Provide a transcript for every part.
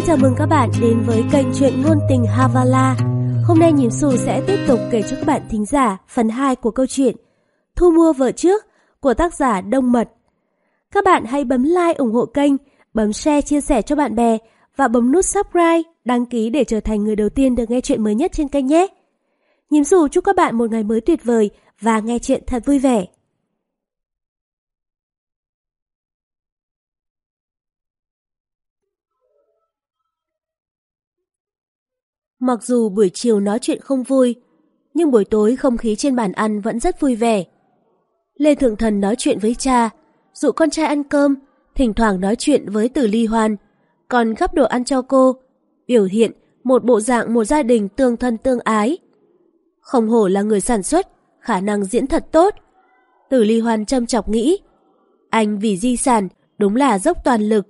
Xin chào mừng các bạn đến với kênh truyện ngôn tình Havala. Hôm nay Nhím Xù sẽ tiếp tục kể cho các bạn thính giả phần 2 của câu chuyện Thu mua vợ trước của tác giả Đông Mật. Các bạn hãy bấm like ủng hộ kênh, bấm share chia sẻ cho bạn bè và bấm nút subscribe, đăng ký để trở thành người đầu tiên được nghe chuyện mới nhất trên kênh nhé. Nhím Xù chúc các bạn một ngày mới tuyệt vời và nghe chuyện thật vui vẻ. Mặc dù buổi chiều nói chuyện không vui, nhưng buổi tối không khí trên bàn ăn vẫn rất vui vẻ. Lê Thượng Thần nói chuyện với cha, dụ con trai ăn cơm, thỉnh thoảng nói chuyện với Tử Ly Hoan, còn gắp đồ ăn cho cô, biểu hiện một bộ dạng một gia đình tương thân tương ái. Không hổ là người sản xuất, khả năng diễn thật tốt. Tử Ly Hoan châm chọc nghĩ, anh vì di sản đúng là dốc toàn lực.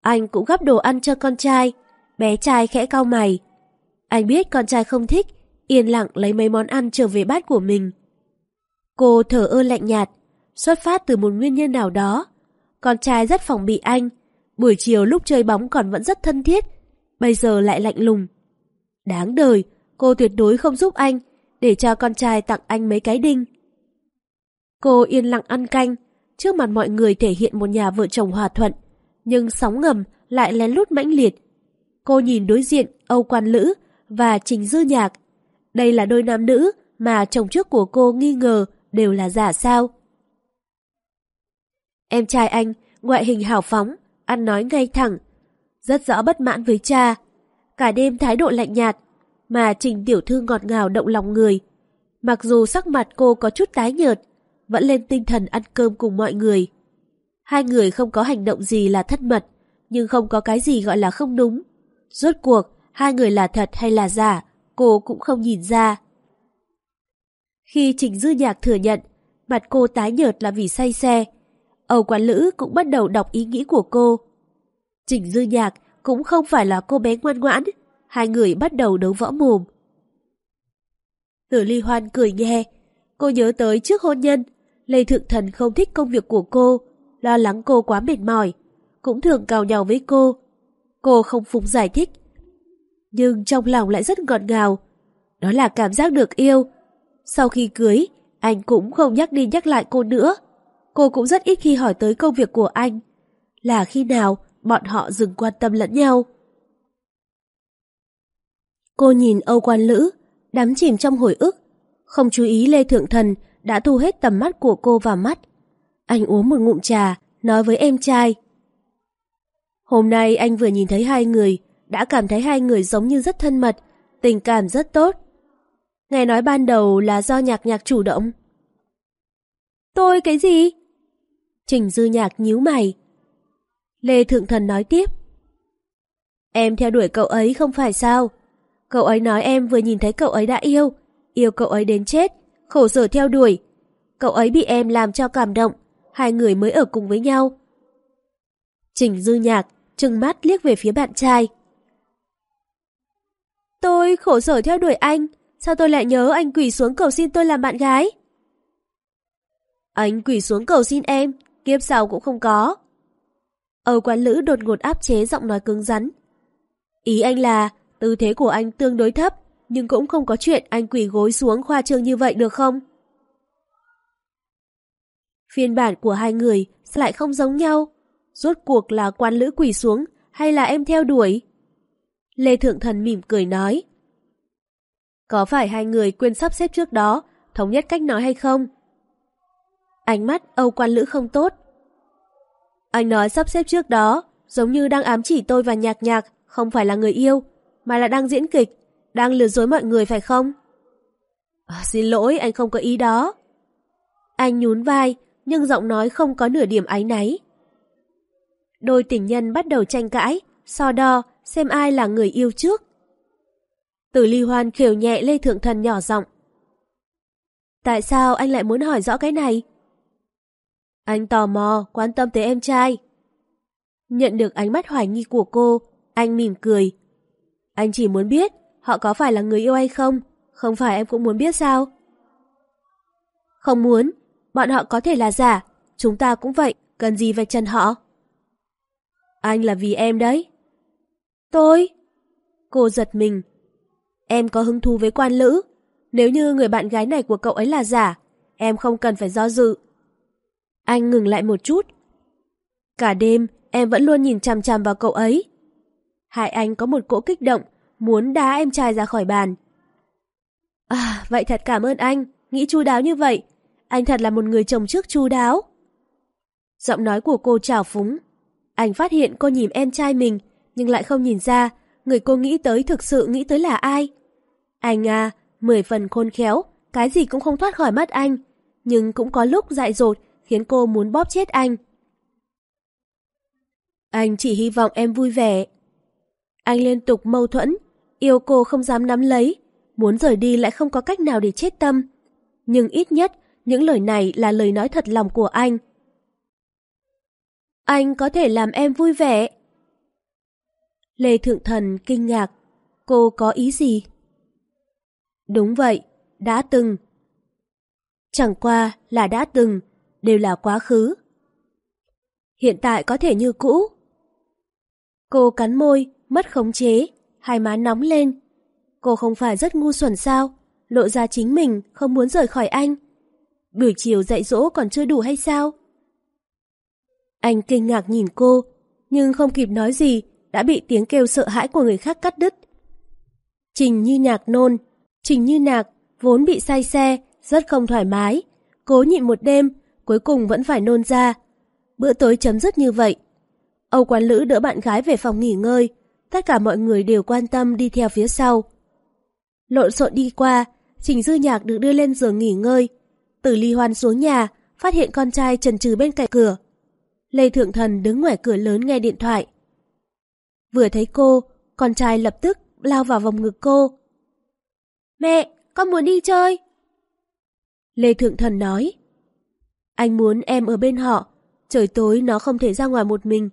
Anh cũng gắp đồ ăn cho con trai, bé trai khẽ cau mày. Anh biết con trai không thích, yên lặng lấy mấy món ăn trở về bát của mình. Cô thở ơ lạnh nhạt, xuất phát từ một nguyên nhân nào đó. Con trai rất phòng bị anh, buổi chiều lúc chơi bóng còn vẫn rất thân thiết, bây giờ lại lạnh lùng. Đáng đời, cô tuyệt đối không giúp anh, để cho con trai tặng anh mấy cái đinh. Cô yên lặng ăn canh, trước mặt mọi người thể hiện một nhà vợ chồng hòa thuận, nhưng sóng ngầm lại lén lút mãnh liệt. Cô nhìn đối diện Âu Quan Lữ và Trình Dư Nhạc. Đây là đôi nam nữ mà chồng trước của cô nghi ngờ đều là giả sao. Em trai anh, ngoại hình hào phóng, ăn nói ngay thẳng, rất rõ bất mãn với cha. Cả đêm thái độ lạnh nhạt, mà Trình Tiểu Thư ngọt ngào động lòng người. Mặc dù sắc mặt cô có chút tái nhợt, vẫn lên tinh thần ăn cơm cùng mọi người. Hai người không có hành động gì là thất mật, nhưng không có cái gì gọi là không đúng. Rốt cuộc, hai người là thật hay là giả, cô cũng không nhìn ra. Khi Trình Dư Nhạc thừa nhận, mặt cô tái nhợt là vì say xe, Âu Quán Lữ cũng bắt đầu đọc ý nghĩ của cô. Trình Dư Nhạc cũng không phải là cô bé ngoan ngoãn, hai người bắt đầu đấu võ mồm. Tử Ly Hoan cười nghe, cô nhớ tới trước hôn nhân, Lê Thượng Thần không thích công việc của cô, lo lắng cô quá mệt mỏi, cũng thường cào nhau với cô. Cô không phục giải thích, nhưng trong lòng lại rất ngọt ngào. Đó là cảm giác được yêu. Sau khi cưới, anh cũng không nhắc đi nhắc lại cô nữa. Cô cũng rất ít khi hỏi tới công việc của anh. Là khi nào bọn họ dừng quan tâm lẫn nhau. Cô nhìn Âu Quan Lữ, đắm chìm trong hồi ức. Không chú ý Lê Thượng Thần đã thu hết tầm mắt của cô vào mắt. Anh uống một ngụm trà, nói với em trai. Hôm nay anh vừa nhìn thấy hai người, đã cảm thấy hai người giống như rất thân mật, tình cảm rất tốt. Nghe nói ban đầu là do nhạc nhạc chủ động. Tôi cái gì? Trình dư nhạc nhíu mày. Lê Thượng Thần nói tiếp. Em theo đuổi cậu ấy không phải sao? Cậu ấy nói em vừa nhìn thấy cậu ấy đã yêu, yêu cậu ấy đến chết, khổ sở theo đuổi. Cậu ấy bị em làm cho cảm động, hai người mới ở cùng với nhau. Trình dư nhạc, trừng mắt liếc về phía bạn trai. Tôi khổ sở theo đuổi anh, sao tôi lại nhớ anh quỳ xuống cầu xin tôi làm bạn gái? Anh quỳ xuống cầu xin em, kiếp sau cũng không có. Âu quán lữ đột ngột áp chế giọng nói cứng rắn. Ý anh là, tư thế của anh tương đối thấp, nhưng cũng không có chuyện anh quỳ gối xuống khoa trương như vậy được không? Phiên bản của hai người lại không giống nhau. Rốt cuộc là quan lữ quỳ xuống hay là em theo đuổi? Lê Thượng Thần mỉm cười nói. Có phải hai người quên sắp xếp trước đó, thống nhất cách nói hay không? Ánh mắt Âu quan lữ không tốt. Anh nói sắp xếp trước đó, giống như đang ám chỉ tôi và nhạc nhạc, không phải là người yêu, mà là đang diễn kịch, đang lừa dối mọi người phải không? À, xin lỗi, anh không có ý đó. Anh nhún vai, nhưng giọng nói không có nửa điểm áy náy. Đôi tình nhân bắt đầu tranh cãi, so đo, xem ai là người yêu trước. Tử ly hoan khều nhẹ Lê Thượng Thần nhỏ giọng. Tại sao anh lại muốn hỏi rõ cái này? Anh tò mò, quan tâm tới em trai. Nhận được ánh mắt hoài nghi của cô, anh mỉm cười. Anh chỉ muốn biết họ có phải là người yêu hay không, không phải em cũng muốn biết sao? Không muốn, bọn họ có thể là giả, chúng ta cũng vậy, cần gì vạch trần họ? Anh là vì em đấy. Tôi? Cô giật mình. Em có hứng thú với quan lữ. Nếu như người bạn gái này của cậu ấy là giả, em không cần phải do dự. Anh ngừng lại một chút. Cả đêm, em vẫn luôn nhìn chằm chằm vào cậu ấy. Hai anh có một cỗ kích động, muốn đá em trai ra khỏi bàn. À, vậy thật cảm ơn anh, nghĩ chu đáo như vậy. Anh thật là một người chồng trước chu đáo. Giọng nói của cô trào phúng. Anh phát hiện cô nhìn em trai mình, nhưng lại không nhìn ra người cô nghĩ tới thực sự nghĩ tới là ai. Anh à, mười phần khôn khéo, cái gì cũng không thoát khỏi mắt anh, nhưng cũng có lúc dại dột khiến cô muốn bóp chết anh. Anh chỉ hy vọng em vui vẻ. Anh liên tục mâu thuẫn, yêu cô không dám nắm lấy, muốn rời đi lại không có cách nào để chết tâm. Nhưng ít nhất, những lời này là lời nói thật lòng của anh. Anh có thể làm em vui vẻ. Lê Thượng Thần kinh ngạc. Cô có ý gì? Đúng vậy, đã từng. Chẳng qua là đã từng, đều là quá khứ. Hiện tại có thể như cũ. Cô cắn môi, mất khống chế, hai má nóng lên. Cô không phải rất ngu xuẩn sao? Lộ ra chính mình, không muốn rời khỏi anh. Buổi chiều dạy dỗ còn chưa đủ hay sao? Anh kinh ngạc nhìn cô, nhưng không kịp nói gì, đã bị tiếng kêu sợ hãi của người khác cắt đứt. Trình như nhạc nôn, trình như Nhạc vốn bị say xe, rất không thoải mái. Cố nhịn một đêm, cuối cùng vẫn phải nôn ra. Bữa tối chấm dứt như vậy. Âu quán lữ đỡ bạn gái về phòng nghỉ ngơi, tất cả mọi người đều quan tâm đi theo phía sau. Lộn xộn đi qua, Trình Dư Nhạc được đưa lên giường nghỉ ngơi. Tử Ly Hoan xuống nhà, phát hiện con trai trần trừ bên cạnh cửa. Lê Thượng Thần đứng ngoài cửa lớn nghe điện thoại. Vừa thấy cô, con trai lập tức lao vào vòng ngực cô. Mẹ, con muốn đi chơi. Lê Thượng Thần nói. Anh muốn em ở bên họ, trời tối nó không thể ra ngoài một mình.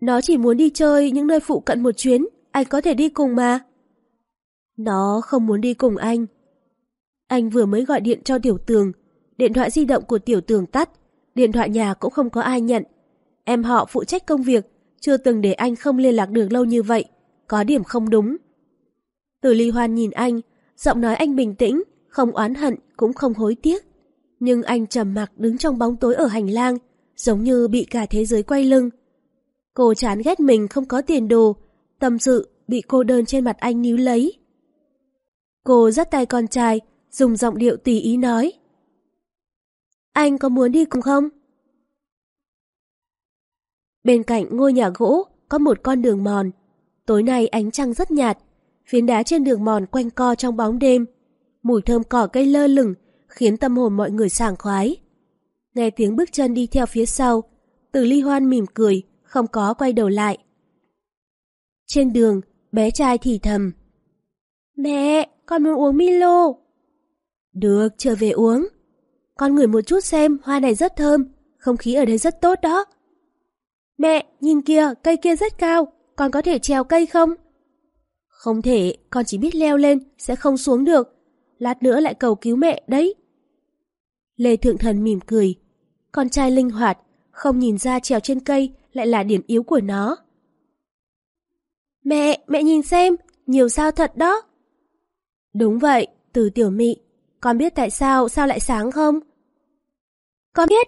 Nó chỉ muốn đi chơi những nơi phụ cận một chuyến, anh có thể đi cùng mà. Nó không muốn đi cùng anh. Anh vừa mới gọi điện cho Tiểu Tường, điện thoại di động của Tiểu Tường tắt, điện thoại nhà cũng không có ai nhận. Em họ phụ trách công việc, chưa từng để anh không liên lạc được lâu như vậy, có điểm không đúng. Từ ly hoan nhìn anh, giọng nói anh bình tĩnh, không oán hận, cũng không hối tiếc. Nhưng anh trầm mặc đứng trong bóng tối ở hành lang, giống như bị cả thế giới quay lưng. Cô chán ghét mình không có tiền đồ, tâm sự bị cô đơn trên mặt anh níu lấy. Cô dắt tay con trai, dùng giọng điệu tùy ý nói. Anh có muốn đi cùng không? Bên cạnh ngôi nhà gỗ có một con đường mòn. Tối nay ánh trăng rất nhạt, phiến đá trên đường mòn quanh co trong bóng đêm. Mùi thơm cỏ cây lơ lửng khiến tâm hồn mọi người sảng khoái. Nghe tiếng bước chân đi theo phía sau, từ ly hoan mỉm cười, không có quay đầu lại. Trên đường, bé trai thì thầm. Mẹ, con muốn uống Milo. Được, trở về uống. Con ngửi một chút xem, hoa này rất thơm, không khí ở đây rất tốt đó. Mẹ, nhìn kìa, cây kia rất cao, con có thể trèo cây không? Không thể, con chỉ biết leo lên, sẽ không xuống được. Lát nữa lại cầu cứu mẹ đấy. Lê Thượng Thần mỉm cười. Con trai linh hoạt, không nhìn ra trèo trên cây lại là điểm yếu của nó. Mẹ, mẹ nhìn xem, nhiều sao thật đó. Đúng vậy, từ tiểu mị, con biết tại sao sao lại sáng không? Con biết.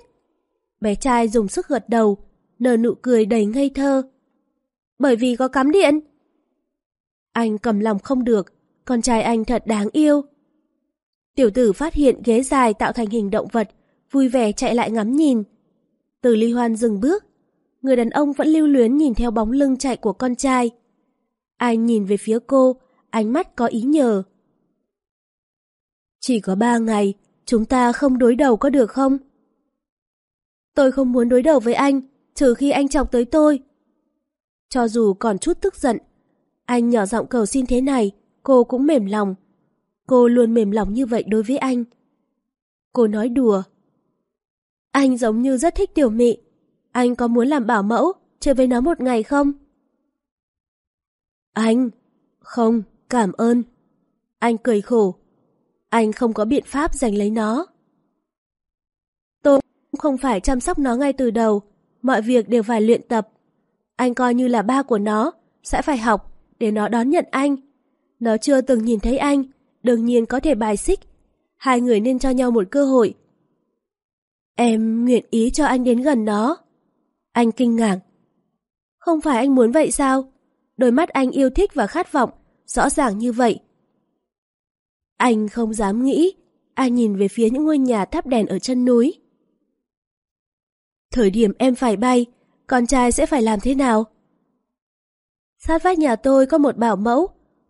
Bé trai dùng sức gật đầu, nở nụ cười đầy ngây thơ. Bởi vì có cắm điện. Anh cầm lòng không được, con trai anh thật đáng yêu. Tiểu tử phát hiện ghế dài tạo thành hình động vật, vui vẻ chạy lại ngắm nhìn. Từ ly hoan dừng bước, người đàn ông vẫn lưu luyến nhìn theo bóng lưng chạy của con trai. Anh nhìn về phía cô, ánh mắt có ý nhờ. Chỉ có ba ngày, chúng ta không đối đầu có được không? Tôi không muốn đối đầu với anh, trừ khi anh chọc tới tôi. Cho dù còn chút tức giận, anh nhỏ giọng cầu xin thế này, cô cũng mềm lòng. Cô luôn mềm lòng như vậy đối với anh. Cô nói đùa. Anh giống như rất thích tiểu mị. Anh có muốn làm bảo mẫu, chơi với nó một ngày không? Anh! Không, cảm ơn. Anh cười khổ. Anh không có biện pháp giành lấy nó. Tôi không phải chăm sóc nó ngay từ đầu, mọi việc đều phải luyện tập. Anh coi như là ba của nó, sẽ phải học để nó đón nhận anh. Nó chưa từng nhìn thấy anh, đương nhiên có thể bài xích. Hai người nên cho nhau một cơ hội. Em nguyện ý cho anh đến gần nó. Anh kinh ngạc. Không phải anh muốn vậy sao? Đôi mắt anh yêu thích và khát vọng, rõ ràng như vậy. Anh không dám nghĩ, anh nhìn về phía những ngôi nhà thắp đèn ở chân núi. Thời điểm em phải bay, con trai sẽ phải làm thế nào? Sát vách nhà tôi có một bảo mẫu,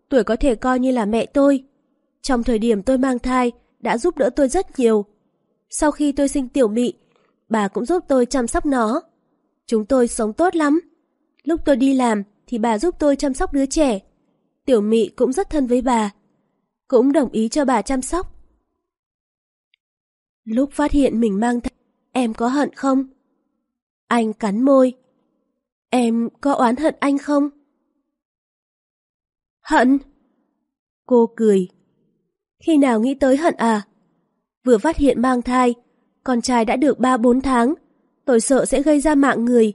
tuổi có thể coi như là mẹ tôi. Trong thời điểm tôi mang thai, đã giúp đỡ tôi rất nhiều. Sau khi tôi sinh tiểu mị, bà cũng giúp tôi chăm sóc nó. Chúng tôi sống tốt lắm. Lúc tôi đi làm thì bà giúp tôi chăm sóc đứa trẻ. Tiểu mị cũng rất thân với bà. Cũng đồng ý cho bà chăm sóc. Lúc phát hiện mình mang thai, em có hận không? Anh cắn môi. Em có oán hận anh không? Hận? Cô cười. Khi nào nghĩ tới hận à? Vừa phát hiện mang thai, con trai đã được 3-4 tháng. Tôi sợ sẽ gây ra mạng người.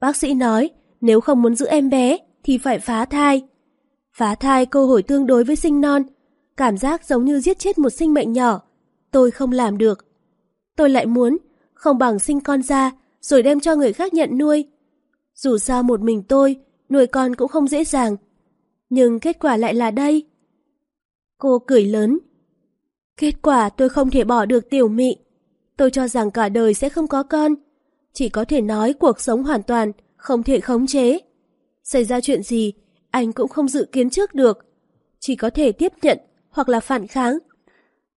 Bác sĩ nói nếu không muốn giữ em bé thì phải phá thai. Phá thai cơ hội tương đối với sinh non. Cảm giác giống như giết chết một sinh mệnh nhỏ. Tôi không làm được. Tôi lại muốn, không bằng sinh con ra rồi đem cho người khác nhận nuôi. Dù sao một mình tôi, nuôi con cũng không dễ dàng. Nhưng kết quả lại là đây. Cô cười lớn. Kết quả tôi không thể bỏ được tiểu mị. Tôi cho rằng cả đời sẽ không có con. Chỉ có thể nói cuộc sống hoàn toàn, không thể khống chế. Xảy ra chuyện gì, anh cũng không dự kiến trước được. Chỉ có thể tiếp nhận hoặc là phản kháng.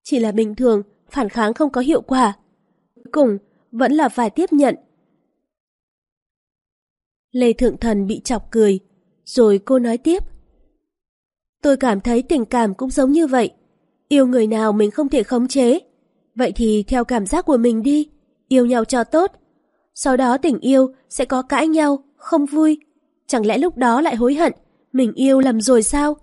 Chỉ là bình thường, phản kháng không có hiệu quả. Cùng, vẫn là phải tiếp nhận. Lê Thượng Thần bị chọc cười, rồi cô nói tiếp. Tôi cảm thấy tình cảm cũng giống như vậy. Yêu người nào mình không thể khống chế. Vậy thì theo cảm giác của mình đi, yêu nhau cho tốt. Sau đó tình yêu sẽ có cãi nhau, không vui. Chẳng lẽ lúc đó lại hối hận, mình yêu lầm rồi sao?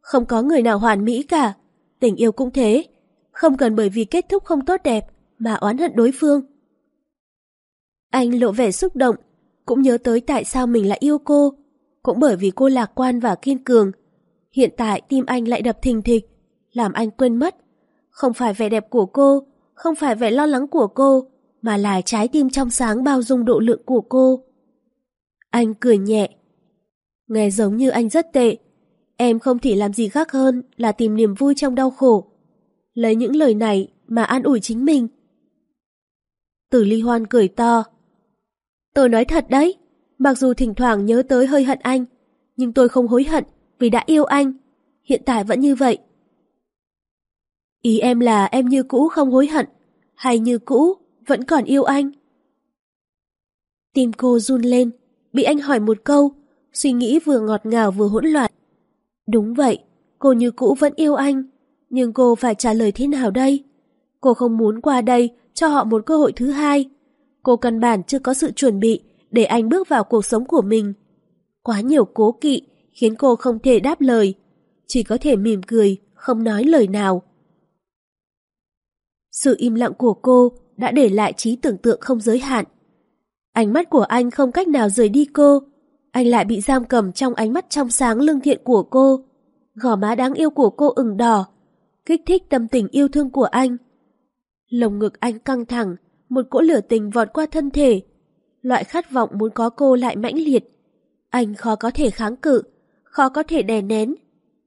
Không có người nào hoàn mỹ cả. Tình yêu cũng thế. Không cần bởi vì kết thúc không tốt đẹp mà oán hận đối phương. Anh lộ vẻ xúc động, cũng nhớ tới tại sao mình lại yêu cô. Cũng bởi vì cô lạc quan và kiên cường. Hiện tại tim anh lại đập thình thịch, làm anh quên mất. Không phải vẻ đẹp của cô, không phải vẻ lo lắng của cô, mà là trái tim trong sáng bao dung độ lượng của cô. Anh cười nhẹ. Nghe giống như anh rất tệ. Em không thể làm gì khác hơn là tìm niềm vui trong đau khổ. Lấy những lời này mà an ủi chính mình. Tử ly hoan cười to. Tôi nói thật đấy, mặc dù thỉnh thoảng nhớ tới hơi hận anh, nhưng tôi không hối hận vì đã yêu anh. Hiện tại vẫn như vậy. Ý em là em như cũ không hối hận, hay như cũ vẫn còn yêu anh? Tim cô run lên, bị anh hỏi một câu, suy nghĩ vừa ngọt ngào vừa hỗn loạn. Đúng vậy, cô như cũ vẫn yêu anh, nhưng cô phải trả lời thế nào đây? Cô không muốn qua đây cho họ một cơ hội thứ hai. Cô căn bản chưa có sự chuẩn bị để anh bước vào cuộc sống của mình. Quá nhiều cố kỵ khiến cô không thể đáp lời, chỉ có thể mỉm cười, không nói lời nào. Sự im lặng của cô đã để lại trí tưởng tượng không giới hạn. Ánh mắt của anh không cách nào rời đi cô, anh lại bị giam cầm trong ánh mắt trong sáng lương thiện của cô. Gò má đáng yêu của cô ửng đỏ, kích thích tâm tình yêu thương của anh. Lồng ngực anh căng thẳng, một cỗ lửa tình vọt qua thân thể. Loại khát vọng muốn có cô lại mãnh liệt. Anh khó có thể kháng cự, khó có thể đè nén.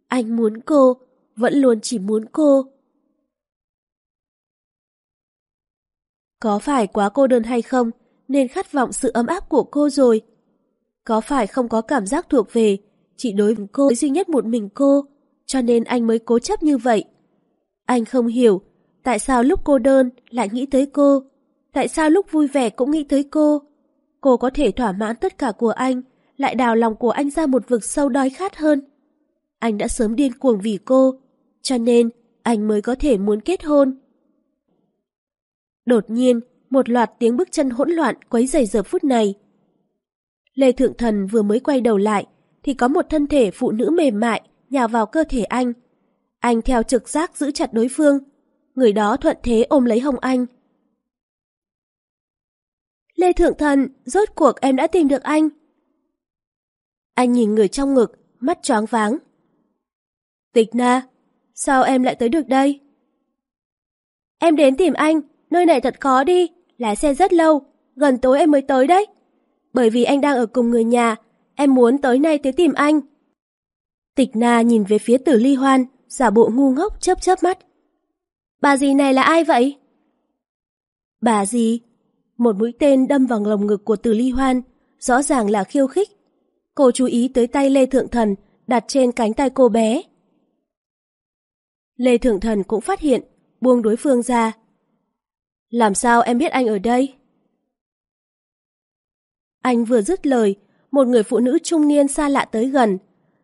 Anh muốn cô, vẫn luôn chỉ muốn cô. Có phải quá cô đơn hay không, nên khát vọng sự ấm áp của cô rồi? Có phải không có cảm giác thuộc về, chỉ đối với cô duy nhất một mình cô, cho nên anh mới cố chấp như vậy? Anh không hiểu, tại sao lúc cô đơn lại nghĩ tới cô, tại sao lúc vui vẻ cũng nghĩ tới cô. Cô có thể thỏa mãn tất cả của anh, lại đào lòng của anh ra một vực sâu đói khát hơn. Anh đã sớm điên cuồng vì cô, cho nên anh mới có thể muốn kết hôn. Đột nhiên, một loạt tiếng bước chân hỗn loạn quấy rầy giờ phút này. Lê Thượng Thần vừa mới quay đầu lại, thì có một thân thể phụ nữ mềm mại nhào vào cơ thể anh. Anh theo trực giác giữ chặt đối phương. Người đó thuận thế ôm lấy hồng anh. Lê Thượng Thần, rốt cuộc em đã tìm được anh. Anh nhìn người trong ngực, mắt choáng váng. Tịch Na, sao em lại tới được đây? Em đến tìm anh, nơi này thật khó đi, lái xe rất lâu, gần tối em mới tới đấy. Bởi vì anh đang ở cùng người nhà, em muốn tới nay tới tìm anh. Tịch Na nhìn về phía tử ly hoan, giả bộ ngu ngốc chớp chớp mắt. Bà gì này là ai vậy? Bà gì? Một mũi tên đâm vào lồng ngực của Từ ly hoan, rõ ràng là khiêu khích. Cô chú ý tới tay Lê Thượng Thần đặt trên cánh tay cô bé. Lê Thượng Thần cũng phát hiện, buông đối phương ra. Làm sao em biết anh ở đây? Anh vừa dứt lời, một người phụ nữ trung niên xa lạ tới gần.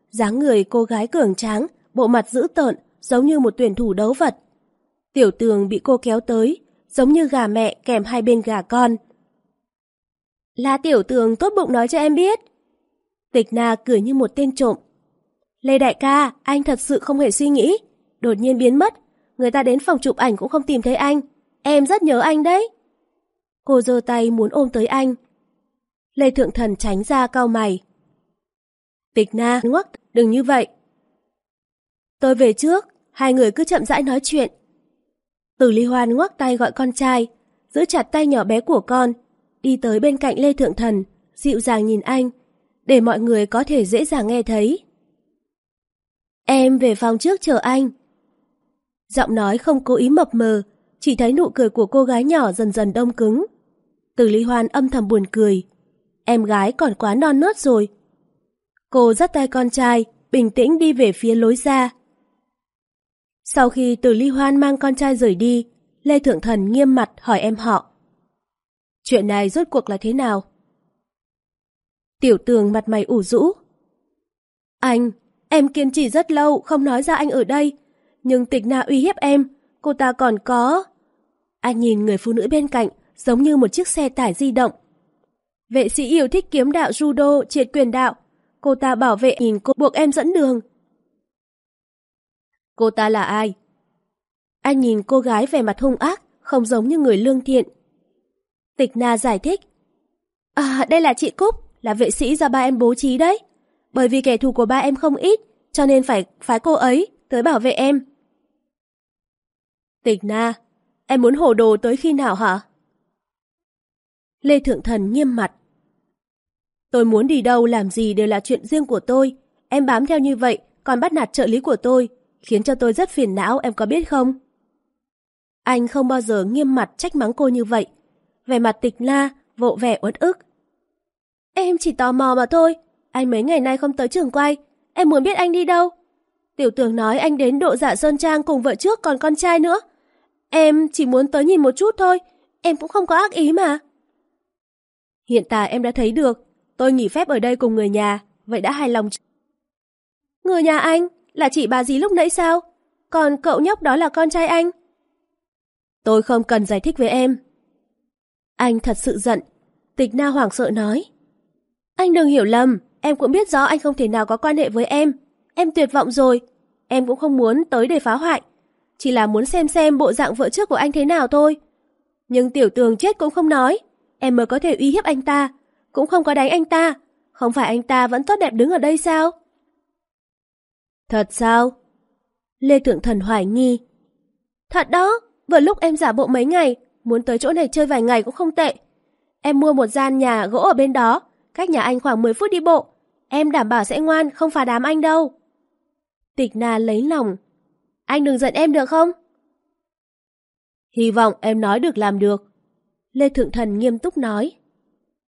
dáng người cô gái cường tráng, bộ mặt dữ tợn, giống như một tuyển thủ đấu vật. Tiểu tường bị cô kéo tới, giống như gà mẹ kèm hai bên gà con. Là tiểu tường tốt bụng nói cho em biết. Tịch na cười như một tên trộm. Lê đại ca, anh thật sự không hề suy nghĩ. Đột nhiên biến mất, người ta đến phòng chụp ảnh cũng không tìm thấy anh. Em rất nhớ anh đấy. Cô giơ tay muốn ôm tới anh. Lê Thượng Thần tránh ra cao mày. Tịch na, ngoắc, đừng như vậy. Tôi về trước, hai người cứ chậm rãi nói chuyện. Từ Ly Hoan ngoắc tay gọi con trai, giữ chặt tay nhỏ bé của con, đi tới bên cạnh Lê Thượng Thần, dịu dàng nhìn anh, để mọi người có thể dễ dàng nghe thấy. Em về phòng trước chờ anh. Giọng nói không cố ý mập mờ, chỉ thấy nụ cười của cô gái nhỏ dần dần đông cứng. Từ Ly Hoan âm thầm buồn cười. Em gái còn quá non nớt rồi. Cô dắt tay con trai, bình tĩnh đi về phía lối ra. Sau khi Từ Ly Hoan mang con trai rời đi, Lê Thượng Thần nghiêm mặt hỏi em họ. Chuyện này rốt cuộc là thế nào? Tiểu tường mặt mày ủ rũ. Anh, em kiên trì rất lâu không nói ra anh ở đây, nhưng tịch na uy hiếp em, cô ta còn có... Anh nhìn người phụ nữ bên cạnh giống như một chiếc xe tải di động. Vệ sĩ yêu thích kiếm đạo judo, triệt quyền đạo. Cô ta bảo vệ nhìn cô buộc em dẫn đường. Cô ta là ai? Anh nhìn cô gái vẻ mặt hung ác, không giống như người lương thiện. Tịch Na giải thích. À, đây là chị Cúc, là vệ sĩ do ba em bố trí đấy. Bởi vì kẻ thù của ba em không ít, cho nên phải phái cô ấy tới bảo vệ em. Tịch Na, em muốn hồ đồ tới khi nào hả? Lê Thượng Thần nghiêm mặt. Tôi muốn đi đâu làm gì đều là chuyện riêng của tôi. Em bám theo như vậy, còn bắt nạt trợ lý của tôi, khiến cho tôi rất phiền não, em có biết không? Anh không bao giờ nghiêm mặt trách mắng cô như vậy. Vẻ mặt tịch la, vộ vẻ uất ức. Em chỉ tò mò mà thôi, anh mấy ngày nay không tới trường quay, em muốn biết anh đi đâu. Tiểu tưởng nói anh đến độ dạ Sơn Trang cùng vợ trước còn con trai nữa. Em chỉ muốn tới nhìn một chút thôi, em cũng không có ác ý mà. Hiện tại em đã thấy được, tôi nghỉ phép ở đây cùng người nhà, vậy đã hài lòng. Người nhà anh? Là chị bà gì lúc nãy sao? Còn cậu nhóc đó là con trai anh? Tôi không cần giải thích với em. Anh thật sự giận. Tịch na hoảng sợ nói. Anh đừng hiểu lầm, em cũng biết rõ anh không thể nào có quan hệ với em. Em tuyệt vọng rồi. Em cũng không muốn tới để phá hoại. Chỉ là muốn xem xem bộ dạng vợ trước của anh thế nào thôi. Nhưng tiểu tường chết cũng không nói. Em mới có thể uy hiếp anh ta. Cũng không có đánh anh ta. Không phải anh ta vẫn tốt đẹp đứng ở đây sao? Thật sao? Lê Thượng Thần hoài nghi. Thật đó, vừa lúc em giả bộ mấy ngày, muốn tới chỗ này chơi vài ngày cũng không tệ. Em mua một gian nhà gỗ ở bên đó, cách nhà anh khoảng 10 phút đi bộ. Em đảm bảo sẽ ngoan, không phá đám anh đâu. Tịch Na lấy lòng. Anh đừng giận em được không? Hy vọng em nói được làm được. Lê Thượng Thần nghiêm túc nói.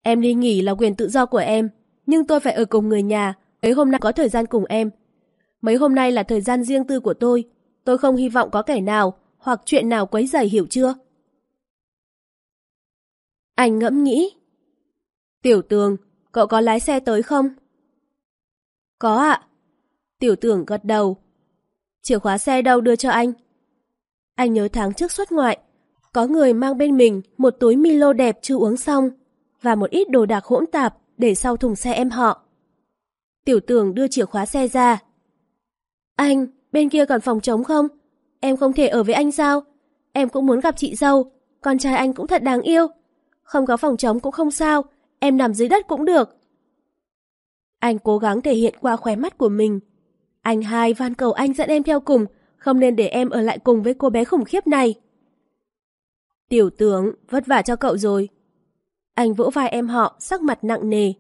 Em đi nghỉ là quyền tự do của em, nhưng tôi phải ở cùng người nhà, mấy hôm nay có thời gian cùng em, Mấy hôm nay là thời gian riêng tư của tôi. Tôi không hy vọng có kẻ nào hoặc chuyện nào quấy rầy hiểu chưa? Anh ngẫm nghĩ. Tiểu tường, cậu có lái xe tới không? Có ạ. Tiểu tưởng gật đầu. Chìa khóa xe đâu đưa cho anh? Anh nhớ tháng trước xuất ngoại, có người mang bên mình một túi Milo đẹp chưa uống xong và một ít đồ đạc hỗn tạp để sau thùng xe em họ. Tiểu tưởng đưa chìa khóa xe ra, anh, bên kia còn phòng trống không? Em không thể ở với anh sao? Em cũng muốn gặp chị dâu, con trai anh cũng thật đáng yêu. Không có phòng trống cũng không sao, em nằm dưới đất cũng được. Anh cố gắng thể hiện qua khóe mắt của mình. Anh hai van cầu anh dẫn em theo cùng, không nên để em ở lại cùng với cô bé khủng khiếp này. Tiểu tướng, vất vả cho cậu rồi. Anh vỗ vai em họ, sắc mặt nặng nề.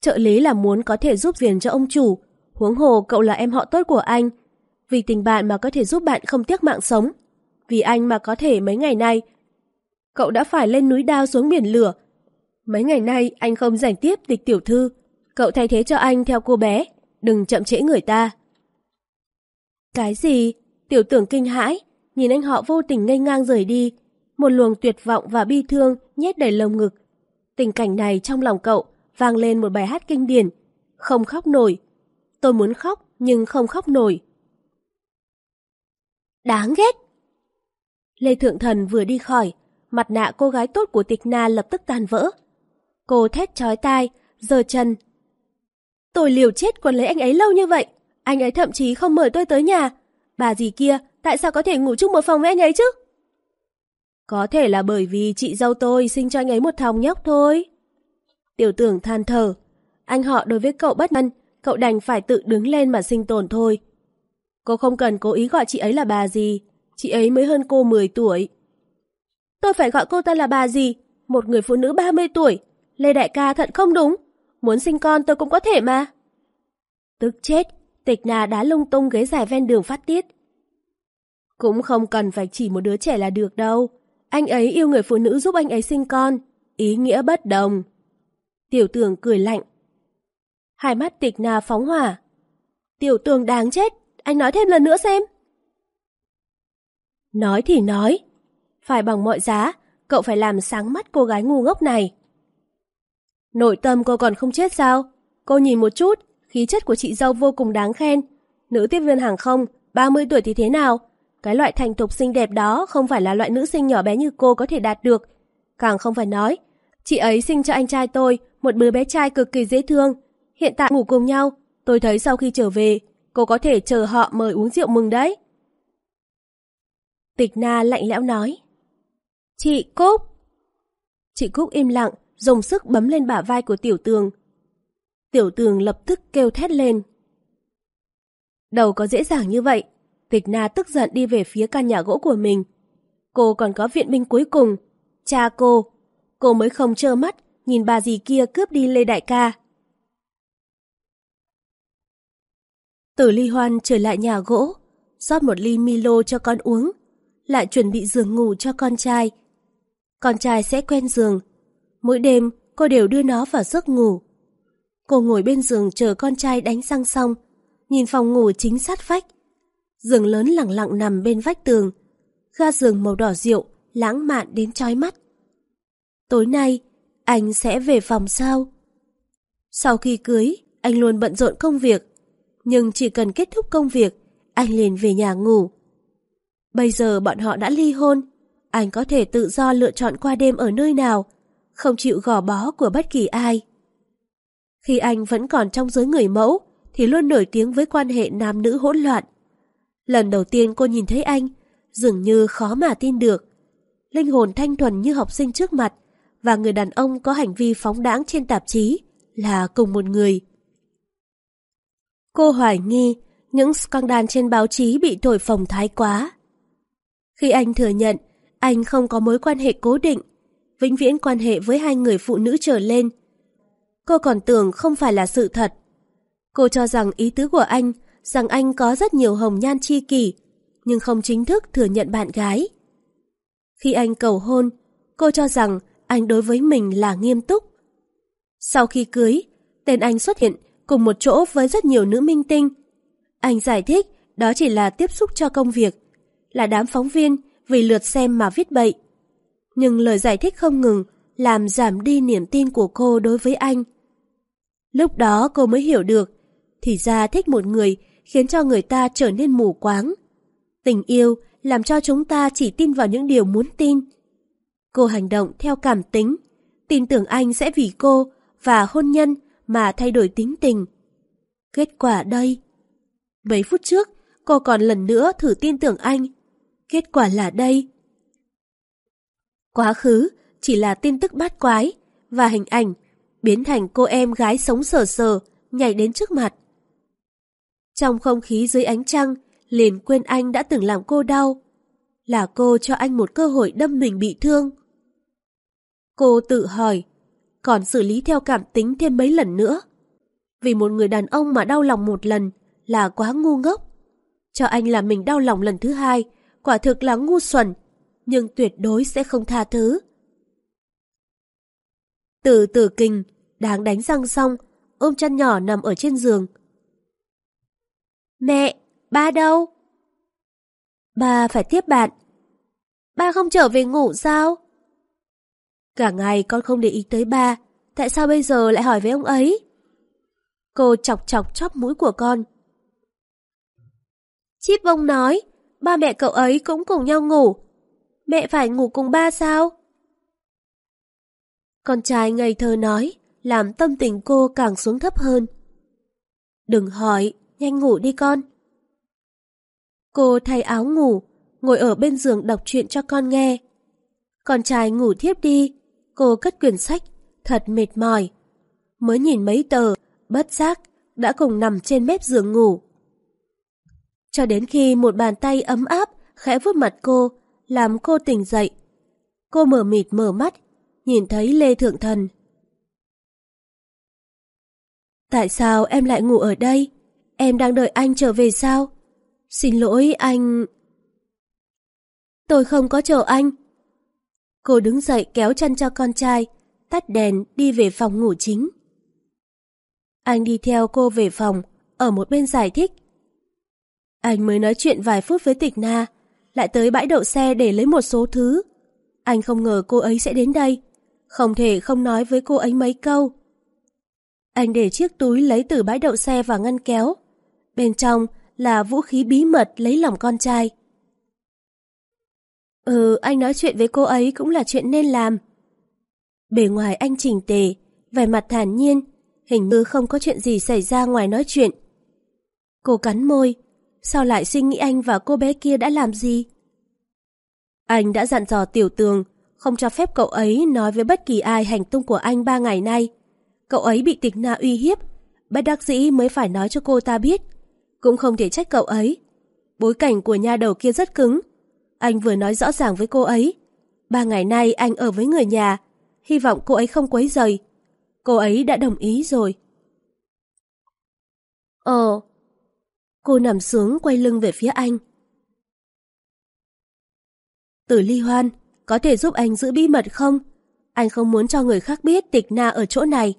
Trợ lý là muốn có thể giúp viền cho ông chủ, huống hồ cậu là em họ tốt của anh. Vì tình bạn mà có thể giúp bạn không tiếc mạng sống. Vì anh mà có thể mấy ngày nay, cậu đã phải lên núi đao xuống biển lửa. Mấy ngày nay anh không giành tiếp tịch tiểu thư, cậu thay thế cho anh theo cô bé, đừng chậm trễ người ta. Cái gì? Tiểu tưởng kinh hãi, nhìn anh họ vô tình ngây ngang rời đi, một luồng tuyệt vọng và bi thương nhét đầy lồng ngực. Tình cảnh này trong lòng cậu vang lên một bài hát kinh điển, không khóc nổi. Tôi muốn khóc nhưng không khóc nổi. Đáng ghét! Lê Thượng Thần vừa đi khỏi, mặt nạ cô gái tốt của tịch na lập tức tan vỡ. Cô thét chói tai, giơ chân. Tôi liều chết còn lấy anh ấy lâu như vậy, anh ấy thậm chí không mời tôi tới nhà. Bà gì kia, tại sao có thể ngủ chung một phòng với anh ấy chứ? Có thể là bởi vì chị dâu tôi sinh cho anh ấy một thòng nhóc thôi. Tiểu tưởng than thở. Anh họ đối với cậu bất nhân, cậu đành phải tự đứng lên mà sinh tồn thôi. Cô không cần cố ý gọi chị ấy là bà gì, chị ấy mới hơn cô 10 tuổi. Tôi phải gọi cô ta là bà gì? Một người phụ nữ 30 tuổi. Lê Đại ca thận không đúng. Muốn sinh con tôi cũng có thể mà. Tức chết, tịch nà đá lung tung ghế dài ven đường phát tiết. Cũng không cần phải chỉ một đứa trẻ là được đâu. Anh ấy yêu người phụ nữ giúp anh ấy sinh con. Ý nghĩa bất đồng. Tiểu tưởng cười lạnh. Hai mắt tịch nà phóng hỏa. Tiểu tường đáng chết. Anh nói thêm lần nữa xem. Nói thì nói. Phải bằng mọi giá, cậu phải làm sáng mắt cô gái ngu ngốc này. Nội tâm cô còn không chết sao? Cô nhìn một chút, khí chất của chị dâu vô cùng đáng khen. Nữ tiếp viên hàng không, 30 tuổi thì thế nào? Cái loại thành thục xinh đẹp đó không phải là loại nữ sinh nhỏ bé như cô có thể đạt được. Càng không phải nói, chị ấy sinh cho anh trai tôi một đứa bé trai cực kỳ dễ thương. Hiện tại ngủ cùng nhau, tôi thấy sau khi trở về, cô có thể chờ họ mời uống rượu mừng đấy. Tịch Na lạnh lẽo nói. Chị Cúc! Chị Cúc im lặng, dùng sức bấm lên bả vai của Tiểu Tường. Tiểu Tường lập tức kêu thét lên. Đầu có dễ dàng như vậy, Tịch Na tức giận đi về phía căn nhà gỗ của mình. Cô còn có viện binh cuối cùng, cha cô. Cô mới không trơ mắt, nhìn bà dì kia cướp đi Lê Đại ca. Tử ly hoan trở lại nhà gỗ, rót một ly Milo cho con uống, lại chuẩn bị giường ngủ cho con trai. Con trai sẽ quen giường. Mỗi đêm, cô đều đưa nó vào giấc ngủ. Cô ngồi bên giường chờ con trai đánh răng xong, nhìn phòng ngủ chính sát vách. Giường lớn lặng lặng nằm bên vách tường, ga giường màu đỏ rượu, lãng mạn đến chói mắt. Tối nay, anh sẽ về phòng sao? Sau khi cưới, anh luôn bận rộn công việc, nhưng chỉ cần kết thúc công việc, anh liền về nhà ngủ. Bây giờ bọn họ đã ly hôn, anh có thể tự do lựa chọn qua đêm ở nơi nào, không chịu gò bó của bất kỳ ai. Khi anh vẫn còn trong giới người mẫu, thì luôn nổi tiếng với quan hệ nam nữ hỗn loạn. Lần đầu tiên cô nhìn thấy anh, dường như khó mà tin được. Linh hồn thanh thuần như học sinh trước mặt, và người đàn ông có hành vi phóng đãng trên tạp chí là cùng một người. Cô hoài nghi những scandal trên báo chí bị thổi phồng thái quá. Khi anh thừa nhận anh không có mối quan hệ cố định, vĩnh viễn quan hệ với hai người phụ nữ trở lên, cô còn tưởng không phải là sự thật. Cô cho rằng ý tứ của anh rằng anh có rất nhiều hồng nhan chi kỷ, nhưng không chính thức thừa nhận bạn gái. Khi anh cầu hôn, cô cho rằng anh đối với mình là nghiêm túc. Sau khi cưới, tên anh xuất hiện cùng một chỗ với rất nhiều nữ minh tinh. Anh giải thích đó chỉ là tiếp xúc cho công việc, là đám phóng viên vì lượt xem mà viết bậy. Nhưng lời giải thích không ngừng làm giảm đi niềm tin của cô đối với anh. Lúc đó cô mới hiểu được, thì ra thích một người khiến cho người ta trở nên mù quáng. Tình yêu làm cho chúng ta chỉ tin vào những điều muốn tin. Cô hành động theo cảm tính, tin tưởng anh sẽ vì cô và hôn nhân mà thay đổi tính tình. Kết quả đây. Mấy phút trước, cô còn lần nữa thử tin tưởng anh. Kết quả là đây. Quá khứ chỉ là tin tức bát quái và hình ảnh biến thành cô em gái sống sờ sờ nhảy đến trước mặt. Trong không khí dưới ánh trăng, liền quên anh đã từng làm cô đau. Là cô cho anh một cơ hội đâm mình bị thương. Cô tự hỏi, còn xử lý theo cảm tính thêm mấy lần nữa. Vì một người đàn ông mà đau lòng một lần là quá ngu ngốc. Cho anh làm mình đau lòng lần thứ hai, quả thực là ngu xuẩn, nhưng tuyệt đối sẽ không tha thứ. Từ tử kinh, đáng đánh răng xong, ôm chăn nhỏ nằm ở trên giường. Mẹ, ba đâu? Ba phải tiếp bạn. Ba không trở về ngủ sao? Cả ngày con không để ý tới ba, tại sao bây giờ lại hỏi với ông ấy? Cô chọc chọc chóp mũi của con. Chip bông nói, ba mẹ cậu ấy cũng cùng nhau ngủ. Mẹ phải ngủ cùng ba sao? Con trai ngây thơ nói, làm tâm tình cô càng xuống thấp hơn. Đừng hỏi, nhanh ngủ đi con. Cô thay áo ngủ, ngồi ở bên giường đọc truyện cho con nghe. Con trai ngủ thiếp đi, cô cất quyển sách, thật mệt mỏi. Mới nhìn mấy tờ, bất giác, đã cùng nằm trên mép giường ngủ. Cho đến khi một bàn tay ấm áp khẽ vuốt mặt cô, làm cô tỉnh dậy. Cô mở mịt mở mắt, nhìn thấy Lê Thượng Thần. Tại sao em lại ngủ ở đây? Em đang đợi anh trở về sao? Xin lỗi anh... Tôi không có chờ anh. Cô đứng dậy kéo chân cho con trai, tắt đèn đi về phòng ngủ chính. Anh đi theo cô về phòng, ở một bên giải thích. Anh mới nói chuyện vài phút với tịch na, lại tới bãi đậu xe để lấy một số thứ. Anh không ngờ cô ấy sẽ đến đây, không thể không nói với cô ấy mấy câu. Anh để chiếc túi lấy từ bãi đậu xe vào ngăn kéo. Bên trong là vũ khí bí mật lấy lòng con trai. Ừ, anh nói chuyện với cô ấy cũng là chuyện nên làm. Bề ngoài anh chỉnh tề, vẻ mặt thản nhiên, hình như không có chuyện gì xảy ra ngoài nói chuyện. Cô cắn môi, sao lại suy nghĩ anh và cô bé kia đã làm gì? Anh đã dặn dò tiểu tường, không cho phép cậu ấy nói với bất kỳ ai hành tung của anh ba ngày nay. Cậu ấy bị tịch na uy hiếp, bất đắc dĩ mới phải nói cho cô ta biết. Cũng không thể trách cậu ấy. Bối cảnh của nhà đầu kia rất cứng. Anh vừa nói rõ ràng với cô ấy. Ba ngày nay anh ở với người nhà, hy vọng cô ấy không quấy rầy. Cô ấy đã đồng ý rồi. Ờ. Cô nằm xuống quay lưng về phía anh. Tử ly hoan, có thể giúp anh giữ bí mật không? Anh không muốn cho người khác biết tịch na ở chỗ này.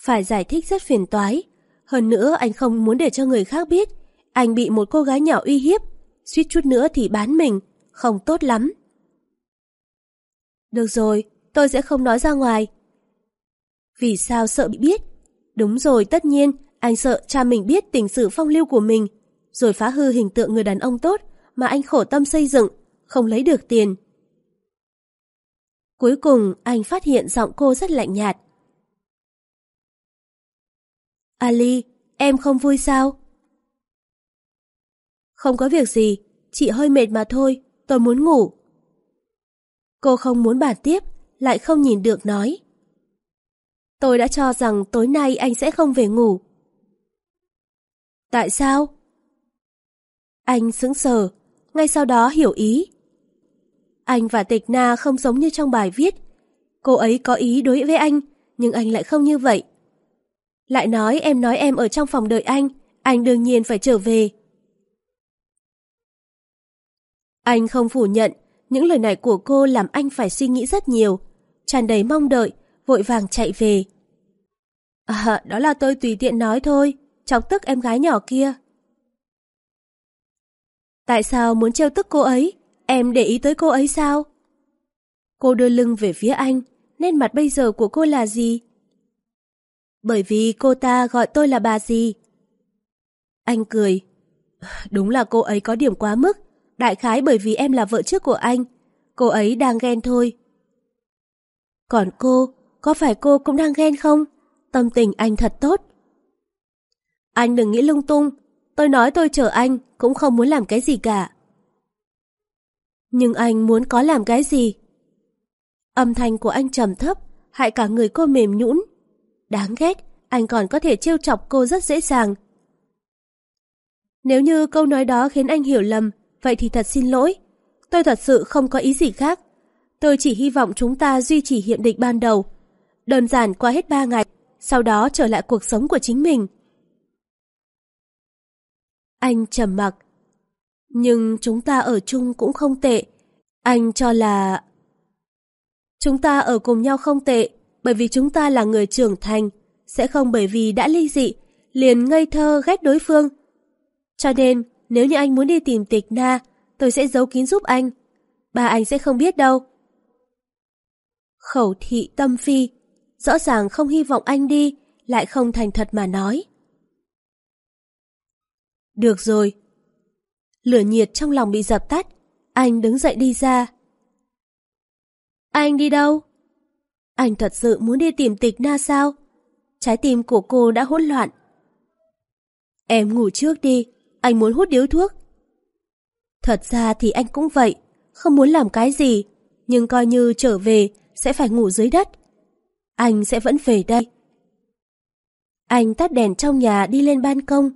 Phải giải thích rất phiền toái. Hơn nữa anh không muốn để cho người khác biết. Anh bị một cô gái nhỏ uy hiếp. Suýt chút nữa thì bán mình. Không tốt lắm. Được rồi, tôi sẽ không nói ra ngoài. Vì sao sợ bị biết? Đúng rồi, tất nhiên, anh sợ cha mình biết tình sự phong lưu của mình, rồi phá hư hình tượng người đàn ông tốt mà anh khổ tâm xây dựng, không lấy được tiền. Cuối cùng, anh phát hiện giọng cô rất lạnh nhạt. Ali, em không vui sao? Không có việc gì, chị hơi mệt mà thôi, tôi muốn ngủ. Cô không muốn bàn tiếp, lại không nhìn được nói. Tôi đã cho rằng tối nay anh sẽ không về ngủ. Tại sao? Anh sững sờ, ngay sau đó hiểu ý. Anh và Tịch Na không giống như trong bài viết. Cô ấy có ý đối với anh, nhưng anh lại không như vậy. Lại nói em nói em ở trong phòng đợi anh, anh đương nhiên phải trở về. Anh không phủ nhận, những lời này của cô làm anh phải suy nghĩ rất nhiều, tràn đầy mong đợi, vội vàng chạy về. À, đó là tôi tùy tiện nói thôi, chọc tức em gái nhỏ kia. Tại sao muốn trêu tức cô ấy? Em để ý tới cô ấy sao? Cô đưa lưng về phía anh, nên mặt bây giờ của cô là gì? Bởi vì cô ta gọi tôi là bà gì? Anh cười. Đúng là cô ấy có điểm quá mức, đại khái bởi vì em là vợ trước của anh. Cô ấy đang ghen thôi. Còn cô, có phải cô cũng đang ghen không? Tâm tình anh thật tốt. Anh đừng nghĩ lung tung, tôi nói tôi chờ anh, cũng không muốn làm cái gì cả. Nhưng anh muốn có làm cái gì? Âm thanh của anh trầm thấp, hại cả người cô mềm nhũn. Đáng ghét, anh còn có thể trêu chọc cô rất dễ dàng. Nếu như câu nói đó khiến anh hiểu lầm, vậy thì thật xin lỗi. Tôi thật sự không có ý gì khác. Tôi chỉ hy vọng chúng ta duy trì hiệp định ban đầu. Đơn giản qua hết ba ngày, sau đó trở lại cuộc sống của chính mình. Anh trầm mặc. Nhưng chúng ta ở chung cũng không tệ. Anh cho là... Chúng ta ở cùng nhau không tệ, bởi vì chúng ta là người trưởng thành, sẽ không bởi vì đã ly dị, liền ngây thơ ghét đối phương. Cho nên, nếu như anh muốn đi tìm tịch na, tôi sẽ giấu kín giúp anh. Ba anh sẽ không biết đâu. Khẩu thị tâm phi, rõ ràng không hy vọng anh đi, lại không thành thật mà nói. Được rồi. Lửa nhiệt trong lòng bị dập tắt, anh đứng dậy đi ra. Anh đi đâu? Anh thật sự muốn đi tìm tịch na sao? Trái tim của cô đã hỗn loạn. Em ngủ trước đi, anh muốn hút điếu thuốc. Thật ra thì anh cũng vậy, không muốn làm cái gì, nhưng coi như trở về sẽ phải ngủ dưới đất. Anh sẽ vẫn về đây. Anh tắt đèn trong nhà đi lên ban công.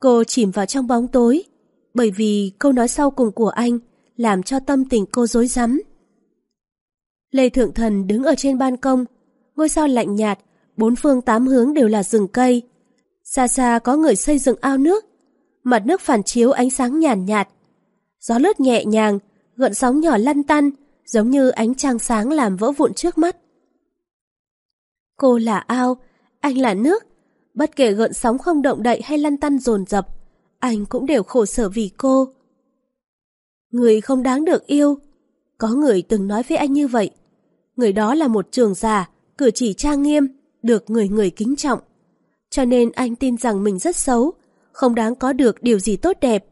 Cô chìm vào trong bóng tối, bởi vì câu nói sau cùng của anh làm cho tâm tình cô rối rắm. Lê Thượng Thần đứng ở trên ban công, ngôi sao lạnh nhạt, bốn phương tám hướng đều là rừng cây. Xa xa có người xây dựng ao nước, mặt nước phản chiếu ánh sáng nhàn nhạt, Gió lướt nhẹ nhàng, gợn sóng nhỏ lăn tăn, giống như ánh trăng sáng làm vỡ vụn trước mắt. Cô là ao, anh là nước, bất kể gợn sóng không động đậy hay lăn tăn dồn dập, anh cũng đều khổ sở vì cô. Người không đáng được yêu, có người từng nói với anh như vậy. Người đó là một trường già, cử chỉ trang nghiêm, được người người kính trọng. Cho nên anh tin rằng mình rất xấu, không đáng có được điều gì tốt đẹp.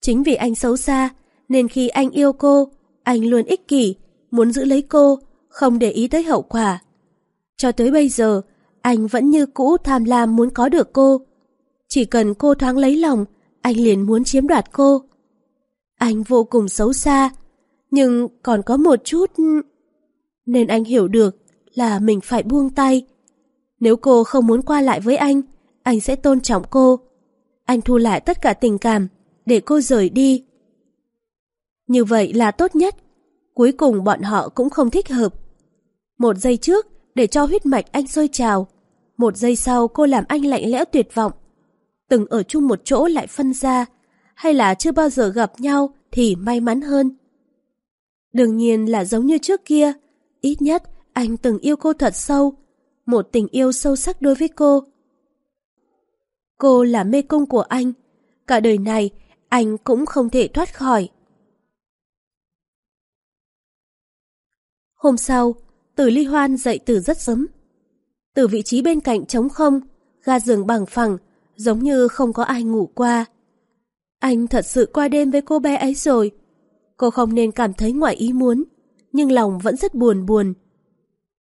Chính vì anh xấu xa, nên khi anh yêu cô, anh luôn ích kỷ, muốn giữ lấy cô, không để ý tới hậu quả. Cho tới bây giờ, anh vẫn như cũ tham lam muốn có được cô. Chỉ cần cô thoáng lấy lòng, anh liền muốn chiếm đoạt cô. Anh vô cùng xấu xa, nhưng còn có một chút... Nên anh hiểu được là mình phải buông tay. Nếu cô không muốn qua lại với anh, anh sẽ tôn trọng cô. Anh thu lại tất cả tình cảm để cô rời đi. Như vậy là tốt nhất. Cuối cùng bọn họ cũng không thích hợp. Một giây trước để cho huyết mạch anh sôi trào. Một giây sau cô làm anh lạnh lẽo tuyệt vọng. Từng ở chung một chỗ lại phân ra, hay là chưa bao giờ gặp nhau thì may mắn hơn. Đương nhiên là giống như trước kia, ít nhất anh từng yêu cô thật sâu, một tình yêu sâu sắc đối với cô. Cô là mê cung của anh, cả đời này anh cũng không thể thoát khỏi. Hôm sau, Tử Ly Hoan dậy từ rất sớm. Từ vị trí bên cạnh trống không, ga giường bằng phẳng, giống như không có ai ngủ qua. Anh thật sự qua đêm với cô bé ấy rồi. Cô không nên cảm thấy ngoài ý muốn, nhưng lòng vẫn rất buồn buồn.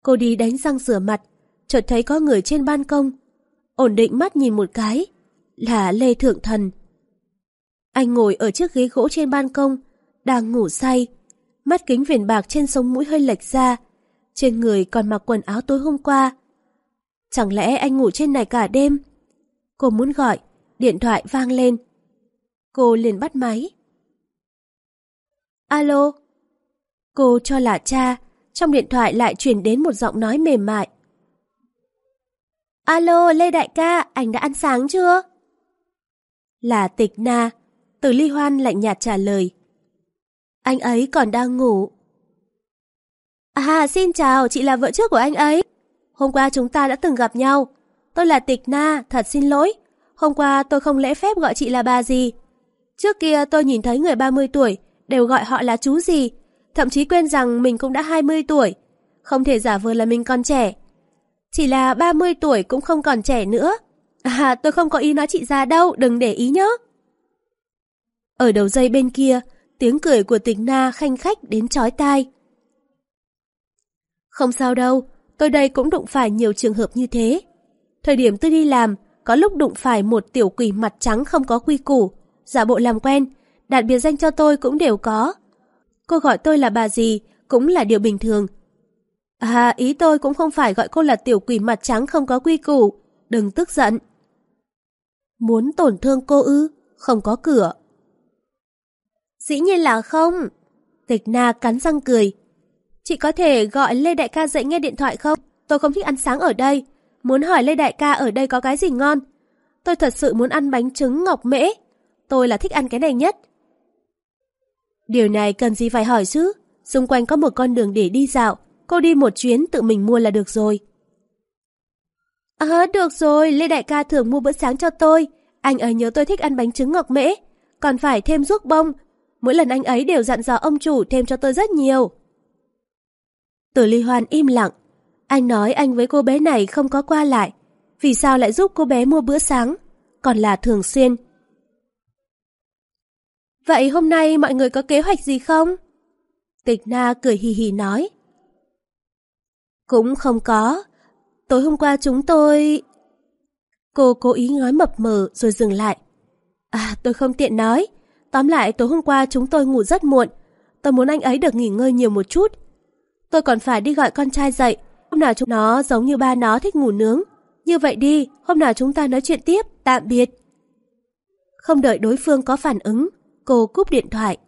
Cô đi đánh răng rửa mặt, chợt thấy có người trên ban công. Ổn định mắt nhìn một cái, là Lê Thượng Thần. Anh ngồi ở chiếc ghế gỗ trên ban công, đang ngủ say. Mắt kính viền bạc trên sống mũi hơi lệch ra, trên người còn mặc quần áo tối hôm qua. Chẳng lẽ anh ngủ trên này cả đêm? Cô muốn gọi, điện thoại vang lên. Cô liền bắt máy. Alo? Cô cho là cha, trong điện thoại lại truyền đến một giọng nói mềm mại. Alo, Lê Đại ca, anh đã ăn sáng chưa? Là tịch na, từ ly hoan lạnh nhạt trả lời. Anh ấy còn đang ngủ. À, xin chào, chị là vợ trước của anh ấy. Hôm qua chúng ta đã từng gặp nhau. Tôi là Tịch Na, thật xin lỗi. Hôm qua tôi không lễ phép gọi chị là bà gì. Trước kia tôi nhìn thấy người 30 tuổi, đều gọi họ là chú gì. Thậm chí quên rằng mình cũng đã 20 tuổi. Không thể giả vờ là mình còn trẻ. Chỉ là 30 tuổi cũng không còn trẻ nữa. À, tôi không có ý nói chị già đâu, đừng để ý nhé. Ở đầu dây bên kia, tiếng cười của tịch na khanh khách đến chói tai. Không sao đâu, tôi đây cũng đụng phải nhiều trường hợp như thế. Thời điểm tôi đi làm, có lúc đụng phải một tiểu quỷ mặt trắng không có quy củ, giả bộ làm quen, đặc biệt danh cho tôi cũng đều có. Cô gọi tôi là bà gì cũng là điều bình thường. À, ý tôi cũng không phải gọi cô là tiểu quỷ mặt trắng không có quy củ. Đừng tức giận. Muốn tổn thương cô ư? Không có cửa. Dĩ nhiên là không. Tịch na cắn răng cười. Chị có thể gọi Lê Đại ca dậy nghe điện thoại không? Tôi không thích ăn sáng ở đây. Muốn hỏi Lê Đại ca ở đây có cái gì ngon? Tôi thật sự muốn ăn bánh trứng ngọc mễ. Tôi là thích ăn cái này nhất. Điều này cần gì phải hỏi chứ? Xung quanh có một con đường để đi dạo. Cô đi một chuyến tự mình mua là được rồi. À, được rồi, Lê Đại ca thường mua bữa sáng cho tôi. Anh ấy nhớ tôi thích ăn bánh trứng ngọc mễ. Còn phải thêm ruốc bông. Mỗi lần anh ấy đều dặn dò ông chủ thêm cho tôi rất nhiều. Tử Ly Hoan im lặng. Anh nói anh với cô bé này không có qua lại. Vì sao lại giúp cô bé mua bữa sáng? Còn là thường xuyên. Vậy hôm nay mọi người có kế hoạch gì không? Tịch Na cười hì hì nói. Cũng không có. Tối hôm qua chúng tôi... Cô cố ý nói mập mờ rồi dừng lại. À, tôi không tiện nói. Tóm lại, tối hôm qua chúng tôi ngủ rất muộn. Tôi muốn anh ấy được nghỉ ngơi nhiều một chút. Tôi còn phải đi gọi con trai dậy. Hôm nào chúng nó giống như ba nó thích ngủ nướng. Như vậy đi, hôm nào chúng ta nói chuyện tiếp, tạm biệt. Không đợi đối phương có phản ứng, cô cúp điện thoại.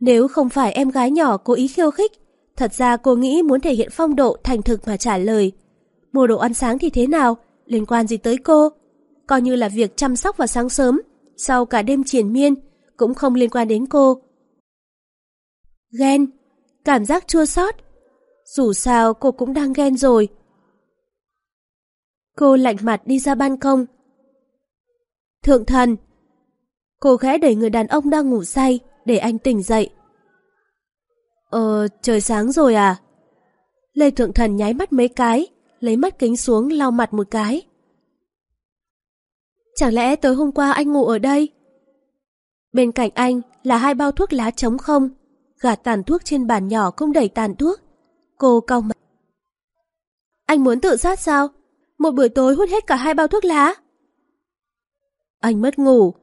Nếu không phải em gái nhỏ cố ý khiêu khích, thật ra cô nghĩ muốn thể hiện phong độ thành thực mà trả lời. Mua đồ ăn sáng thì thế nào, liên quan gì tới cô? Coi như là việc chăm sóc vào sáng sớm, sau cả đêm triển miên, cũng không liên quan đến cô. Ghen, cảm giác chua xót. Dù sao cô cũng đang ghen rồi. Cô lạnh mặt đi ra ban công. Thượng thần, Cô khẽ đẩy người đàn ông đang ngủ say để anh tỉnh dậy. Ờ, trời sáng rồi à? Lê Thượng Thần nháy mắt mấy cái, lấy mắt kính xuống lau mặt một cái. Chẳng lẽ tối hôm qua anh ngủ ở đây? Bên cạnh anh là hai bao thuốc lá trống không, gạt tàn thuốc trên bàn nhỏ không đầy tàn thuốc. Cô cau mặt. Anh muốn tự sát sao? Một buổi tối hút hết cả hai bao thuốc lá. Anh mất ngủ,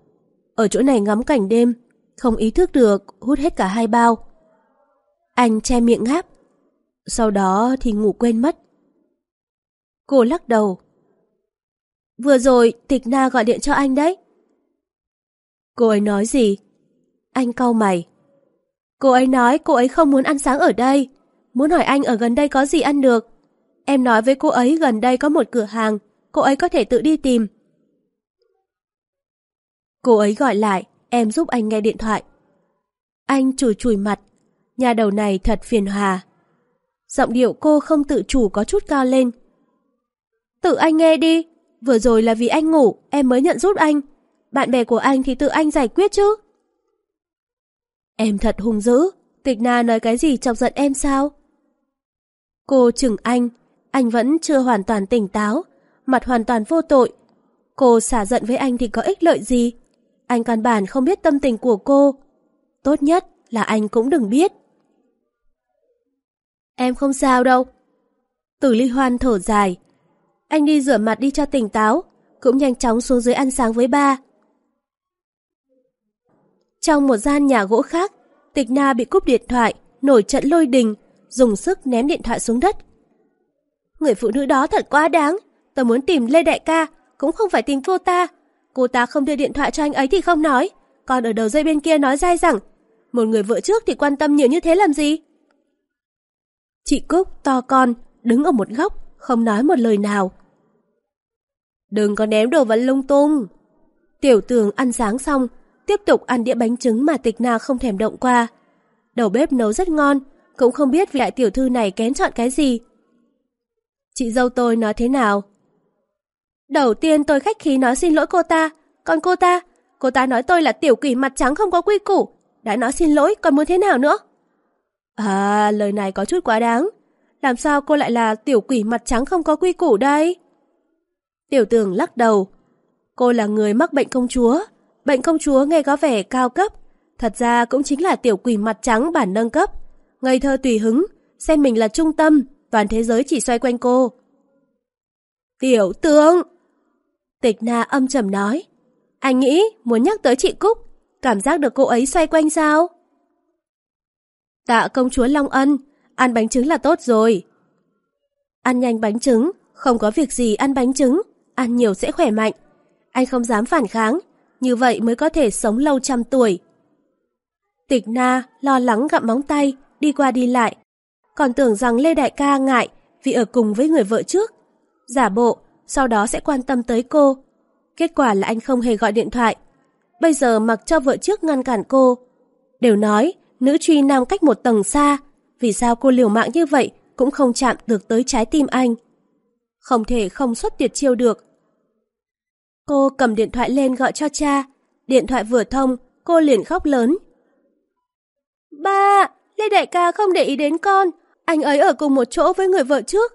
ở chỗ này ngắm cảnh đêm, không ý thức được hút hết cả hai bao. Anh che miệng ngáp, sau đó thì ngủ quên mất. Cô lắc đầu. Vừa rồi Tịch Na gọi điện cho anh đấy. Cô ấy nói gì? Anh cau mày. Cô ấy nói cô ấy không muốn ăn sáng ở đây, muốn hỏi anh ở gần đây có gì ăn được. Em nói với cô ấy gần đây có một cửa hàng, cô ấy có thể tự đi tìm. Cô ấy gọi lại, em giúp anh nghe điện thoại. Anh chùi chùi mặt, nhà đầu này thật phiền hòa. Giọng điệu cô không tự chủ có chút cao lên. Tự anh nghe đi, vừa rồi là vì anh ngủ, em mới nhận giúp anh. Bạn bè của anh thì tự anh giải quyết chứ. Em thật hung dữ, tịch na nói cái gì chọc giận em sao? Cô chừng anh, anh vẫn chưa hoàn toàn tỉnh táo, mặt hoàn toàn vô tội. Cô xả giận với anh thì có ích lợi gì? Anh căn bản không biết tâm tình của cô. Tốt nhất là anh cũng đừng biết. Em không sao đâu. Tử ly hoan thở dài. Anh đi rửa mặt đi cho tỉnh táo, cũng nhanh chóng xuống dưới ăn sáng với ba. Trong một gian nhà gỗ khác, Tịch Na bị cúp điện thoại, nổi trận lôi đình, dùng sức ném điện thoại xuống đất. Người phụ nữ đó thật quá đáng, tớ muốn tìm Lê Đại ca, cũng không phải tìm cô ta, Cô ta không đưa điện thoại cho anh ấy thì không nói, còn ở đầu dây bên kia nói dai rằng một người vợ trước thì quan tâm nhiều như thế làm gì? Chị Cúc to con, đứng ở một góc, không nói một lời nào. Đừng có ném đồ vật lung tung. Tiểu tường ăn sáng xong, tiếp tục ăn đĩa bánh trứng mà tịch na không thèm động qua. Đầu bếp nấu rất ngon, cũng không biết vị đại tiểu thư này kén chọn cái gì. Chị dâu tôi nói thế nào? Đầu tiên tôi khách khí nói xin lỗi cô ta, còn cô ta, cô ta nói tôi là tiểu quỷ mặt trắng không có quy củ. Đã nói xin lỗi, còn muốn thế nào nữa? À, lời này có chút quá đáng. Làm sao cô lại là tiểu quỷ mặt trắng không có quy củ đây? Tiểu tường lắc đầu. Cô là người mắc bệnh công chúa. Bệnh công chúa nghe có vẻ cao cấp. Thật ra cũng chính là tiểu quỷ mặt trắng bản nâng cấp. Ngây thơ tùy hứng, xem mình là trung tâm, toàn thế giới chỉ xoay quanh cô. Tiểu tướng! Tịch na âm trầm nói. Anh nghĩ muốn nhắc tới chị Cúc, cảm giác được cô ấy xoay quanh sao? Tạ công chúa Long Ân, ăn bánh trứng là tốt rồi. Ăn nhanh bánh trứng, không có việc gì ăn bánh trứng, ăn nhiều sẽ khỏe mạnh. Anh không dám phản kháng, như vậy mới có thể sống lâu trăm tuổi. Tịch Na lo lắng gặm móng tay, đi qua đi lại. Còn tưởng rằng Lê Đại ca ngại vì ở cùng với người vợ trước. Giả bộ, sau đó sẽ quan tâm tới cô. Kết quả là anh không hề gọi điện thoại. Bây giờ mặc cho vợ trước ngăn cản cô. Đều nói, nữ truy nam cách một tầng xa. Vì sao cô liều mạng như vậy cũng không chạm được tới trái tim anh? Không thể không xuất tuyệt chiêu được. Cô cầm điện thoại lên gọi cho cha. Điện thoại vừa thông, cô liền khóc lớn. Ba, Lê Đại ca không để ý đến con. Anh ấy ở cùng một chỗ với người vợ trước.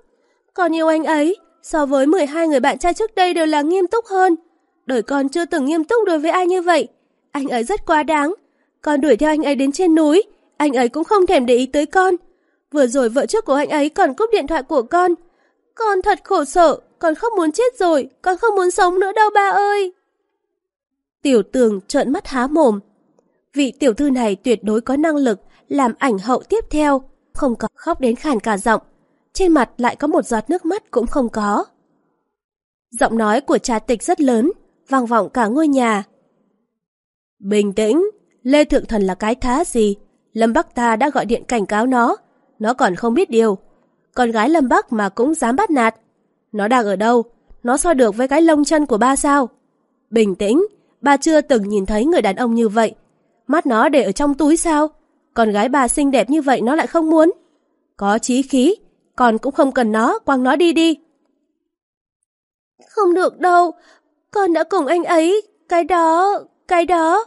Còn yêu anh ấy, so với 12 người bạn trai trước đây đều là nghiêm túc hơn. Đời con chưa từng nghiêm túc đối với ai như vậy. Anh ấy rất quá đáng. Con đuổi theo anh ấy đến trên núi, anh ấy cũng không thèm để ý tới con. Vừa rồi vợ trước của anh ấy còn cúp điện thoại của con. Con thật khổ sở, con không muốn chết rồi, con không muốn sống nữa đâu ba ơi. Tiểu tường trợn mắt há mồm. Vị tiểu thư này tuyệt đối có năng lực làm ảnh hậu tiếp theo, không có khóc đến khàn cả giọng. Trên mặt lại có một giọt nước mắt cũng không có. Giọng nói của cha tịch rất lớn, vang vọng cả ngôi nhà. Bình tĩnh, Lê Thượng Thần là cái thá gì? Lâm Bắc ta đã gọi điện cảnh cáo nó, nó còn không biết điều. Con gái Lâm Bắc mà cũng dám bắt nạt. Nó đang ở đâu? Nó so được với cái lông chân của ba sao? Bình tĩnh, ba chưa từng nhìn thấy người đàn ông như vậy. Mắt nó để ở trong túi sao? Con gái bà xinh đẹp như vậy nó lại không muốn. Có chí khí, còn cũng không cần nó, quăng nó đi đi. Không được đâu, con đã cùng anh ấy, cái đó, cái đó.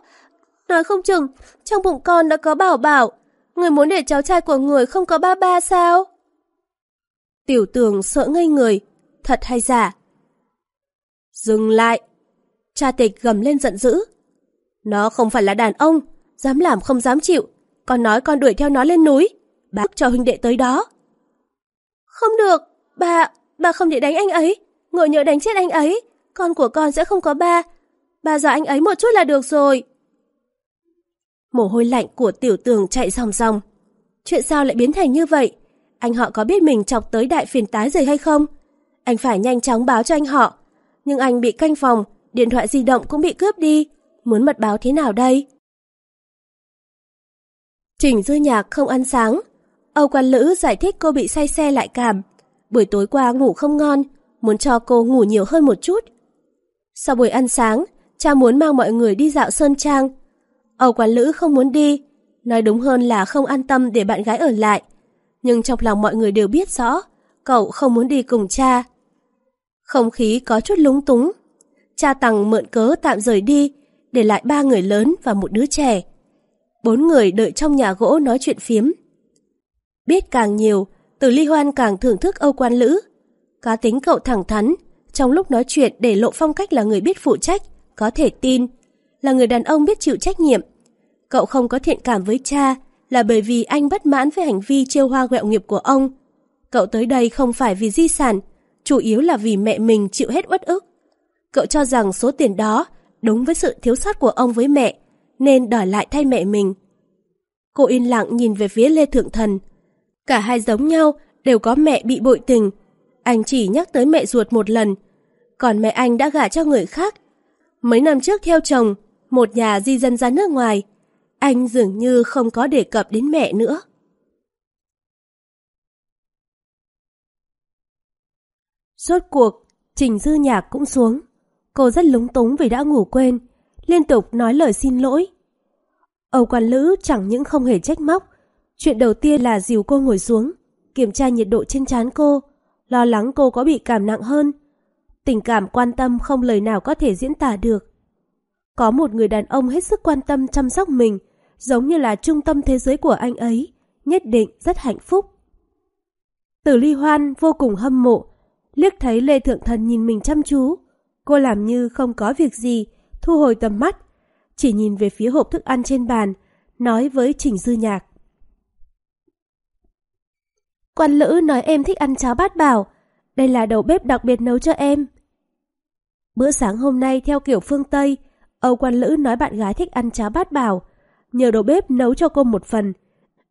Nói không chừng, trong bụng con đã có bảo bảo. Người muốn để cháu trai của người không có ba ba sao? Tiểu tường sợ ngây người, thật hay giả? Dừng lại! Cha tịch gầm lên giận dữ. Nó không phải là đàn ông, dám làm không dám chịu. Con nói con đuổi theo nó lên núi, bác cho huynh đệ tới đó. Không được, bà, bà không để đánh anh ấy, ngồi nhỡ đánh chết anh ấy, con của con sẽ không có ba. Bà dọa anh ấy một chút là được rồi. Mồ hôi lạnh của tiểu tường chạy ròng ròng. Chuyện sao lại biến thành như vậy? Anh họ có biết mình chọc tới đại phiền tái rồi hay không? Anh phải nhanh chóng báo cho anh họ. Nhưng anh bị canh phòng, điện thoại di động cũng bị cướp đi. Muốn mật báo thế nào đây? Trình Dư Nhạc không ăn sáng. Âu quan lữ giải thích cô bị say xe lại cảm. Buổi tối qua ngủ không ngon, muốn cho cô ngủ nhiều hơn một chút. Sau buổi ăn sáng, cha muốn mang mọi người đi dạo Sơn Trang. Âu quán lữ không muốn đi, nói đúng hơn là không an tâm để bạn gái ở lại. Nhưng trong lòng mọi người đều biết rõ, cậu không muốn đi cùng cha. Không khí có chút lúng túng. Cha Tằng mượn cớ tạm rời đi, để lại ba người lớn và một đứa trẻ. Bốn người đợi trong nhà gỗ nói chuyện phiếm. Biết càng nhiều, từ ly hoan càng thưởng thức Âu Quan Lữ. Cá tính cậu thẳng thắn, trong lúc nói chuyện để lộ phong cách là người biết phụ trách, có thể tin, là người đàn ông biết chịu trách nhiệm. Cậu không có thiện cảm với cha là bởi vì anh bất mãn với hành vi trêu hoa quẹo nghiệp của ông. Cậu tới đây không phải vì di sản, chủ yếu là vì mẹ mình chịu hết uất ức. Cậu cho rằng số tiền đó đúng với sự thiếu sót của ông với mẹ, nên đòi lại thay mẹ mình. Cô yên lặng nhìn về phía Lê Thượng Thần. Cả hai giống nhau, đều có mẹ bị bội tình. Anh chỉ nhắc tới mẹ ruột một lần, còn mẹ anh đã gả cho người khác. Mấy năm trước theo chồng, một nhà di dân ra nước ngoài, anh dường như không có đề cập đến mẹ nữa. Rốt cuộc, Trình Dư Nhạc cũng xuống. Cô rất lúng túng vì đã ngủ quên, liên tục nói lời xin lỗi. Âu quan lữ chẳng những không hề trách móc, chuyện đầu tiên là dìu cô ngồi xuống, kiểm tra nhiệt độ trên trán cô, lo lắng cô có bị cảm nặng hơn. Tình cảm quan tâm không lời nào có thể diễn tả được. Có một người đàn ông hết sức quan tâm chăm sóc mình, giống như là trung tâm thế giới của anh ấy, nhất định rất hạnh phúc. Tử ly hoan vô cùng hâm mộ, liếc thấy Lê Thượng Thần nhìn mình chăm chú. Cô làm như không có việc gì, thu hồi tầm mắt, chỉ nhìn về phía hộp thức ăn trên bàn, nói với Trình Dư Nhạc. Quan Lữ nói em thích ăn cháo bát bảo, đây là đầu bếp đặc biệt nấu cho em. Bữa sáng hôm nay theo kiểu phương Tây, Âu Quan Lữ nói bạn gái thích ăn cháo bát bảo, nhờ đầu bếp nấu cho cô một phần.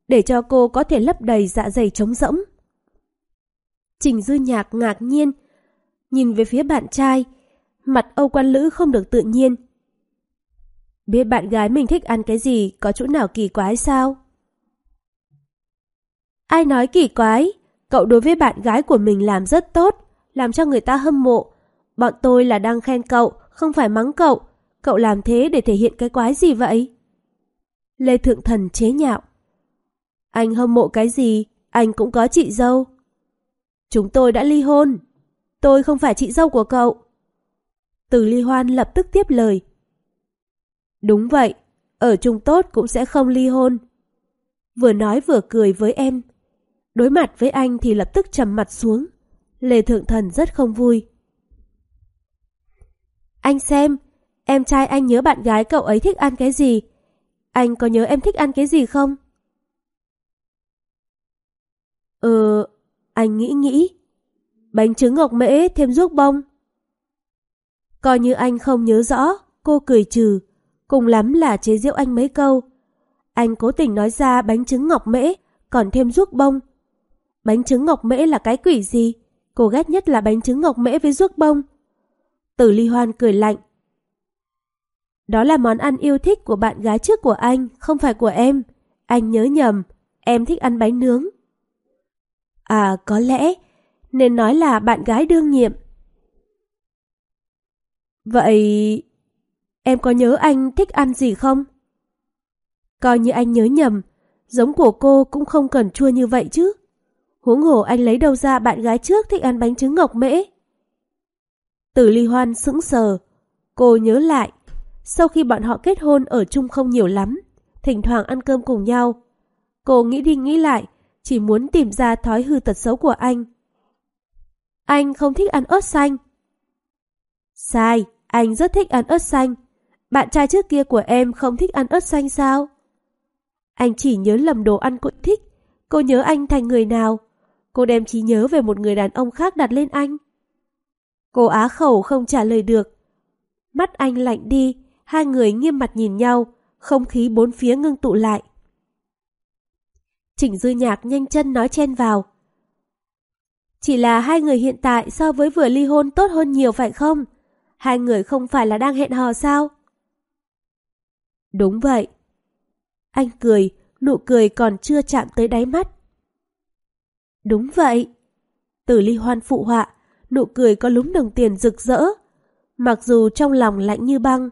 để cho cô có thể lấp đầy dạ dày trống rỗng. Trình Dư Nhạc ngạc nhiên, nhìn về phía bạn trai, mặt Âu Quan Lữ không được tự nhiên. Biết bạn gái mình thích ăn cái gì, có chỗ nào kỳ quái sao? Ai nói kỳ quái? Cậu đối với bạn gái của mình làm rất tốt, làm cho người ta hâm mộ. Bọn tôi là đang khen cậu, không phải mắng cậu. Cậu làm thế để thể hiện cái quái gì vậy? Lê Thượng Thần chế nhạo. Anh hâm mộ cái gì? Anh cũng có chị dâu. Chúng tôi đã ly hôn. Tôi không phải chị dâu của cậu. Từ ly hoan lập tức tiếp lời. Đúng vậy, ở chung tốt cũng sẽ không ly hôn. Vừa nói vừa cười với em. Đối mặt với anh thì lập tức trầm mặt xuống. Lê Thượng Thần rất không vui. Anh xem, em trai anh nhớ bạn gái cậu ấy thích ăn cái gì. Anh có nhớ em thích ăn cái gì không? ờ, anh nghĩ nghĩ. Bánh trứng ngọc mễ thêm ruốc bông. Coi như anh không nhớ rõ, cô cười trừ. Cùng lắm là chế giễu anh mấy câu. Anh cố tình nói ra bánh trứng ngọc mễ, còn thêm ruốc bông. Bánh trứng ngọc mễ là cái quỷ gì? Cô ghét nhất là bánh trứng ngọc mễ với ruốc bông. Tử ly hoan cười lạnh. Đó là món ăn yêu thích của bạn gái trước của anh, không phải của em. Anh nhớ nhầm, em thích ăn bánh nướng. À, có lẽ, nên nói là bạn gái đương nhiệm. Vậy, em có nhớ anh thích ăn gì không? Coi như anh nhớ nhầm, giống của cô cũng không cần chua như vậy chứ. Huống hồ anh lấy đâu ra bạn gái trước thích ăn bánh trứng ngọc mễ. Tử ly hoan sững sờ. Cô nhớ lại, sau khi bọn họ kết hôn ở chung không nhiều lắm, thỉnh thoảng ăn cơm cùng nhau. Cô nghĩ đi nghĩ lại, chỉ muốn tìm ra thói hư tật xấu của anh. Anh không thích ăn ớt xanh. Sai, anh rất thích ăn ớt xanh. Bạn trai trước kia của em không thích ăn ớt xanh sao? Anh chỉ nhớ lầm đồ ăn cô thích. Cô nhớ anh thành người nào? Cô đem trí nhớ về một người đàn ông khác đặt lên anh. Cô á khẩu không trả lời được. Mắt anh lạnh đi, hai người nghiêm mặt nhìn nhau, không khí bốn phía ngưng tụ lại. Chỉnh dư nhạc nhanh chân nói chen vào. Chỉ là hai người hiện tại so với vừa ly hôn tốt hơn nhiều phải không? Hai người không phải là đang hẹn hò sao? Đúng vậy. Anh cười, nụ cười còn chưa chạm tới đáy mắt. Đúng vậy. Tử ly hoan phụ họa, nụ cười có lúng đồng tiền rực rỡ. Mặc dù trong lòng lạnh như băng.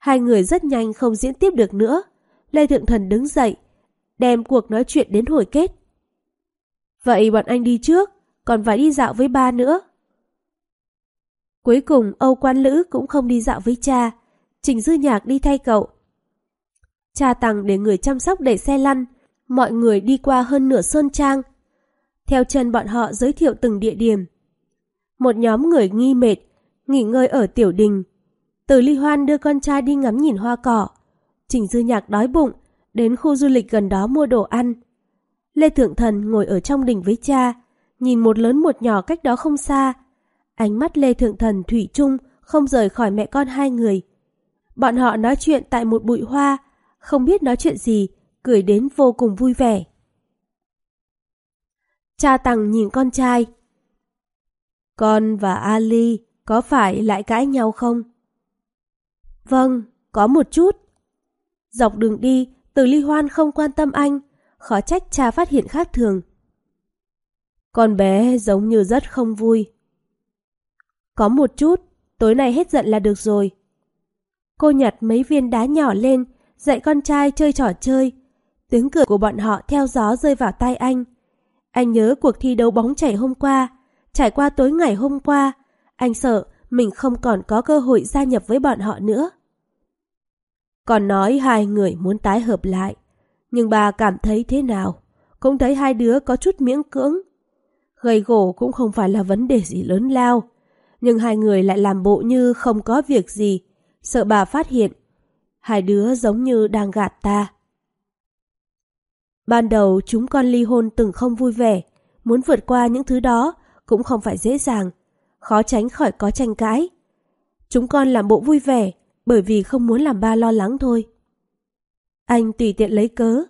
Hai người rất nhanh không diễn tiếp được nữa. Lê Thượng Thần đứng dậy, đem cuộc nói chuyện đến hồi kết. Vậy bọn anh đi trước, còn phải đi dạo với ba nữa. Cuối cùng Âu Quan Lữ cũng không đi dạo với cha, Trình Dư Nhạc đi thay cậu. Cha Tằng để người chăm sóc đẩy xe lăn, mọi người đi qua hơn nửa sơn trang. Theo chân bọn họ giới thiệu từng địa điểm. Một nhóm người nghi mệt, nghỉ ngơi ở tiểu đình. Từ ly hoan đưa con trai đi ngắm nhìn hoa cỏ. Trình Dư Nhạc đói bụng, đến khu du lịch gần đó mua đồ ăn. Lê Thượng Thần ngồi ở trong đình với cha, nhìn một lớn một nhỏ cách đó không xa. Ánh mắt Lê Thượng Thần thủy chung không rời khỏi mẹ con hai người. Bọn họ nói chuyện tại một bụi hoa, không biết nói chuyện gì, cười đến vô cùng vui vẻ. Cha Tằng nhìn con trai. Con và Ali có phải lại cãi nhau không? Vâng, có một chút. Dọc đường đi, từ ly hoan không quan tâm anh, khó trách cha phát hiện khác thường. Con bé giống như rất không vui. Có một chút, tối nay hết giận là được rồi. Cô nhặt mấy viên đá nhỏ lên, dạy con trai chơi trò chơi. Tiếng cười của bọn họ theo gió rơi vào tay anh. Anh nhớ cuộc thi đấu bóng chảy hôm qua, trải qua tối ngày hôm qua. Anh sợ mình không còn có cơ hội gia nhập với bọn họ nữa. Còn nói hai người muốn tái hợp lại. Nhưng bà cảm thấy thế nào? Cũng thấy hai đứa có chút miễn cưỡng. Gầy gỗ cũng không phải là vấn đề gì lớn lao. Nhưng hai người lại làm bộ như không có việc gì. Sợ bà phát hiện. Hai đứa giống như đang gạt ta. Ban đầu chúng con ly hôn từng không vui vẻ. Muốn vượt qua những thứ đó cũng không phải dễ dàng. Khó tránh khỏi có tranh cãi. Chúng con làm bộ vui vẻ bởi vì không muốn làm ba lo lắng thôi. Anh tùy tiện lấy cớ.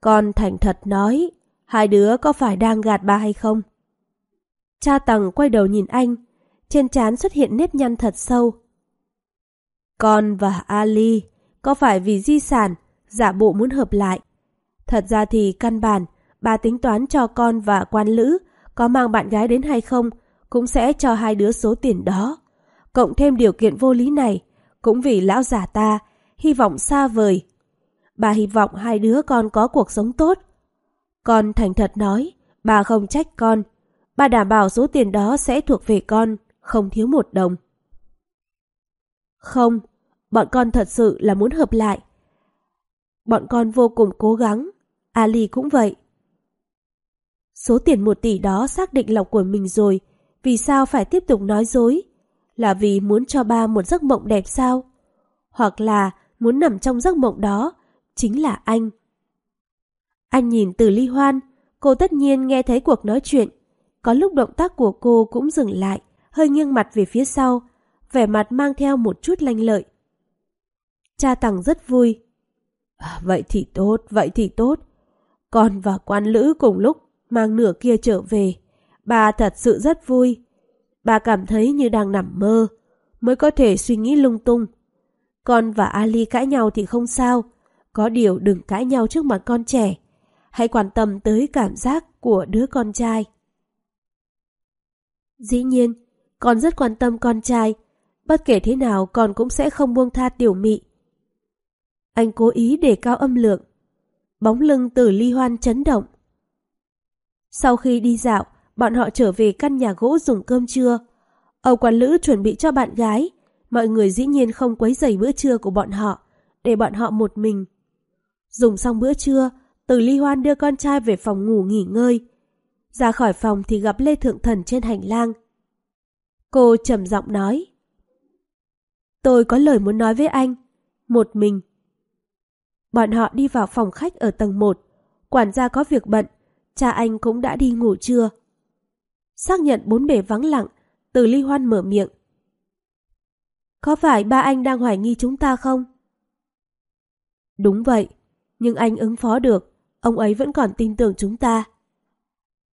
Con thành thật nói, hai đứa có phải đang gạt ba hay không? Cha Tằng quay đầu nhìn anh, trên trán xuất hiện nếp nhăn thật sâu. Con và Ali có phải vì di sản giả bộ muốn hợp lại? Thật ra thì căn bản, bà tính toán cho con và quan lữ có mang bạn gái đến hay không cũng sẽ cho hai đứa số tiền đó. Cộng thêm điều kiện vô lý này, cũng vì lão già ta, hy vọng xa vời. Bà hy vọng hai đứa con có cuộc sống tốt. Con thành thật nói, bà không trách con. Bà đảm bảo số tiền đó sẽ thuộc về con, không thiếu một đồng. Không, bọn con thật sự là muốn hợp lại. Bọn con vô cùng cố gắng, Ali cũng vậy. Số tiền một tỷ đó xác định lọc của mình rồi, vì sao phải tiếp tục nói dối? Là vì muốn cho ba một giấc mộng đẹp sao? Hoặc là muốn nằm trong giấc mộng đó, chính là anh. Anh nhìn từ ly hoan, cô tất nhiên nghe thấy cuộc nói chuyện. Có lúc động tác của cô cũng dừng lại, hơi nghiêng mặt về phía sau, vẻ mặt mang theo một chút lanh lợi. Cha Tằng rất vui. À, vậy thì tốt, vậy thì tốt. Con và quan lữ cùng lúc mang nửa kia trở về. Bà thật sự rất vui. Bà cảm thấy như đang nằm mơ, mới có thể suy nghĩ lung tung. Con và Ali cãi nhau thì không sao, có điều đừng cãi nhau trước mặt con trẻ. Hãy quan tâm tới cảm giác của đứa con trai. Dĩ nhiên, con rất quan tâm con trai. Bất kể thế nào con cũng sẽ không buông tha tiểu mị. Anh cố ý để cao âm lượng. Bóng lưng từ ly hoan chấn động. Sau khi đi dạo, bọn họ trở về căn nhà gỗ dùng cơm trưa. Âu quán lữ chuẩn bị cho bạn gái. Mọi người dĩ nhiên không quấy rầy bữa trưa của bọn họ, để bọn họ một mình. Dùng xong bữa trưa, từ ly hoan đưa con trai về phòng ngủ nghỉ ngơi. Ra khỏi phòng thì gặp Lê Thượng Thần trên hành lang. Cô trầm giọng nói. Tôi có lời muốn nói với anh. Một mình. Bọn họ đi vào phòng khách ở tầng 1. Quản gia có việc bận. Cha anh cũng đã đi ngủ trưa. Xác nhận bốn bề vắng lặng, từ ly hoan mở miệng. Có phải ba anh đang hoài nghi chúng ta không? Đúng vậy, nhưng anh ứng phó được, ông ấy vẫn còn tin tưởng chúng ta.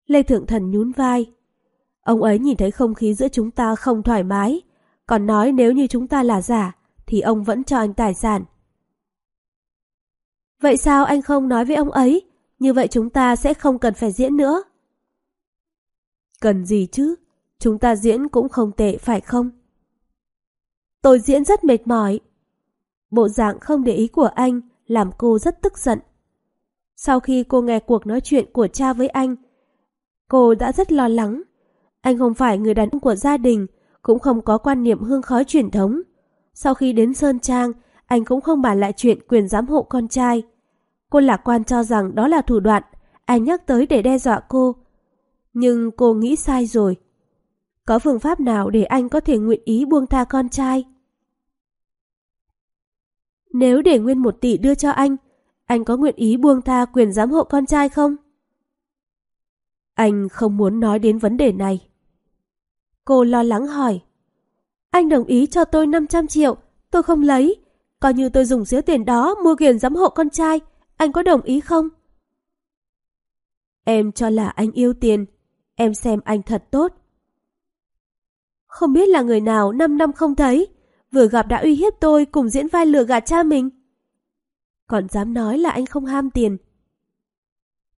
Lê Thượng Thần nhún vai. Ông ấy nhìn thấy không khí giữa chúng ta không thoải mái, còn nói nếu như chúng ta là giả, thì ông vẫn cho anh tài sản. Vậy sao anh không nói với ông ấy? Như vậy chúng ta sẽ không cần phải diễn nữa. Cần gì chứ? Chúng ta diễn cũng không tệ phải không? Tôi diễn rất mệt mỏi. Bộ dạng không để ý của anh làm cô rất tức giận. Sau khi cô nghe cuộc nói chuyện của cha với anh, cô đã rất lo lắng. Anh không phải người đàn ông của gia đình, cũng không có quan niệm hương khói truyền thống. Sau khi đến Sơn Trang, anh cũng không bàn lại chuyện quyền giám hộ con trai. Cô lạc quan cho rằng đó là thủ đoạn, anh nhắc tới để đe dọa cô. Nhưng cô nghĩ sai rồi. Có phương pháp nào để anh có thể nguyện ý buông tha con trai? Nếu để nguyên một tỷ đưa cho anh, anh có nguyện ý buông tha quyền giám hộ con trai không? Anh không muốn nói đến vấn đề này. Cô lo lắng hỏi. Anh đồng ý cho tôi 500 triệu, tôi không lấy. Coi như tôi dùng số tiền đó mua quyền giám hộ con trai, anh có đồng ý không? Em cho là anh yêu tiền, em xem anh thật tốt. Không biết là người nào 5 năm không thấy, vừa gặp đã uy hiếp tôi cùng diễn vai lừa gạt cha mình. Còn dám nói là anh không ham tiền.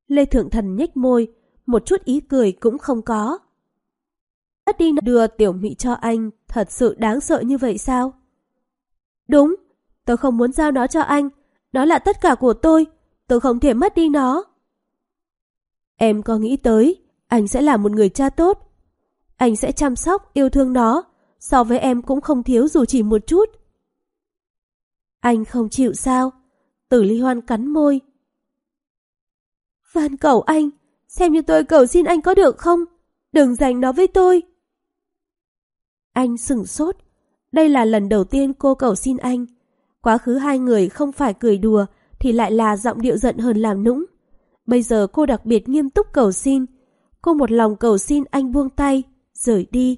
Lê Thượng Thần nhếch môi, một chút ý cười cũng không có. Mất đi đưa tiểu mỹ cho anh thật sự đáng sợ như vậy sao? Đúng, tôi không muốn giao nó cho anh. Đó là tất cả của tôi, tôi không thể mất đi nó. Em có nghĩ tới, anh sẽ là một người cha tốt. Anh sẽ chăm sóc, yêu thương nó, so với em cũng không thiếu dù chỉ một chút. Anh không chịu sao? Tử ly hoan cắn môi. Van cầu anh, xem như tôi cầu xin anh có được không? Đừng giành nó với tôi. Anh sửng sốt. Đây là lần đầu tiên cô cầu xin anh. Quá khứ hai người không phải cười đùa thì lại là giọng điệu giận hơn làm nũng. Bây giờ cô đặc biệt nghiêm túc cầu xin. Cô một lòng cầu xin anh buông tay, rời đi.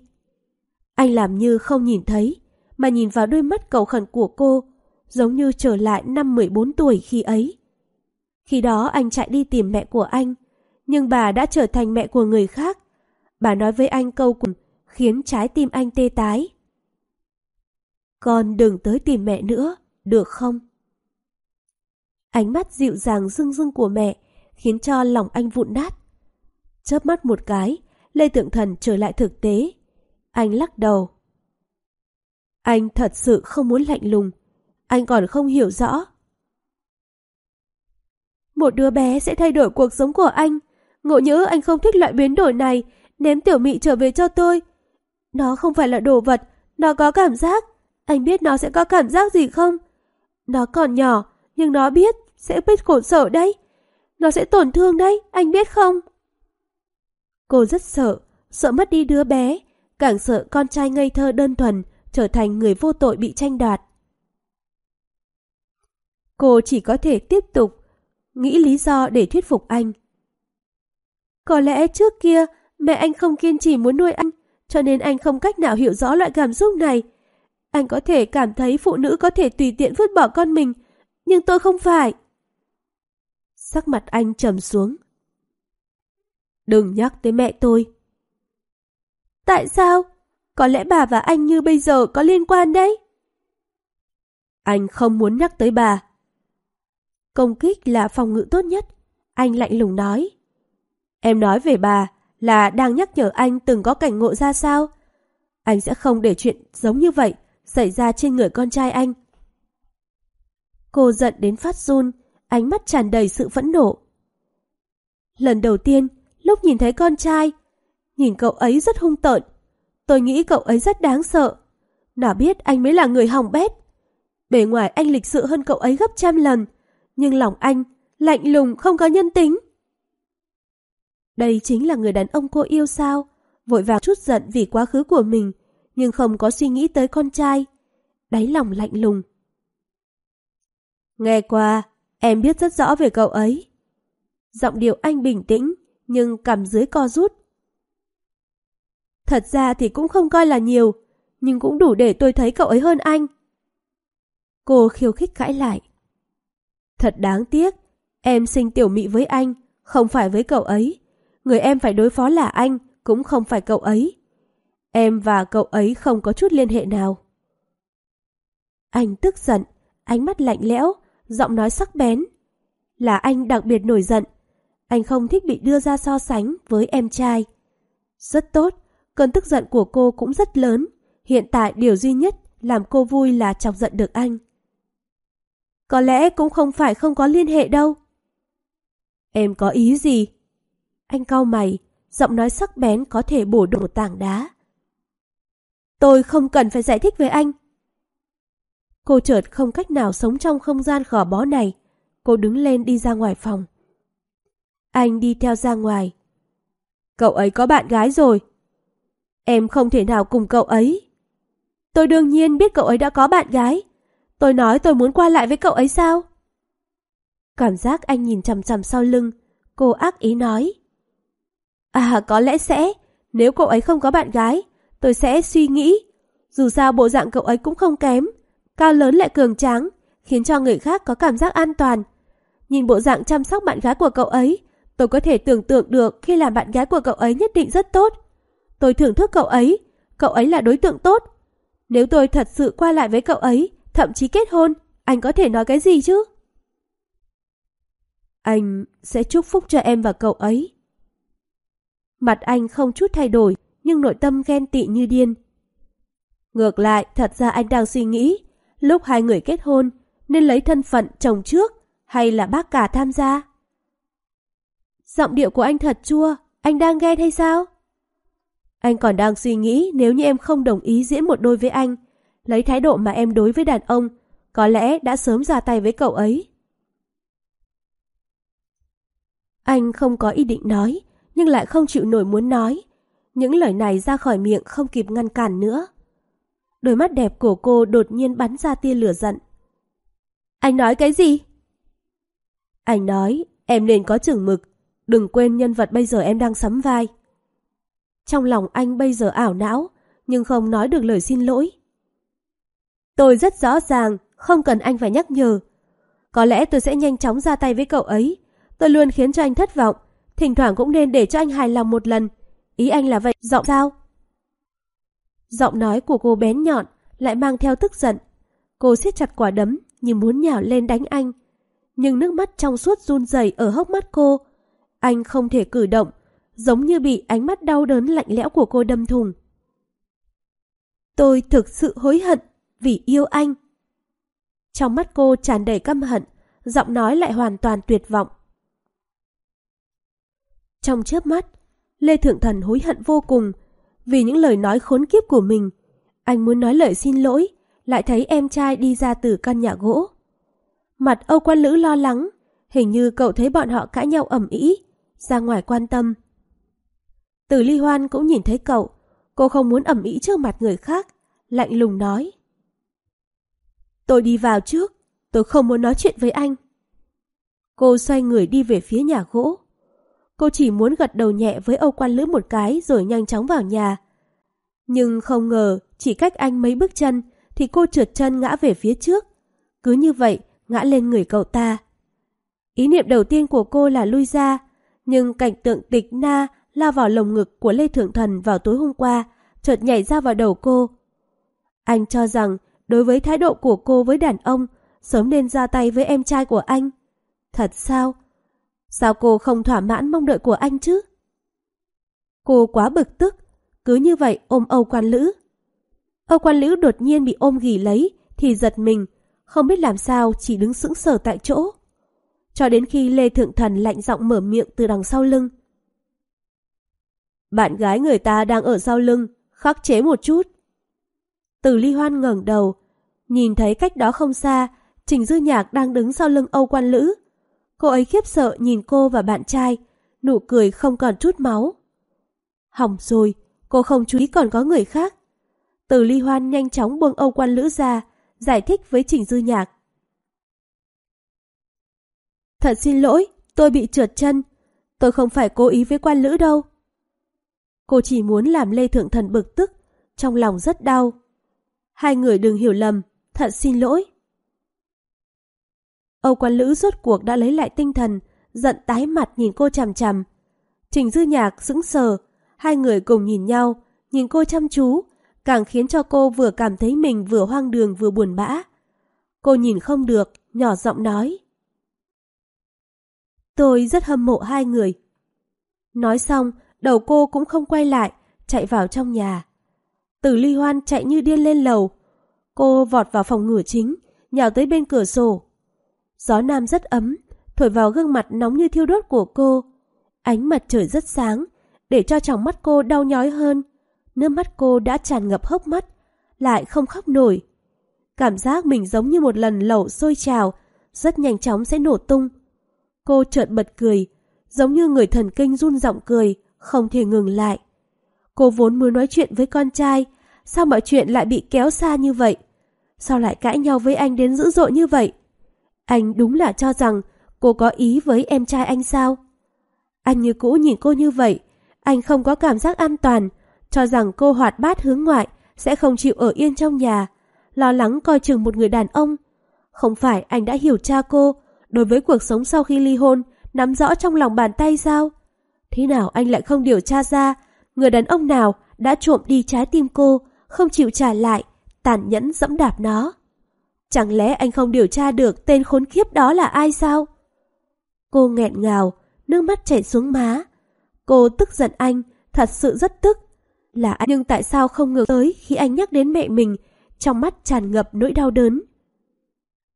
Anh làm như không nhìn thấy, mà nhìn vào đôi mắt cầu khẩn của cô, giống như trở lại năm 14 tuổi khi ấy. Khi đó anh chạy đi tìm mẹ của anh, nhưng bà đã trở thành mẹ của người khác. Bà nói với anh câu cùng khiến trái tim anh tê tái. Con đừng tới tìm mẹ nữa, được không? Ánh mắt dịu dàng rưng rưng của mẹ khiến cho lòng anh vụn nát. Chớp mắt một cái, Lê Tượng Thần trở lại thực tế. Anh lắc đầu. Anh thật sự không muốn lạnh lùng. Anh còn không hiểu rõ. Một đứa bé sẽ thay đổi cuộc sống của anh. Ngộ nhỡ anh không thích loại biến đổi này, ném tiểu mị trở về cho tôi. Nó không phải là đồ vật, nó có cảm giác. Anh biết nó sẽ có cảm giác gì không? Nó còn nhỏ, nhưng nó biết, sẽ biết khổ sở đấy. Nó sẽ tổn thương đấy, anh biết không? Cô rất sợ, sợ mất đi đứa bé, càng sợ con trai ngây thơ đơn thuần trở thành người vô tội bị tranh đoạt. Cô chỉ có thể tiếp tục nghĩ lý do để thuyết phục anh. Có lẽ trước kia mẹ anh không kiên trì muốn nuôi anh, cho nên anh không cách nào hiểu rõ loại cảm xúc này. Anh có thể cảm thấy phụ nữ có thể tùy tiện vứt bỏ con mình, nhưng tôi không phải. Sắc mặt anh trầm xuống. Đừng nhắc tới mẹ tôi. Tại sao? Có lẽ bà và anh như bây giờ có liên quan đấy. Anh không muốn nhắc tới bà. Công kích là phòng ngự tốt nhất. Anh lạnh lùng nói. Em nói về bà là đang nhắc nhở anh từng có cảnh ngộ ra sao. Anh sẽ không để chuyện giống như vậy xảy ra trên người con trai anh. Cô giận đến phát run, ánh mắt tràn đầy sự phẫn nộ. Lần đầu tiên, lúc nhìn thấy con trai, nhìn cậu ấy rất hung tợn. Tôi nghĩ cậu ấy rất đáng sợ. Nào biết anh mới là người hỏng bét. Bề ngoài anh lịch sự hơn cậu ấy gấp trăm lần, nhưng lòng anh lạnh lùng không có nhân tính. Đây chính là người đàn ông cô yêu sao? Vội vàng chút giận vì quá khứ của mình, nhưng không có suy nghĩ tới con trai. Đáy lòng lạnh lùng. Nghe qua, em biết rất rõ về cậu ấy. Giọng điệu anh bình tĩnh, nhưng cầm dưới co rút. Thật ra thì cũng không coi là nhiều, nhưng cũng đủ để tôi thấy cậu ấy hơn anh. Cô khiêu khích cãi lại. Thật đáng tiếc, em sinh tiểu mị với anh, không phải với cậu ấy. Người em phải đối phó là anh, cũng không phải cậu ấy. Em và cậu ấy không có chút liên hệ nào. Anh tức giận, ánh mắt lạnh lẽo, giọng nói sắc bén. Là anh đặc biệt nổi giận. Anh không thích bị đưa ra so sánh với em trai. Rất tốt, cơn tức giận của cô cũng rất lớn. Hiện tại điều duy nhất làm cô vui là chọc giận được anh. Có lẽ cũng không phải không có liên hệ đâu. Em có ý gì? Anh cau mày, giọng nói sắc bén có thể bổ đổ tảng đá. Tôi không cần phải giải thích với anh. Cô chợt không cách nào sống trong không gian gò bó này. Cô đứng lên đi ra ngoài phòng. Anh đi theo ra ngoài. Cậu ấy có bạn gái rồi. Em không thể nào cùng cậu ấy. Tôi đương nhiên biết cậu ấy đã có bạn gái. Tôi nói tôi muốn qua lại với cậu ấy sao? Cảm giác anh nhìn chằm chằm sau lưng, cô ác ý nói. À có lẽ sẽ, nếu cậu ấy không có bạn gái, tôi sẽ suy nghĩ. Dù sao bộ dạng cậu ấy cũng không kém, cao lớn lại cường tráng, khiến cho người khác có cảm giác an toàn. Nhìn bộ dạng chăm sóc bạn gái của cậu ấy, tôi có thể tưởng tượng được khi làm bạn gái của cậu ấy nhất định rất tốt. Tôi thưởng thức cậu ấy, cậu ấy là đối tượng tốt. Nếu tôi thật sự qua lại với cậu ấy, thậm chí kết hôn, anh có thể nói cái gì chứ? Anh sẽ chúc phúc cho em và cậu ấy. Mặt anh không chút thay đổi, nhưng nội tâm ghen tị như điên. Ngược lại, thật ra anh đang suy nghĩ, lúc hai người kết hôn, nên lấy thân phận chồng trước, hay là bác cả tham gia? Giọng điệu của anh thật chua, anh đang ghen hay sao? Anh còn đang suy nghĩ nếu như em không đồng ý diễn một đôi với anh, lấy thái độ mà em đối với đàn ông, có lẽ đã sớm ra tay với cậu ấy. Anh không có ý định nói, nhưng lại không chịu nổi muốn nói. Những lời này ra khỏi miệng không kịp ngăn cản nữa. Đôi mắt đẹp của cô đột nhiên bắn ra tia lửa giận. Anh nói cái gì? Anh nói, em nên có chừng mực, đừng quên nhân vật bây giờ em đang sắm vai. Trong lòng anh bây giờ ảo não, nhưng không nói được lời xin lỗi. Tôi rất rõ ràng, không cần anh phải nhắc nhở. Có lẽ tôi sẽ nhanh chóng ra tay với cậu ấy. Tôi luôn khiến cho anh thất vọng. Thỉnh thoảng cũng nên để cho anh hài lòng một lần. Ý anh là vậy, giọng sao? Giọng nói của cô bén nhọn, lại mang theo tức giận. Cô siết chặt quả đấm, như muốn nhào lên đánh anh. Nhưng nước mắt trong suốt run rẩy ở hốc mắt cô. Anh không thể cử động, giống như bị ánh mắt đau đớn lạnh lẽo của cô đâm thùng. Tôi thực sự hối hận vì yêu anh. Trong mắt cô tràn đầy căm hận, giọng nói lại hoàn toàn tuyệt vọng. Trong chớp mắt, Lê Thượng Thần hối hận vô cùng vì những lời nói khốn kiếp của mình. Anh muốn nói lời xin lỗi, lại thấy em trai đi ra từ căn nhà gỗ. Mặt Âu Quan Lữ lo lắng, hình như cậu thấy bọn họ cãi nhau ẩm ý, ra ngoài quan tâm. Từ ly hoan cũng nhìn thấy cậu, cô không muốn ẩm ý trước mặt người khác, lạnh lùng nói. Tôi đi vào trước, tôi không muốn nói chuyện với anh. Cô xoay người đi về phía nhà gỗ. Cô chỉ muốn gật đầu nhẹ với Âu Quan Lữ một cái rồi nhanh chóng vào nhà. Nhưng không ngờ, chỉ cách anh mấy bước chân thì cô trượt chân ngã về phía trước. Cứ như vậy, ngã lên người cậu ta. Ý niệm đầu tiên của cô là lui ra, nhưng cảnh tượng tịch na lao vào lồng ngực của Lê Thượng Thần vào tối hôm qua, chợt nhảy ra vào đầu cô. Anh cho rằng đối với thái độ của cô với đàn ông, sớm nên ra tay với em trai của anh. Thật sao? Sao cô không thỏa mãn mong đợi của anh chứ? Cô quá bực tức, cứ như vậy ôm Âu Quan Lữ. Âu Quan Lữ đột nhiên bị ôm ghì lấy, thì giật mình, không biết làm sao chỉ đứng sững sờ tại chỗ. Cho đến khi Lê Thượng Thần lạnh giọng mở miệng từ đằng sau lưng. Bạn gái người ta đang ở sau lưng, khắc chế một chút. Từ ly hoan ngẩng đầu, nhìn thấy cách đó không xa, Trình Dư Nhạc đang đứng sau lưng Âu Quan Lữ. Cô ấy khiếp sợ nhìn cô và bạn trai, nụ cười không còn chút máu. Hỏng rồi, cô không chú ý còn có người khác. Từ ly hoan nhanh chóng buông Âu Quan Lữ ra, giải thích với Trình Dư Nhạc. Thật xin lỗi, tôi bị trượt chân. Tôi không phải cố ý với quan lữ đâu. Cô chỉ muốn làm Lê Thượng Thần bực tức, trong lòng rất đau. Hai người đừng hiểu lầm, thật xin lỗi. Âu quan lữ rốt cuộc đã lấy lại tinh thần, giận tái mặt nhìn cô chằm chằm. Trình dư nhạc sững sờ, hai người cùng nhìn nhau, nhìn cô chăm chú, càng khiến cho cô vừa cảm thấy mình vừa hoang đường vừa buồn bã. Cô nhìn không được, nhỏ giọng nói. Tôi rất hâm mộ hai người. Nói xong, đầu cô cũng không quay lại, chạy vào trong nhà. Tử ly hoan chạy như điên lên lầu. Cô vọt vào phòng ngửa chính, nhào tới bên cửa sổ. Gió nam rất ấm, thổi vào gương mặt nóng như thiêu đốt của cô. Ánh mặt trời rất sáng, để cho tròng mắt cô đau nhói hơn. Nước mắt cô đã tràn ngập hốc mắt, lại không khóc nổi. Cảm giác mình giống như một lần lẩu sôi trào, rất nhanh chóng sẽ nổ tung. Cô chợt bật cười, giống như người thần kinh run giọng cười, không thể ngừng lại. Cô vốn muốn nói chuyện với con trai, sao mọi chuyện lại bị kéo xa như vậy? Sao lại cãi nhau với anh đến dữ dội như vậy? Anh đúng là cho rằng cô có ý với em trai anh sao? Anh như cũ nhìn cô như vậy, anh không có cảm giác an toàn, cho rằng cô hoạt bát hướng ngoại sẽ không chịu ở yên trong nhà, lo lắng coi chừng một người đàn ông. Không phải anh đã hiểu cha cô, đối với cuộc sống sau khi ly hôn, nắm rõ trong lòng bàn tay sao? Thế nào anh lại không điều tra ra người đàn ông nào đã trộm đi trái tim cô, không chịu trả lại, tàn nhẫn dẫm đạp nó? Chẳng lẽ anh không điều tra được tên khốn kiếp đó là ai sao? Cô nghẹn ngào, nước mắt chảy xuống má. Cô tức giận anh, thật sự rất tức. Là anh nhưng tại sao không ngờ tới khi anh nhắc đến mẹ mình, trong mắt tràn ngập nỗi đau đớn.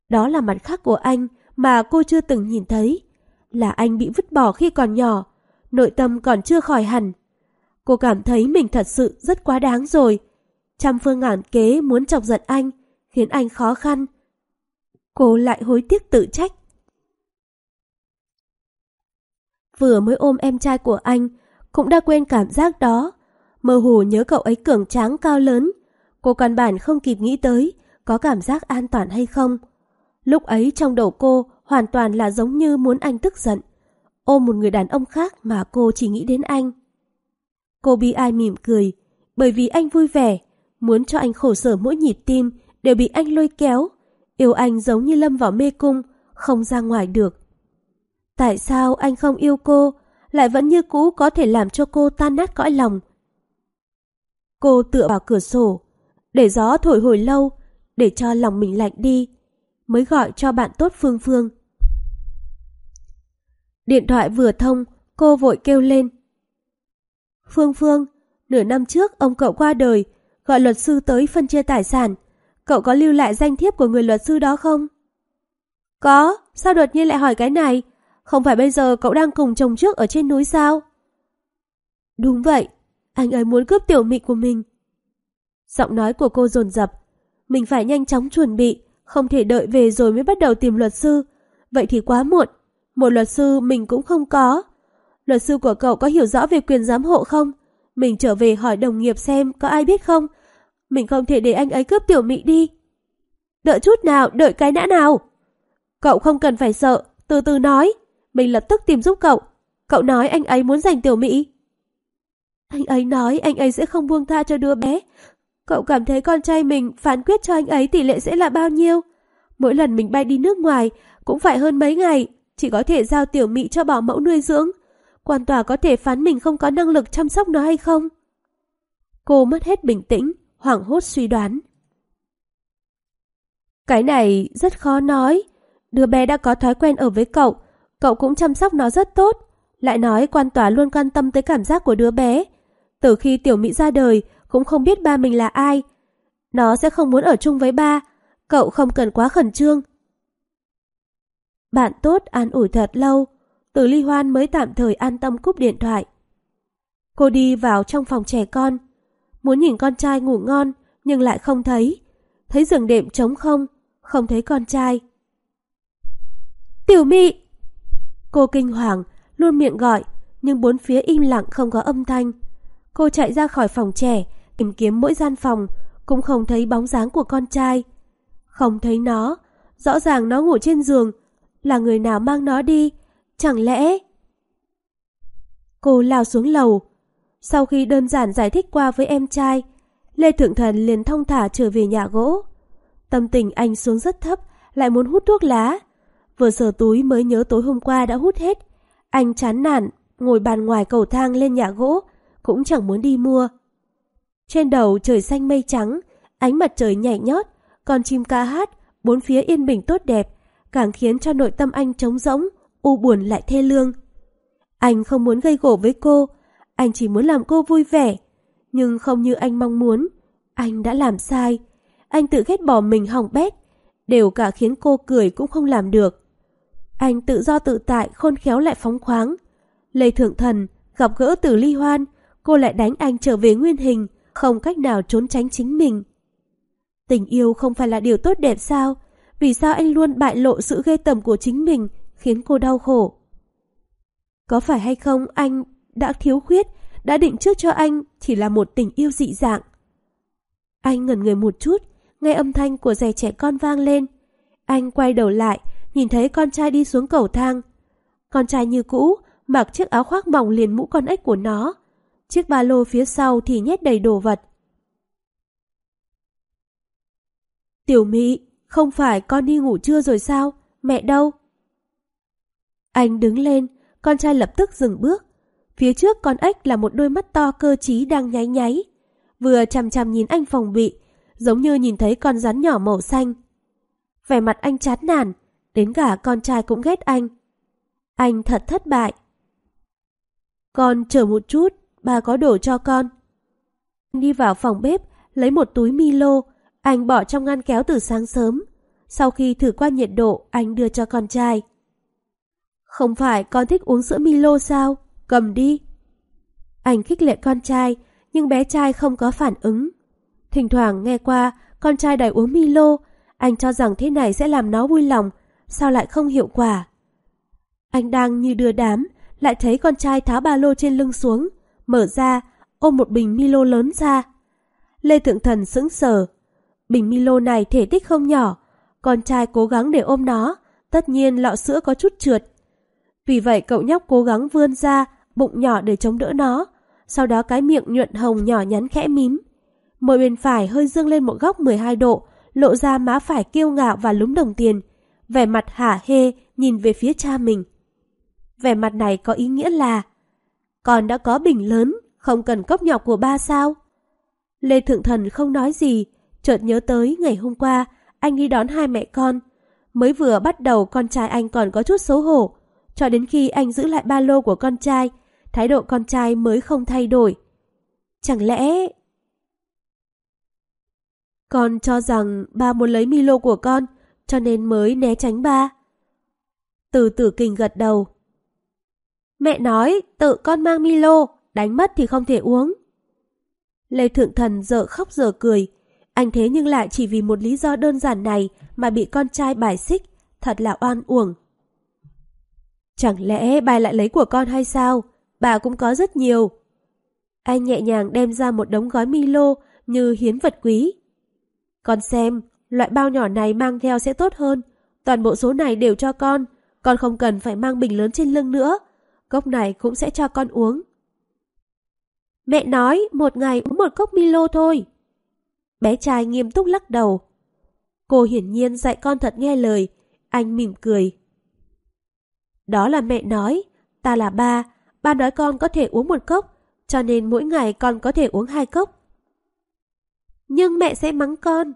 Đó là mặt khác của anh, mà cô chưa từng nhìn thấy. Là anh bị vứt bỏ khi còn nhỏ, nội tâm còn chưa khỏi hẳn. Cô cảm thấy mình thật sự rất quá đáng rồi. Trăm phương ngàn kế muốn chọc giận anh, khiến anh khó khăn. Cô lại hối tiếc tự trách. Vừa mới ôm em trai của anh, cũng đã quên cảm giác đó. Mơ hồ nhớ cậu ấy cường tráng cao lớn. Cô căn bản không kịp nghĩ tới có cảm giác an toàn hay không. Lúc ấy trong đầu cô hoàn toàn là giống như muốn anh tức giận. Ôm một người đàn ông khác mà cô chỉ nghĩ đến anh. Cô bi ai mỉm cười, bởi vì anh vui vẻ, muốn cho anh khổ sở mỗi nhịp tim đều bị anh lôi kéo. Yêu anh giống như lâm vào mê cung, không ra ngoài được. Tại sao anh không yêu cô, lại vẫn như cũ có thể làm cho cô tan nát cõi lòng? Cô tựa vào cửa sổ, để gió thổi hồi lâu, để cho lòng mình lạnh đi, mới gọi cho bạn tốt Phương Phương. Điện thoại vừa thông, cô vội kêu lên. Phương Phương, nửa năm trước ông cậu qua đời, gọi luật sư tới phân chia tài sản. Cậu có lưu lại danh thiếp của người luật sư đó không? Có, sao đột nhiên lại hỏi cái này? Không phải bây giờ cậu đang cùng chồng trước ở trên núi sao? Đúng vậy, anh ấy muốn cướp tiểu mị của mình. Giọng nói của cô dồn dập Mình phải nhanh chóng chuẩn bị, không thể đợi về rồi mới bắt đầu tìm luật sư. Vậy thì quá muộn, một luật sư mình cũng không có. Luật sư của cậu có hiểu rõ về quyền giám hộ không? Mình trở về hỏi đồng nghiệp xem có ai biết không? Mình không thể để anh ấy cướp tiểu mị đi. Đợi chút nào, đợi cái đã nào. Cậu không cần phải sợ, từ từ nói. Mình lập tức tìm giúp cậu. Cậu nói anh ấy muốn giành tiểu mỹ. Anh ấy nói anh ấy sẽ không buông tha cho đứa bé. Cậu cảm thấy con trai mình phán quyết cho anh ấy tỷ lệ sẽ là bao nhiêu? Mỗi lần mình bay đi nước ngoài cũng phải hơn mấy ngày, chỉ có thể giao tiểu mỹ cho bảo mẫu nuôi dưỡng. Quan tòa có thể phán mình không có năng lực chăm sóc nó hay không? Cô mất hết bình tĩnh, hoảng hốt suy đoán. Cái này rất khó nói. Đứa bé đã có thói quen ở với cậu, cậu cũng chăm sóc nó rất tốt. Lại nói quan tòa luôn quan tâm tới cảm giác của đứa bé. Từ khi tiểu mỹ ra đời, cũng không biết ba mình là ai. Nó sẽ không muốn ở chung với ba, cậu không cần quá khẩn trương. Bạn tốt an ủi thật lâu, từ ly hoan mới tạm thời an tâm cúp điện thoại. Cô đi vào trong phòng trẻ con, muốn nhìn con trai ngủ ngon nhưng lại không thấy. Thấy giường đệm trống không, không thấy con trai. Tiểu mị! Cô kinh hoàng, luôn miệng gọi, nhưng bốn phía im lặng không có âm thanh. Cô chạy ra khỏi phòng trẻ, tìm kiếm mỗi gian phòng, cũng không thấy bóng dáng của con trai. Không thấy nó, rõ ràng nó ngủ trên giường, là người nào mang nó đi, chẳng lẽ... Cô lao xuống lầu. Sau khi đơn giản giải thích qua với em trai, Lê Thượng Thần liền thông thả trở về nhà gỗ. Tâm tình anh xuống rất thấp, lại muốn hút thuốc lá. Vừa sờ túi mới nhớ tối hôm qua đã hút hết. Anh chán nản, ngồi bàn ngoài cầu thang lên nhà gỗ, cũng chẳng muốn đi mua. Trên đầu trời xanh mây trắng, ánh mặt trời nhảy nhót, còn chim ca hát, bốn phía yên bình tốt đẹp, càng khiến cho nội tâm anh trống rỗng, u buồn lại thê lương. Anh không muốn gây gổ với cô, anh chỉ muốn làm cô vui vẻ, nhưng không như anh mong muốn. Anh đã làm sai, anh tự ghét bỏ mình hỏng bét, đều cả khiến cô cười cũng không làm được. Anh tự do tự tại, khôn khéo lại phóng khoáng. Lê Thượng Thần gặp gỡ từ ly hoan, cô lại đánh anh trở về nguyên hình, không cách nào trốn tránh chính mình. Tình yêu không phải là điều tốt đẹp sao? Vì sao anh luôn bại lộ sự ghê tầm của chính mình, khiến cô đau khổ? Có phải hay không anh đã thiếu khuyết, đã định trước cho anh chỉ là một tình yêu dị dạng? Anh ngẩn người một chút, nghe âm thanh của giày trẻ con vang lên. Anh quay đầu lại, nhìn thấy con trai đi xuống cầu thang. Con trai như cũ, mặc chiếc áo khoác mỏng liền mũ con ếch của nó. Chiếc ba lô phía sau thì nhét đầy đồ vật. Tiểu Mỹ, không phải con đi ngủ trưa rồi sao? Mẹ đâu? Anh đứng lên, con trai lập tức dừng bước. Phía trước con ếch là một đôi mắt to cơ trí đang nháy nháy. Vừa chằm chằm nhìn anh phòng bị, giống như nhìn thấy con rắn nhỏ màu xanh. Vẻ mặt anh chán nản, đến cả con trai cũng ghét anh. Anh thật thất bại. Con chờ một chút, bà có đồ cho con. Anh đi vào phòng bếp, lấy một túi Milo, anh bỏ trong ngăn kéo từ sáng sớm. Sau khi thử qua nhiệt độ, anh đưa cho con trai. Không phải con thích uống sữa Milo sao? Cầm đi. Anh khích lệ con trai, nhưng bé trai không có phản ứng. Thỉnh thoảng nghe qua, con trai đòi uống Milo, anh cho rằng thế này sẽ làm nó vui lòng, sao lại không hiệu quả. Anh đang như đưa đám, lại thấy con trai tháo ba lô trên lưng xuống, mở ra, ôm một bình Milo lớn ra. Lê Thượng Thần sững sờ. Bình Milo này thể tích không nhỏ, con trai cố gắng để ôm nó, tất nhiên lọ sữa có chút trượt. Vì vậy cậu nhóc cố gắng vươn ra, bụng nhỏ để chống đỡ nó, sau đó cái miệng nhuận hồng nhỏ nhắn khẽ mím. Môi bên phải hơi dương lên một góc 12 độ, lộ ra má phải kiêu ngạo và lúng đồng tiền. vẻ mặt hả hê nhìn về phía cha mình. Vẻ mặt này có ý nghĩa là con đã có bình lớn, không cần cốc nhọc của ba sao? Lê Thượng Thần không nói gì, chợt nhớ tới ngày hôm qua anh đi đón hai mẹ con. Mới vừa bắt đầu con trai anh còn có chút xấu hổ, cho đến khi anh giữ lại ba lô của con trai, thái độ con trai mới không thay đổi. Chẳng lẽ... Con cho rằng ba muốn lấy Milo của con, cho nên mới né tránh ba. Từ tử kình gật đầu. Mẹ nói tự con mang Milo, đánh mất thì không thể uống. Lê Thượng Thần dở khóc dở cười. Anh thế nhưng lại chỉ vì một lý do đơn giản này mà bị con trai bài xích, thật là oan uổng. Chẳng lẽ bài lại lấy của con hay sao? Bà cũng có rất nhiều. Anh nhẹ nhàng đem ra một đống gói Milo như hiến vật quý. Con xem, loại bao nhỏ này mang theo sẽ tốt hơn. Toàn bộ số này đều cho con, con không cần phải mang bình lớn trên lưng nữa. Cốc này cũng sẽ cho con uống. Mẹ nói một ngày uống một cốc Milo thôi. Bé trai nghiêm túc lắc đầu. Cô hiển nhiên dạy con thật nghe lời. Anh mỉm cười. Đó là mẹ nói. Ta là ba. Ba nói con có thể uống một cốc. Cho nên mỗi ngày con có thể uống hai cốc. Nhưng mẹ sẽ mắng con.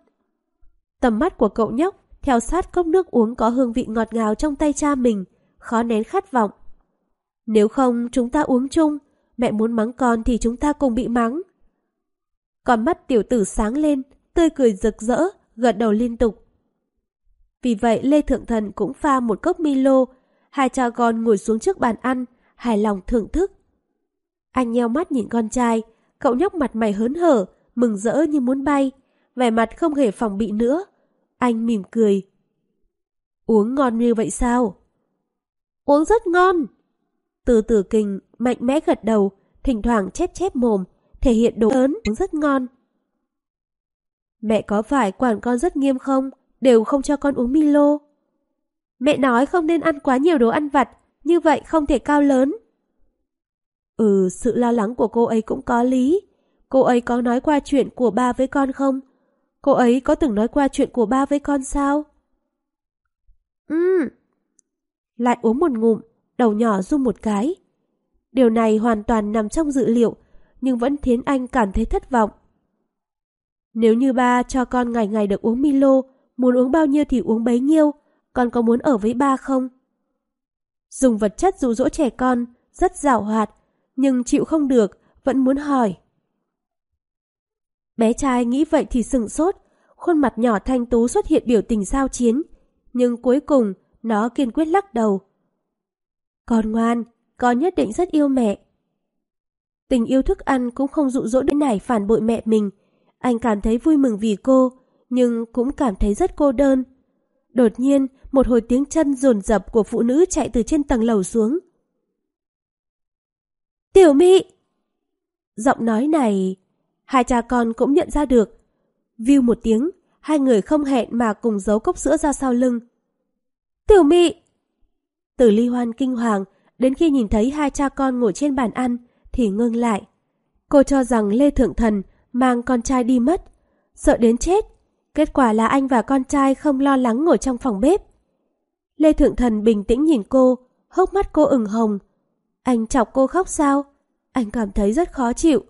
Tầm mắt của cậu nhóc theo sát cốc nước uống có hương vị ngọt ngào trong tay cha mình, khó nén khát vọng. Nếu không chúng ta uống chung, mẹ muốn mắng con thì chúng ta cùng bị mắng. Con mắt tiểu tử sáng lên, tươi cười rực rỡ, gật đầu liên tục. Vì vậy Lê Thượng Thần cũng pha một cốc Milo, hai cha con ngồi xuống trước bàn ăn, hài lòng thưởng thức. Anh nheo mắt nhìn con trai, cậu nhóc mặt mày hớn hở, mừng rỡ như muốn bay, vẻ mặt không hề phòng bị nữa. Anh mỉm cười. Uống ngon như vậy sao? Uống rất ngon. Từ tử kinh mạnh mẽ gật đầu, thỉnh thoảng chép chép mồm, thể hiện đồ lớn rất ngon. Mẹ có phải quản con rất nghiêm không? Đều không cho con uống Milo. Mẹ nói không nên ăn quá nhiều đồ ăn vặt, như vậy không thể cao lớn. Ừ, sự lo lắng của cô ấy cũng có lý. Cô ấy có nói qua chuyện của ba với con không? Cô ấy có từng nói qua chuyện của ba với con sao? Ừ. Lại uống một ngụm, đầu nhỏ rung một cái. Điều này hoàn toàn nằm trong dự liệu, nhưng vẫn khiến anh cảm thấy thất vọng. Nếu như ba cho con ngày ngày được uống Milo, muốn uống bao nhiêu thì uống bấy nhiêu, con có muốn ở với ba không? Dùng vật chất dụ dỗ trẻ con, rất giảo hoạt, nhưng chịu không được, vẫn muốn hỏi. Bé trai nghĩ vậy thì sừng sốt, khuôn mặt nhỏ thanh tú xuất hiện biểu tình sao chiến, nhưng cuối cùng nó kiên quyết lắc đầu. Con ngoan, con nhất định rất yêu mẹ. Tình yêu thức ăn cũng không dụ dỗ đến này phản bội mẹ mình. Anh cảm thấy vui mừng vì cô, nhưng cũng cảm thấy rất cô đơn. Đột nhiên, một hồi tiếng chân rồn rập của phụ nữ chạy từ trên tầng lầu xuống. Tiểu Mỹ, Giọng nói này, hai cha con cũng nhận ra được. View một tiếng, hai người không hẹn mà cùng giấu cốc sữa ra sau lưng. Tiểu Mỹ từ ly hoan kinh hoàng, đến khi nhìn thấy hai cha con ngồi trên bàn ăn, thì ngưng lại. Cô cho rằng Lê Thượng Thần mang con trai đi mất, sợ đến chết. Kết quả là anh và con trai không lo lắng ngồi trong phòng bếp. Lê Thượng Thần bình tĩnh nhìn cô, hốc mắt cô ửng hồng. Anh chọc cô khóc sao? Anh cảm thấy rất khó chịu.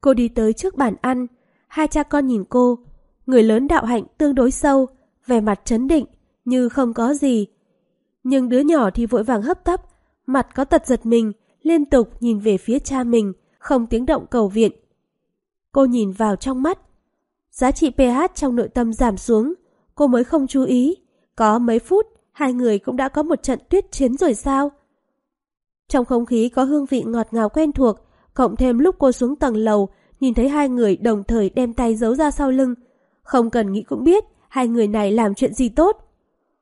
Cô đi tới trước bàn ăn, hai cha con nhìn cô. Người lớn đạo hạnh tương đối sâu, vẻ mặt chấn định, như không có gì. Nhưng đứa nhỏ thì vội vàng hấp tấp, mặt có tật giật mình, liên tục nhìn về phía cha mình, không tiếng động cầu viện. Cô nhìn vào trong mắt. Giá trị pH trong nội tâm giảm xuống, cô mới không chú ý. Có mấy phút, hai người cũng đã có một trận tuyết chiến rồi sao? Trong không khí có hương vị ngọt ngào quen thuộc, cộng thêm lúc cô xuống tầng lầu, nhìn thấy hai người đồng thời đem tay giấu ra sau lưng. Không cần nghĩ cũng biết hai người này làm chuyện gì tốt.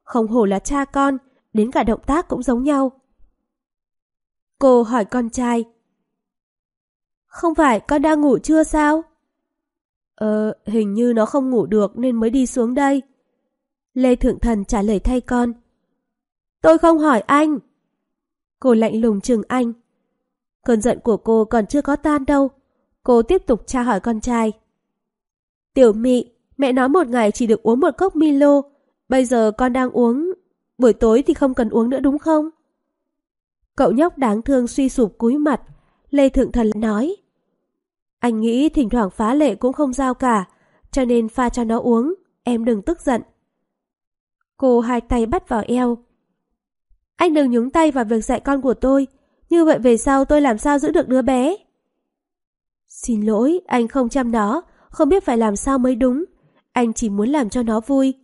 Không hổ là cha con, đến cả động tác cũng giống nhau. Cô hỏi con trai. Không phải con đang ngủ chưa sao? Ờ, hình như nó không ngủ được nên mới đi xuống đây. Lê Thượng Thần trả lời thay con. Tôi không hỏi anh. Cô lạnh lùng chừng anh. Cơn giận của cô còn chưa có tan đâu. Cô tiếp tục tra hỏi con trai. Tiểu mị, mẹ nói một ngày chỉ được uống một cốc Milo. Bây giờ con đang uống, buổi tối thì không cần uống nữa đúng không? Cậu nhóc đáng thương suy sụp cúi mặt, Lê Thượng Thần nói. Anh nghĩ thỉnh thoảng phá lệ cũng không sao cả, cho nên pha cho nó uống, em đừng tức giận. Cô hai tay bắt vào eo. Anh đừng nhúng tay vào việc dạy con của tôi, như vậy về sau tôi làm sao giữ được đứa bé? Xin lỗi, anh không chăm nó, không biết phải làm sao mới đúng. Anh chỉ muốn làm cho nó vui.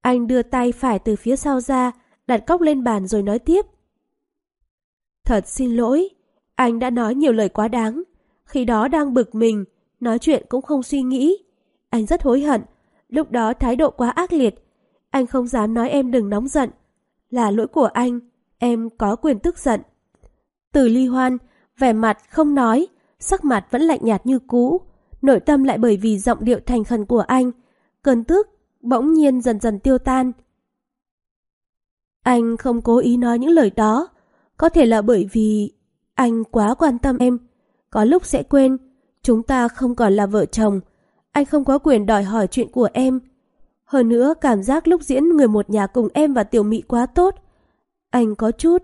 Anh đưa tay phải từ phía sau ra, đặt cốc lên bàn rồi nói tiếp. Thật xin lỗi, anh đã nói nhiều lời quá đáng. Khi đó đang bực mình, nói chuyện cũng không suy nghĩ. Anh rất hối hận, lúc đó thái độ quá ác liệt. Anh không dám nói em đừng nóng giận. Là lỗi của anh, em có quyền tức giận. Từ ly hoan, vẻ mặt không nói, sắc mặt vẫn lạnh nhạt như cũ, nội tâm lại bởi vì giọng điệu thành khẩn của anh, cơn tức bỗng nhiên dần dần tiêu tan. Anh không cố ý nói những lời đó, có thể là bởi vì anh quá quan tâm em, có lúc sẽ quên, chúng ta không còn là vợ chồng, anh không có quyền đòi hỏi chuyện của em. Hơn nữa cảm giác lúc diễn người một nhà cùng em và tiểu mị quá tốt. Anh có chút...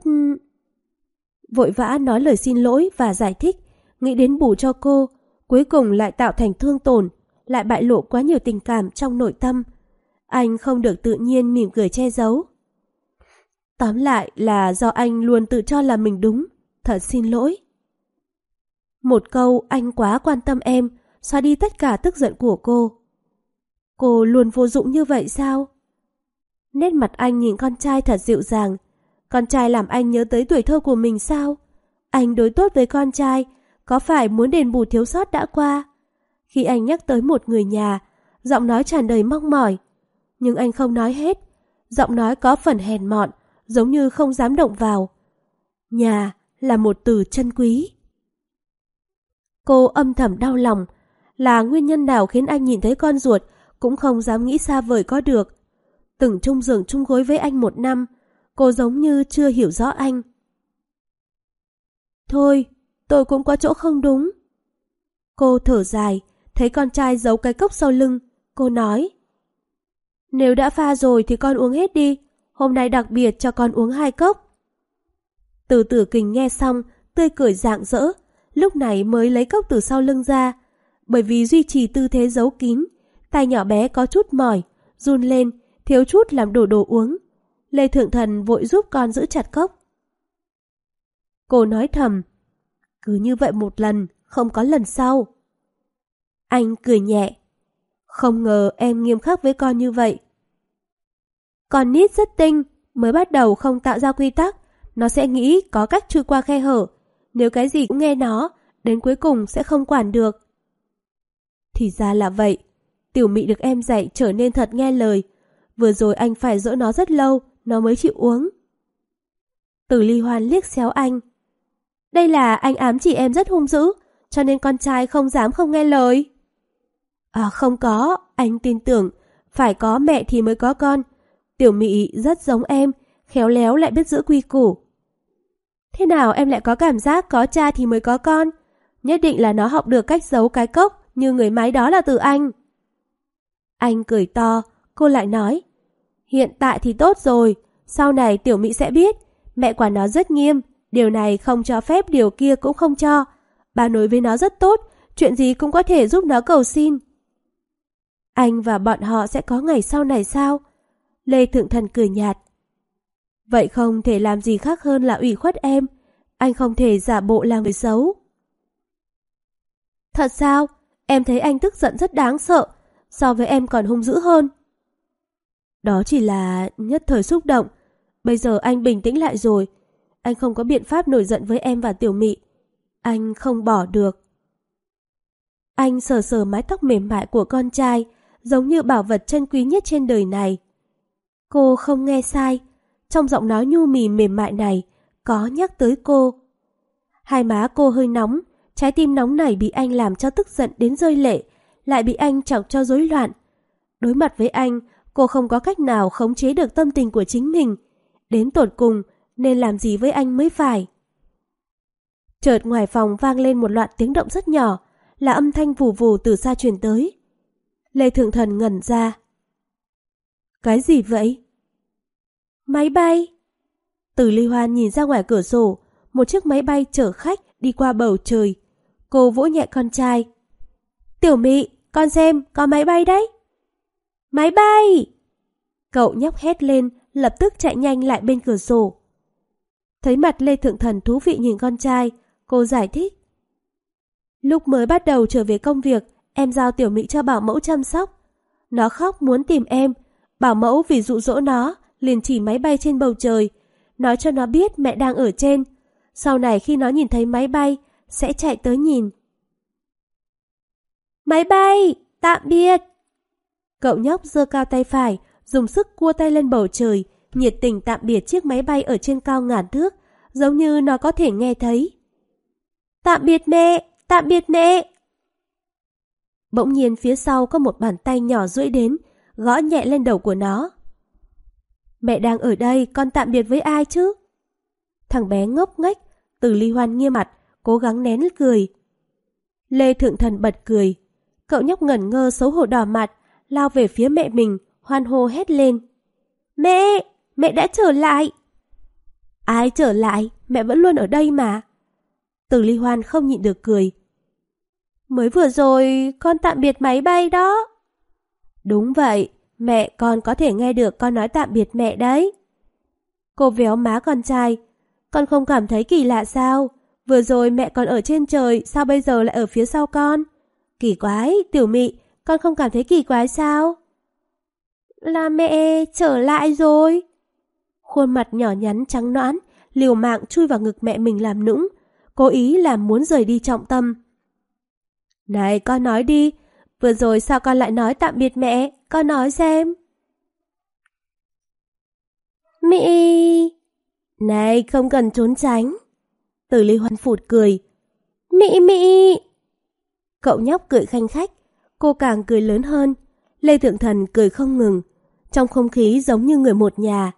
Vội vã nói lời xin lỗi và giải thích, nghĩ đến bù cho cô, cuối cùng lại tạo thành thương tổn, lại bại lộ quá nhiều tình cảm trong nội tâm. Anh không được tự nhiên mỉm cười che giấu. Tóm lại là do anh luôn tự cho là mình đúng, thật xin lỗi. Một câu anh quá quan tâm em, xóa đi tất cả tức giận của cô. Cô luôn vô dụng như vậy sao? Nét mặt anh nhìn con trai thật dịu dàng. Con trai làm anh nhớ tới tuổi thơ của mình sao? Anh đối tốt với con trai, có phải muốn đền bù thiếu sót đã qua? Khi anh nhắc tới một người nhà, giọng nói tràn đầy mong mỏi. Nhưng anh không nói hết. Giọng nói có phần hèn mọn, giống như không dám động vào. Nhà là một từ chân quý. Cô âm thầm đau lòng, là nguyên nhân nào khiến anh nhìn thấy con ruột cũng không dám nghĩ xa vời có được. Từng chung giường chung gối với anh một năm, cô giống như chưa hiểu rõ anh. Thôi, tôi cũng có chỗ không đúng. Cô thở dài, thấy con trai giấu cái cốc sau lưng, cô nói. Nếu đã pha rồi thì con uống hết đi, hôm nay đặc biệt cho con uống hai cốc. Từ tử kình nghe xong, tươi cười rạng rỡ, lúc này mới lấy cốc từ sau lưng ra. Bởi vì duy trì tư thế giấu kín, tay nhỏ bé có chút mỏi, run lên, thiếu chút làm đổ đồ uống. Lê Thượng Thần vội giúp con giữ chặt cốc. Cô nói thầm, cứ như vậy một lần, không có lần sau. Anh cười nhẹ. Không ngờ em nghiêm khắc với con như vậy. Con nít rất tinh, mới bắt đầu không tạo ra quy tắc, nó sẽ nghĩ có cách chui qua khe hở. Nếu cái gì cũng nghe nó, đến cuối cùng sẽ không quản được. Thì ra là vậy. Tiểu mị được em dạy trở nên thật nghe lời. Vừa rồi anh phải dỗ nó rất lâu, nó mới chịu uống. Từ ly hoan liếc xéo anh. Đây là anh ám chỉ em rất hung dữ, cho nên con trai không dám không nghe lời. À không có, anh tin tưởng, phải có mẹ thì mới có con. Tiểu Mị rất giống em, khéo léo lại biết giữ quy củ. Thế nào em lại có cảm giác có cha thì mới có con? Nhất định là nó học được cách giấu cái cốc như người máy đó là từ anh. Anh cười to, cô lại nói. Hiện tại thì tốt rồi, sau này Tiểu Mỹ sẽ biết. Mẹ quản nó rất nghiêm, điều này không cho phép điều kia cũng không cho. Bà nói với nó rất tốt, chuyện gì cũng có thể giúp nó cầu xin. Anh và bọn họ sẽ có ngày sau này sao? Lê Thượng Thần cười nhạt. Vậy không thể làm gì khác hơn là ủy khuất em. Anh không thể giả bộ là người xấu. Thật sao? Em thấy anh tức giận rất đáng sợ. So với em còn hung dữ hơn. Đó chỉ là nhất thời xúc động. Bây giờ anh bình tĩnh lại rồi. Anh không có biện pháp nổi giận với em và tiểu mị. Anh không bỏ được. Anh sờ sờ mái tóc mềm mại của con trai, giống như bảo vật chân quý nhất trên đời này. Cô không nghe sai, trong giọng nói nhu mì mềm mại này có nhắc tới cô. Hai má cô hơi nóng, trái tim nóng này bị anh làm cho tức giận đến rơi lệ, lại bị anh chọc cho rối loạn. Đối mặt với anh, cô không có cách nào khống chế được tâm tình của chính mình. Đến tột cùng, nên làm gì với anh mới phải. Chợt ngoài phòng vang lên một loạt tiếng động rất nhỏ, là âm thanh vù vù từ xa truyền tới. Lê Thượng Thần ngẩn ra. Cái gì vậy? Máy bay. Từ ly hoan nhìn ra ngoài cửa sổ, một chiếc máy bay chở khách đi qua bầu trời. Cô vỗ nhẹ con trai. Tiểu mị, con xem, có máy bay đấy. Máy bay! Cậu nhóc hét lên, lập tức chạy nhanh lại bên cửa sổ. Thấy mặt Lê Thượng Thần thú vị nhìn con trai, cô giải thích. Lúc mới bắt đầu trở về công việc, em giao tiểu mỹ cho bảo mẫu chăm sóc. Nó khóc muốn tìm em, bảo mẫu vì dụ dỗ nó, liền chỉ máy bay trên bầu trời, nói cho nó biết mẹ đang ở trên. Sau này khi nó nhìn thấy máy bay, sẽ chạy tới nhìn. Máy bay, tạm biệt! Cậu nhóc giơ cao tay phải, dùng sức cua tay lên bầu trời, nhiệt tình tạm biệt chiếc máy bay ở trên cao ngàn thước, giống như nó có thể nghe thấy. Tạm biệt mẹ, tạm biệt mẹ. Bỗng nhiên phía sau có một bàn tay nhỏ duỗi đến, gõ nhẹ lên đầu của nó. Mẹ đang ở đây, con tạm biệt với ai chứ? Thằng bé ngốc nghếch, từ ly hoan nghiêm mặt, cố gắng nén cười. Lê Thượng Thần bật cười. Cậu nhóc ngẩn ngơ xấu hổ đỏ mặt, lao về phía mẹ mình, hoan hô hét lên. Mẹ! Mẹ đã trở lại! Ai trở lại? Mẹ vẫn luôn ở đây mà. Từ ly hoan không nhịn được cười. Mới vừa rồi con tạm biệt máy bay đó. Đúng vậy, mẹ con có thể nghe được con nói tạm biệt mẹ đấy. Cô véo má con trai. Con không cảm thấy kỳ lạ sao? Vừa rồi mẹ còn ở trên trời, sao bây giờ lại ở phía sau con? Kỳ quái, tiểu mị, con không cảm thấy kỳ quái sao? Là mẹ trở lại rồi. Khuôn mặt nhỏ nhắn trắng nõn, liều mạng chui vào ngực mẹ mình làm nũng, cố ý làm muốn rời đi trọng tâm. Này con nói đi, vừa rồi sao con lại nói tạm biệt mẹ, con nói xem. mỹ Này không cần trốn tránh. Từ ly hoan phụt cười. mỹ mỹ Cậu nhóc cười khanh khách, cô càng cười lớn hơn. Lê Thượng Thần cười không ngừng, trong không khí giống như người một nhà.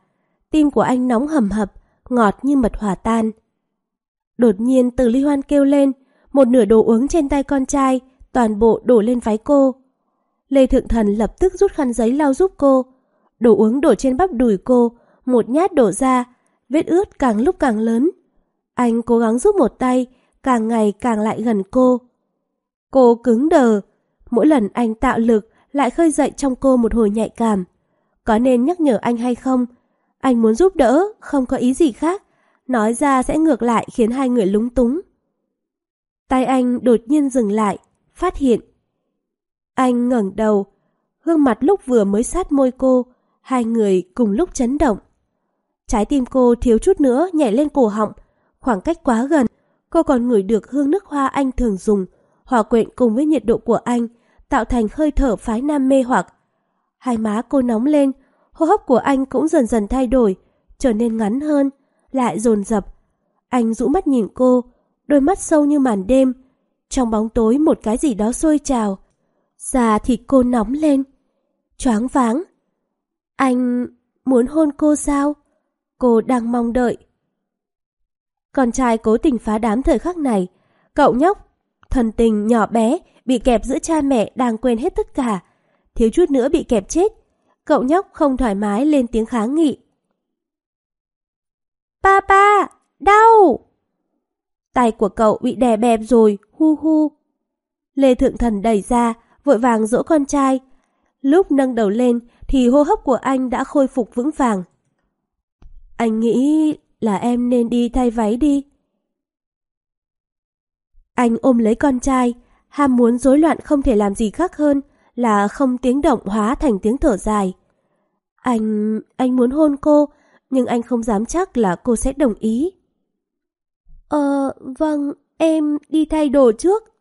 Tim của anh nóng hầm hập, ngọt như mật hòa tan. Đột nhiên từ ly hoan kêu lên, một nửa đồ uống trên tay con trai, toàn bộ đổ lên váy cô. Lê Thượng Thần lập tức rút khăn giấy lau giúp cô. Đồ uống đổ trên bắp đùi cô, một nhát đổ ra, vết ướt càng lúc càng lớn. Anh cố gắng giúp một tay, càng ngày càng lại gần cô. Cô cứng đờ, mỗi lần anh tạo lực lại khơi dậy trong cô một hồi nhạy cảm. Có nên nhắc nhở anh hay không? Anh muốn giúp đỡ, không có ý gì khác. Nói ra sẽ ngược lại khiến hai người lúng túng. Tay anh đột nhiên dừng lại, phát hiện. Anh ngẩng đầu, gương mặt lúc vừa mới sát môi cô, hai người cùng lúc chấn động. Trái tim cô thiếu chút nữa nhảy lên cổ họng, khoảng cách quá gần, cô còn ngửi được hương nước hoa anh thường dùng, hòa quyện cùng với nhiệt độ của anh, tạo thành hơi thở phái nam mê hoặc. Hai má cô nóng lên, hô hấp của anh cũng dần dần thay đổi, trở nên ngắn hơn, lại dồn dập. Anh rũ mắt nhìn cô, đôi mắt sâu như màn đêm. Trong bóng tối một cái gì đó sôi trào. Da thịt cô nóng lên. Choáng váng. Anh muốn hôn cô sao? Cô đang mong đợi. Con trai cố tình phá đám thời khắc này. Cậu nhóc, thần tình nhỏ bé, bị kẹp giữa cha mẹ đang quên hết tất cả. Thiếu chút nữa bị kẹp chết. Cậu nhóc không thoải mái lên tiếng kháng nghị. Papa, đau! Tay của cậu bị đè bẹp rồi, hu hu. Lê Thượng Thần đẩy ra, vội vàng dỗ con trai. Lúc nâng đầu lên thì hô hấp của anh đã khôi phục vững vàng. Anh nghĩ là em nên đi thay váy đi. Anh ôm lấy con trai, ham muốn rối loạn không thể làm gì khác hơn là không tiếng động hóa thành tiếng thở dài. Anh... anh muốn hôn cô, nhưng anh không dám chắc là cô sẽ đồng ý. Ờ, vâng, em đi thay đồ trước.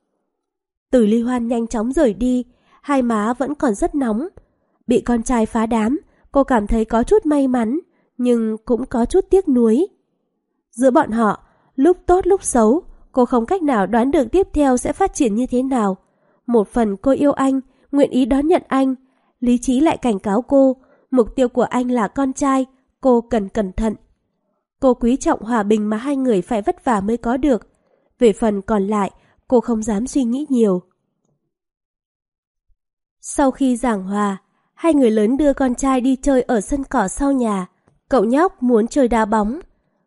Từ ly hoan nhanh chóng rời đi, hai má vẫn còn rất nóng. Bị con trai phá đám, cô cảm thấy có chút may mắn, nhưng cũng có chút tiếc nuối. Giữa bọn họ, lúc tốt lúc xấu, cô không cách nào đoán được tiếp theo sẽ phát triển như thế nào. Một phần cô yêu anh, nguyện ý đón nhận anh. Lý trí lại cảnh cáo cô, mục tiêu của anh là con trai, cô cần cẩn thận. Cô quý trọng hòa bình mà hai người phải vất vả mới có được. Về phần còn lại, cô không dám suy nghĩ nhiều. Sau khi giảng hòa, hai người lớn đưa con trai đi chơi ở sân cỏ sau nhà. Cậu nhóc muốn chơi đá bóng.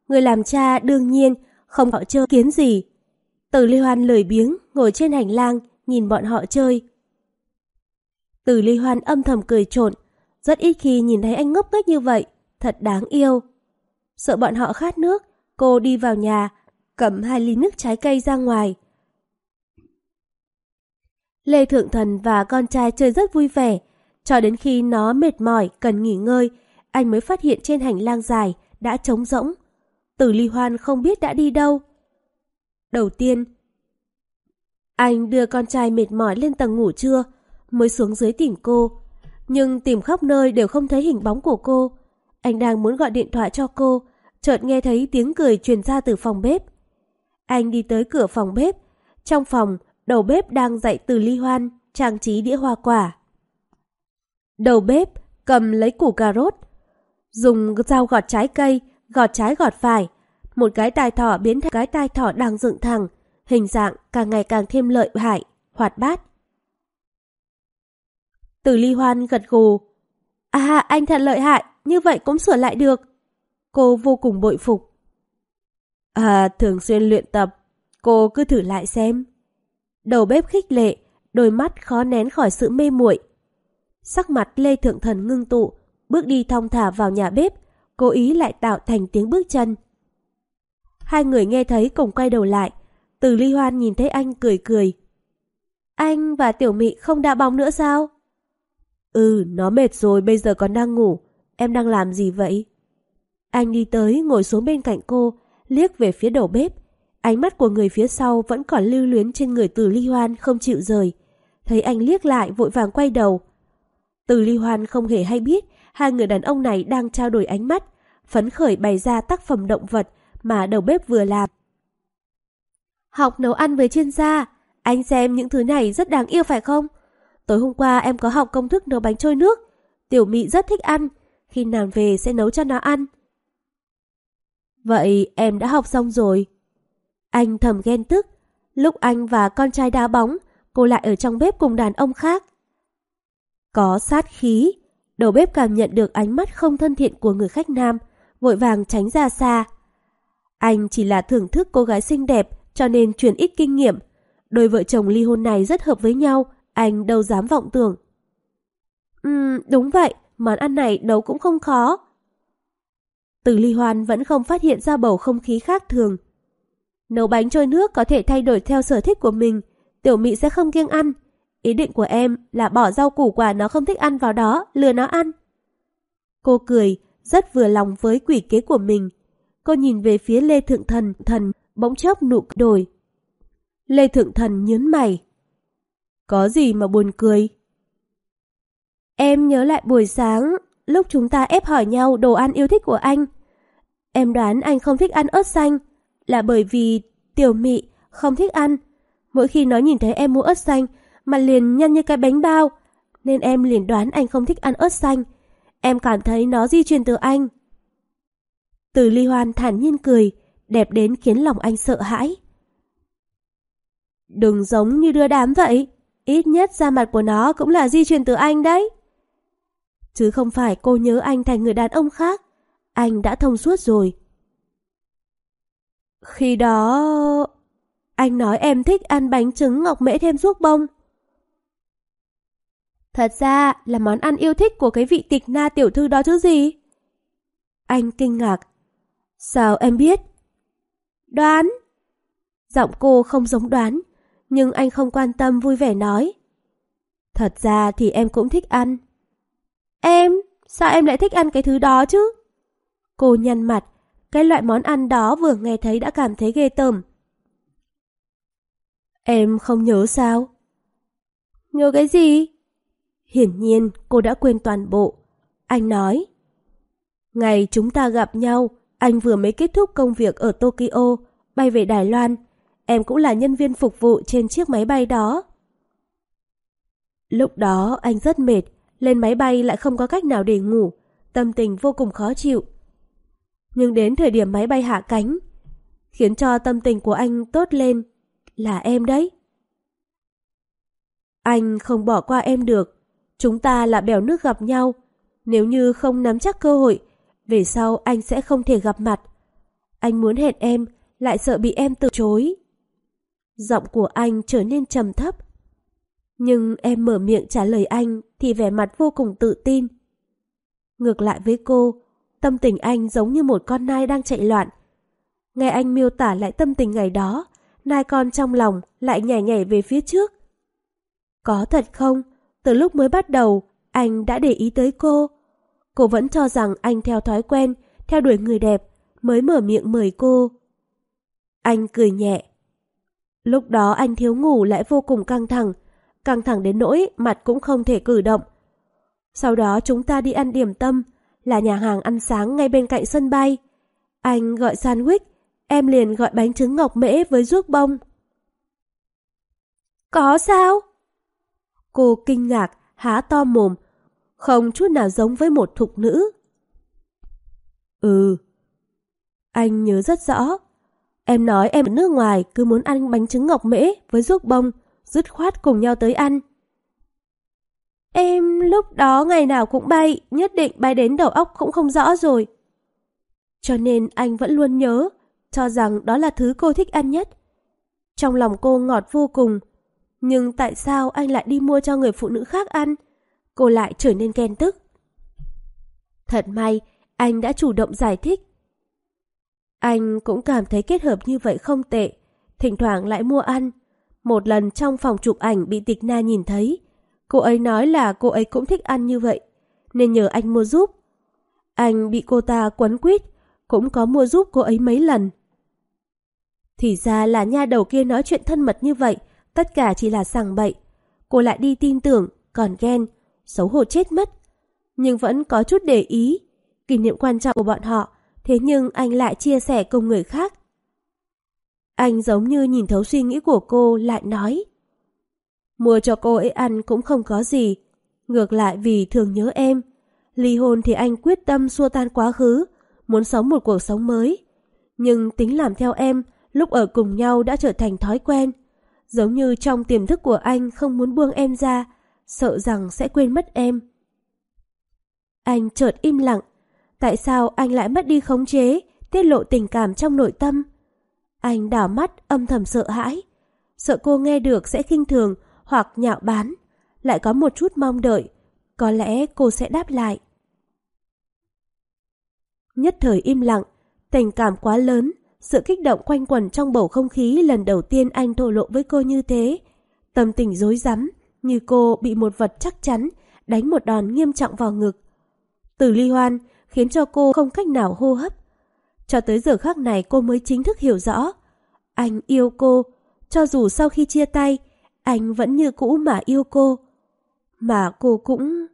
Người làm cha đương nhiên không có chơi kiến gì. Từ Ly Hoan lười biếng ngồi trên hành lang nhìn bọn họ chơi. Từ Ly Hoan âm thầm cười trộn, rất ít khi nhìn thấy anh ngốc nghếch như vậy, thật đáng yêu. Sợ bọn họ khát nước, cô đi vào nhà, cầm hai ly nước trái cây ra ngoài. Lê Thượng Thần và con trai chơi rất vui vẻ, cho đến khi nó mệt mỏi, cần nghỉ ngơi, anh mới phát hiện trên hành lang dài đã trống rỗng. Tử Ly Hoan không biết đã đi đâu. Đầu tiên, anh đưa con trai mệt mỏi lên tầng ngủ trưa, mới xuống dưới tìm cô. Nhưng tìm khắp nơi đều không thấy hình bóng của cô. Anh đang muốn gọi điện thoại cho cô, chợt nghe thấy tiếng cười truyền ra từ phòng bếp. Anh đi tới cửa phòng bếp. Trong phòng, đầu bếp đang dạy từ ly hoan, trang trí đĩa hoa quả. Đầu bếp cầm lấy củ cà rốt, dùng dao gọt trái cây, gọt trái gọt phải. Một cái tai thỏ biến thành cái tai thỏ đang dựng thẳng, hình dạng càng ngày càng thêm lợi hại, hoạt bát. Từ ly hoan gật gù. À, anh thật lợi hại, như vậy cũng sửa lại được. Cô vô cùng bội phục. À, thường xuyên luyện tập, cô cứ thử lại xem. Đầu bếp khích lệ, đôi mắt khó nén khỏi sự mê muội. Sắc mặt Lê Thượng Thần ngưng tụ, bước đi thong thả vào nhà bếp, cố ý lại tạo thành tiếng bước chân. Hai người nghe thấy cùng quay đầu lại, từ ly hoan nhìn thấy anh cười cười. Anh và tiểu mị không đá bóng nữa sao? Ừ, nó mệt rồi, bây giờ còn đang ngủ. Em đang làm gì vậy? Anh đi tới, ngồi xuống bên cạnh cô, liếc về phía đầu bếp. Ánh mắt của người phía sau vẫn còn lưu luyến trên người từ ly hoan không chịu rời. Thấy anh liếc lại vội vàng quay đầu. Từ ly hoan không hề hay biết hai người đàn ông này đang trao đổi ánh mắt, phấn khởi bày ra tác phẩm động vật mà đầu bếp vừa làm. Học nấu ăn với chuyên gia, anh xem những thứ này rất đáng yêu phải không? Tối hôm qua em có học công thức nấu bánh trôi nước. Tiểu Mị rất thích ăn. Khi nàng về sẽ nấu cho nó ăn. Vậy em đã học xong rồi. Anh thầm ghen tức. Lúc anh và con trai đá bóng, cô lại ở trong bếp cùng đàn ông khác. Có sát khí. Đầu bếp cảm nhận được ánh mắt không thân thiện của người khách nam, vội vàng tránh ra xa. Anh chỉ là thưởng thức cô gái xinh đẹp cho nên truyền ít kinh nghiệm. Đôi vợ chồng ly hôn này rất hợp với nhau, anh đâu dám vọng tưởng. Ừm, đúng vậy, món ăn này nấu cũng không khó. Từ ly hoan vẫn không phát hiện ra bầu không khí khác thường. Nấu bánh trôi nước có thể thay đổi theo sở thích của mình, tiểu mị sẽ không kiêng ăn. Ý định của em là bỏ rau củ quả nó không thích ăn vào đó, lừa nó ăn. Cô cười, rất vừa lòng với quỷ kế của mình. Cô nhìn về phía Lê Thượng Thần, thần bỗng chốc nụ đổi. Lê Thượng Thần nhớn mày. Có gì mà buồn cười? Em nhớ lại buổi sáng, lúc chúng ta ép hỏi nhau đồ ăn yêu thích của anh. Em đoán anh không thích ăn ớt xanh, là bởi vì tiểu mị không thích ăn. Mỗi khi nó nhìn thấy em mua ớt xanh, mà liền nhăn như cái bánh bao, nên em liền đoán anh không thích ăn ớt xanh. Em cảm thấy nó di truyền từ anh. Từ ly hoan thản nhiên cười, đẹp đến khiến lòng anh sợ hãi. Đừng giống như đưa đám vậy. Ít nhất da mặt của nó cũng là di truyền từ anh đấy. Chứ không phải cô nhớ anh thành người đàn ông khác. Anh đã thông suốt rồi. Khi đó... Anh nói em thích ăn bánh trứng ngọc mễ thêm ruốc bông. Thật ra là món ăn yêu thích của cái vị tịch na tiểu thư đó chứ gì? Anh kinh ngạc. Sao em biết? Đoán. Giọng cô không giống đoán, nhưng anh không quan tâm vui vẻ nói. Thật ra thì em cũng thích ăn. Em? Sao em lại thích ăn cái thứ đó chứ? Cô nhăn mặt, cái loại món ăn đó vừa nghe thấy đã cảm thấy ghê tởm. Em không nhớ sao? Nhớ cái gì? Hiển nhiên cô đã quên toàn bộ. Anh nói. Ngày chúng ta gặp nhau, anh vừa mới kết thúc công việc ở Tokyo, bay về Đài Loan em cũng là nhân viên phục vụ trên chiếc máy bay đó. Lúc đó anh rất mệt, lên máy bay lại không có cách nào để ngủ, tâm tình vô cùng khó chịu. Nhưng đến thời điểm máy bay hạ cánh, khiến cho tâm tình của anh tốt lên là em đấy. Anh không bỏ qua em được, Chúng ta là bèo nước gặp nhau. Nếu như không nắm chắc cơ hội, về sau anh sẽ không thể gặp mặt. Anh muốn hẹn em, lại sợ bị em từ chối. Giọng của anh trở nên trầm thấp. Nhưng em mở miệng trả lời anh thì vẻ mặt vô cùng tự tin. Ngược lại với cô, tâm tình anh giống như một con nai đang chạy loạn. Nghe anh miêu tả lại tâm tình ngày đó, nai con trong lòng lại nhảy nhảy về phía trước. Có thật không? Từ lúc mới bắt đầu, anh đã để ý tới cô. Cô vẫn cho rằng anh theo thói quen, theo đuổi người đẹp, mới mở miệng mời cô. Anh cười nhẹ. Lúc đó anh thiếu ngủ lại vô cùng căng thẳng, căng thẳng đến nỗi mặt cũng không thể cử động. Sau đó chúng ta đi ăn điểm tâm, là nhà hàng ăn sáng ngay bên cạnh sân bay. Anh gọi sandwich, em liền gọi bánh trứng ngọc mễ với ruốc bông. Có sao? Cô kinh ngạc, há to mồm, không chút nào giống với một thục nữ. Ừ. Anh nhớ rất rõ. Em nói em ở nước ngoài cứ muốn ăn bánh trứng ngọc mễ với ruốc bông, dứt khoát cùng nhau tới ăn. Em lúc đó ngày nào cũng bay, nhất định bay đến đầu óc cũng không rõ rồi. Cho nên anh vẫn luôn nhớ, cho rằng đó là thứ cô thích ăn nhất. Trong lòng cô ngọt vô cùng, nhưng tại sao anh lại đi mua cho người phụ nữ khác ăn? Cô lại trở nên ghen tức. Thật may, anh đã chủ động giải thích. Anh cũng cảm thấy kết hợp như vậy không tệ, thỉnh thoảng lại mua ăn. Một lần trong phòng chụp ảnh bị tịch na nhìn thấy, cô ấy nói là cô ấy cũng thích ăn như vậy, nên nhờ anh mua giúp. Anh bị cô ta quấn quýt, cũng có mua giúp cô ấy mấy lần. Thì ra là nha đầu kia nói chuyện thân mật như vậy, tất cả chỉ là sàng bậy. Cô lại đi tin tưởng, còn ghen, xấu hổ chết mất. Nhưng vẫn có chút để ý, kỷ niệm quan trọng của bọn họ, thế nhưng anh lại chia sẻ cùng người khác. Anh giống như nhìn thấu suy nghĩ của cô lại nói. Mua cho cô ấy ăn cũng không có gì, ngược lại vì thường nhớ em. Ly hôn thì anh quyết tâm xua tan quá khứ, muốn sống một cuộc sống mới. Nhưng tính làm theo em, lúc ở cùng nhau đã trở thành thói quen. Giống như trong tiềm thức của anh không muốn buông em ra, sợ rằng sẽ quên mất em. Anh chợt im lặng. Tại sao anh lại mất đi khống chế, tiết lộ tình cảm trong nội tâm? Anh đảo mắt âm thầm sợ hãi. Sợ cô nghe được sẽ khinh thường hoặc nhạo bán. Lại có một chút mong đợi. Có lẽ cô sẽ đáp lại. Nhất thời im lặng, tình cảm quá lớn, sự kích động quanh quẩn trong bầu không khí lần đầu tiên anh thổ lộ với cô như thế. Tâm tình rối rắm, như cô bị một vật chắc chắn, đánh một đòn nghiêm trọng vào ngực. Từ ly hoan khiến cho cô không cách nào hô hấp. Cho tới giờ khác này cô mới chính thức hiểu rõ. Anh yêu cô, cho dù sau khi chia tay, anh vẫn như cũ mà yêu cô. Mà cô cũng...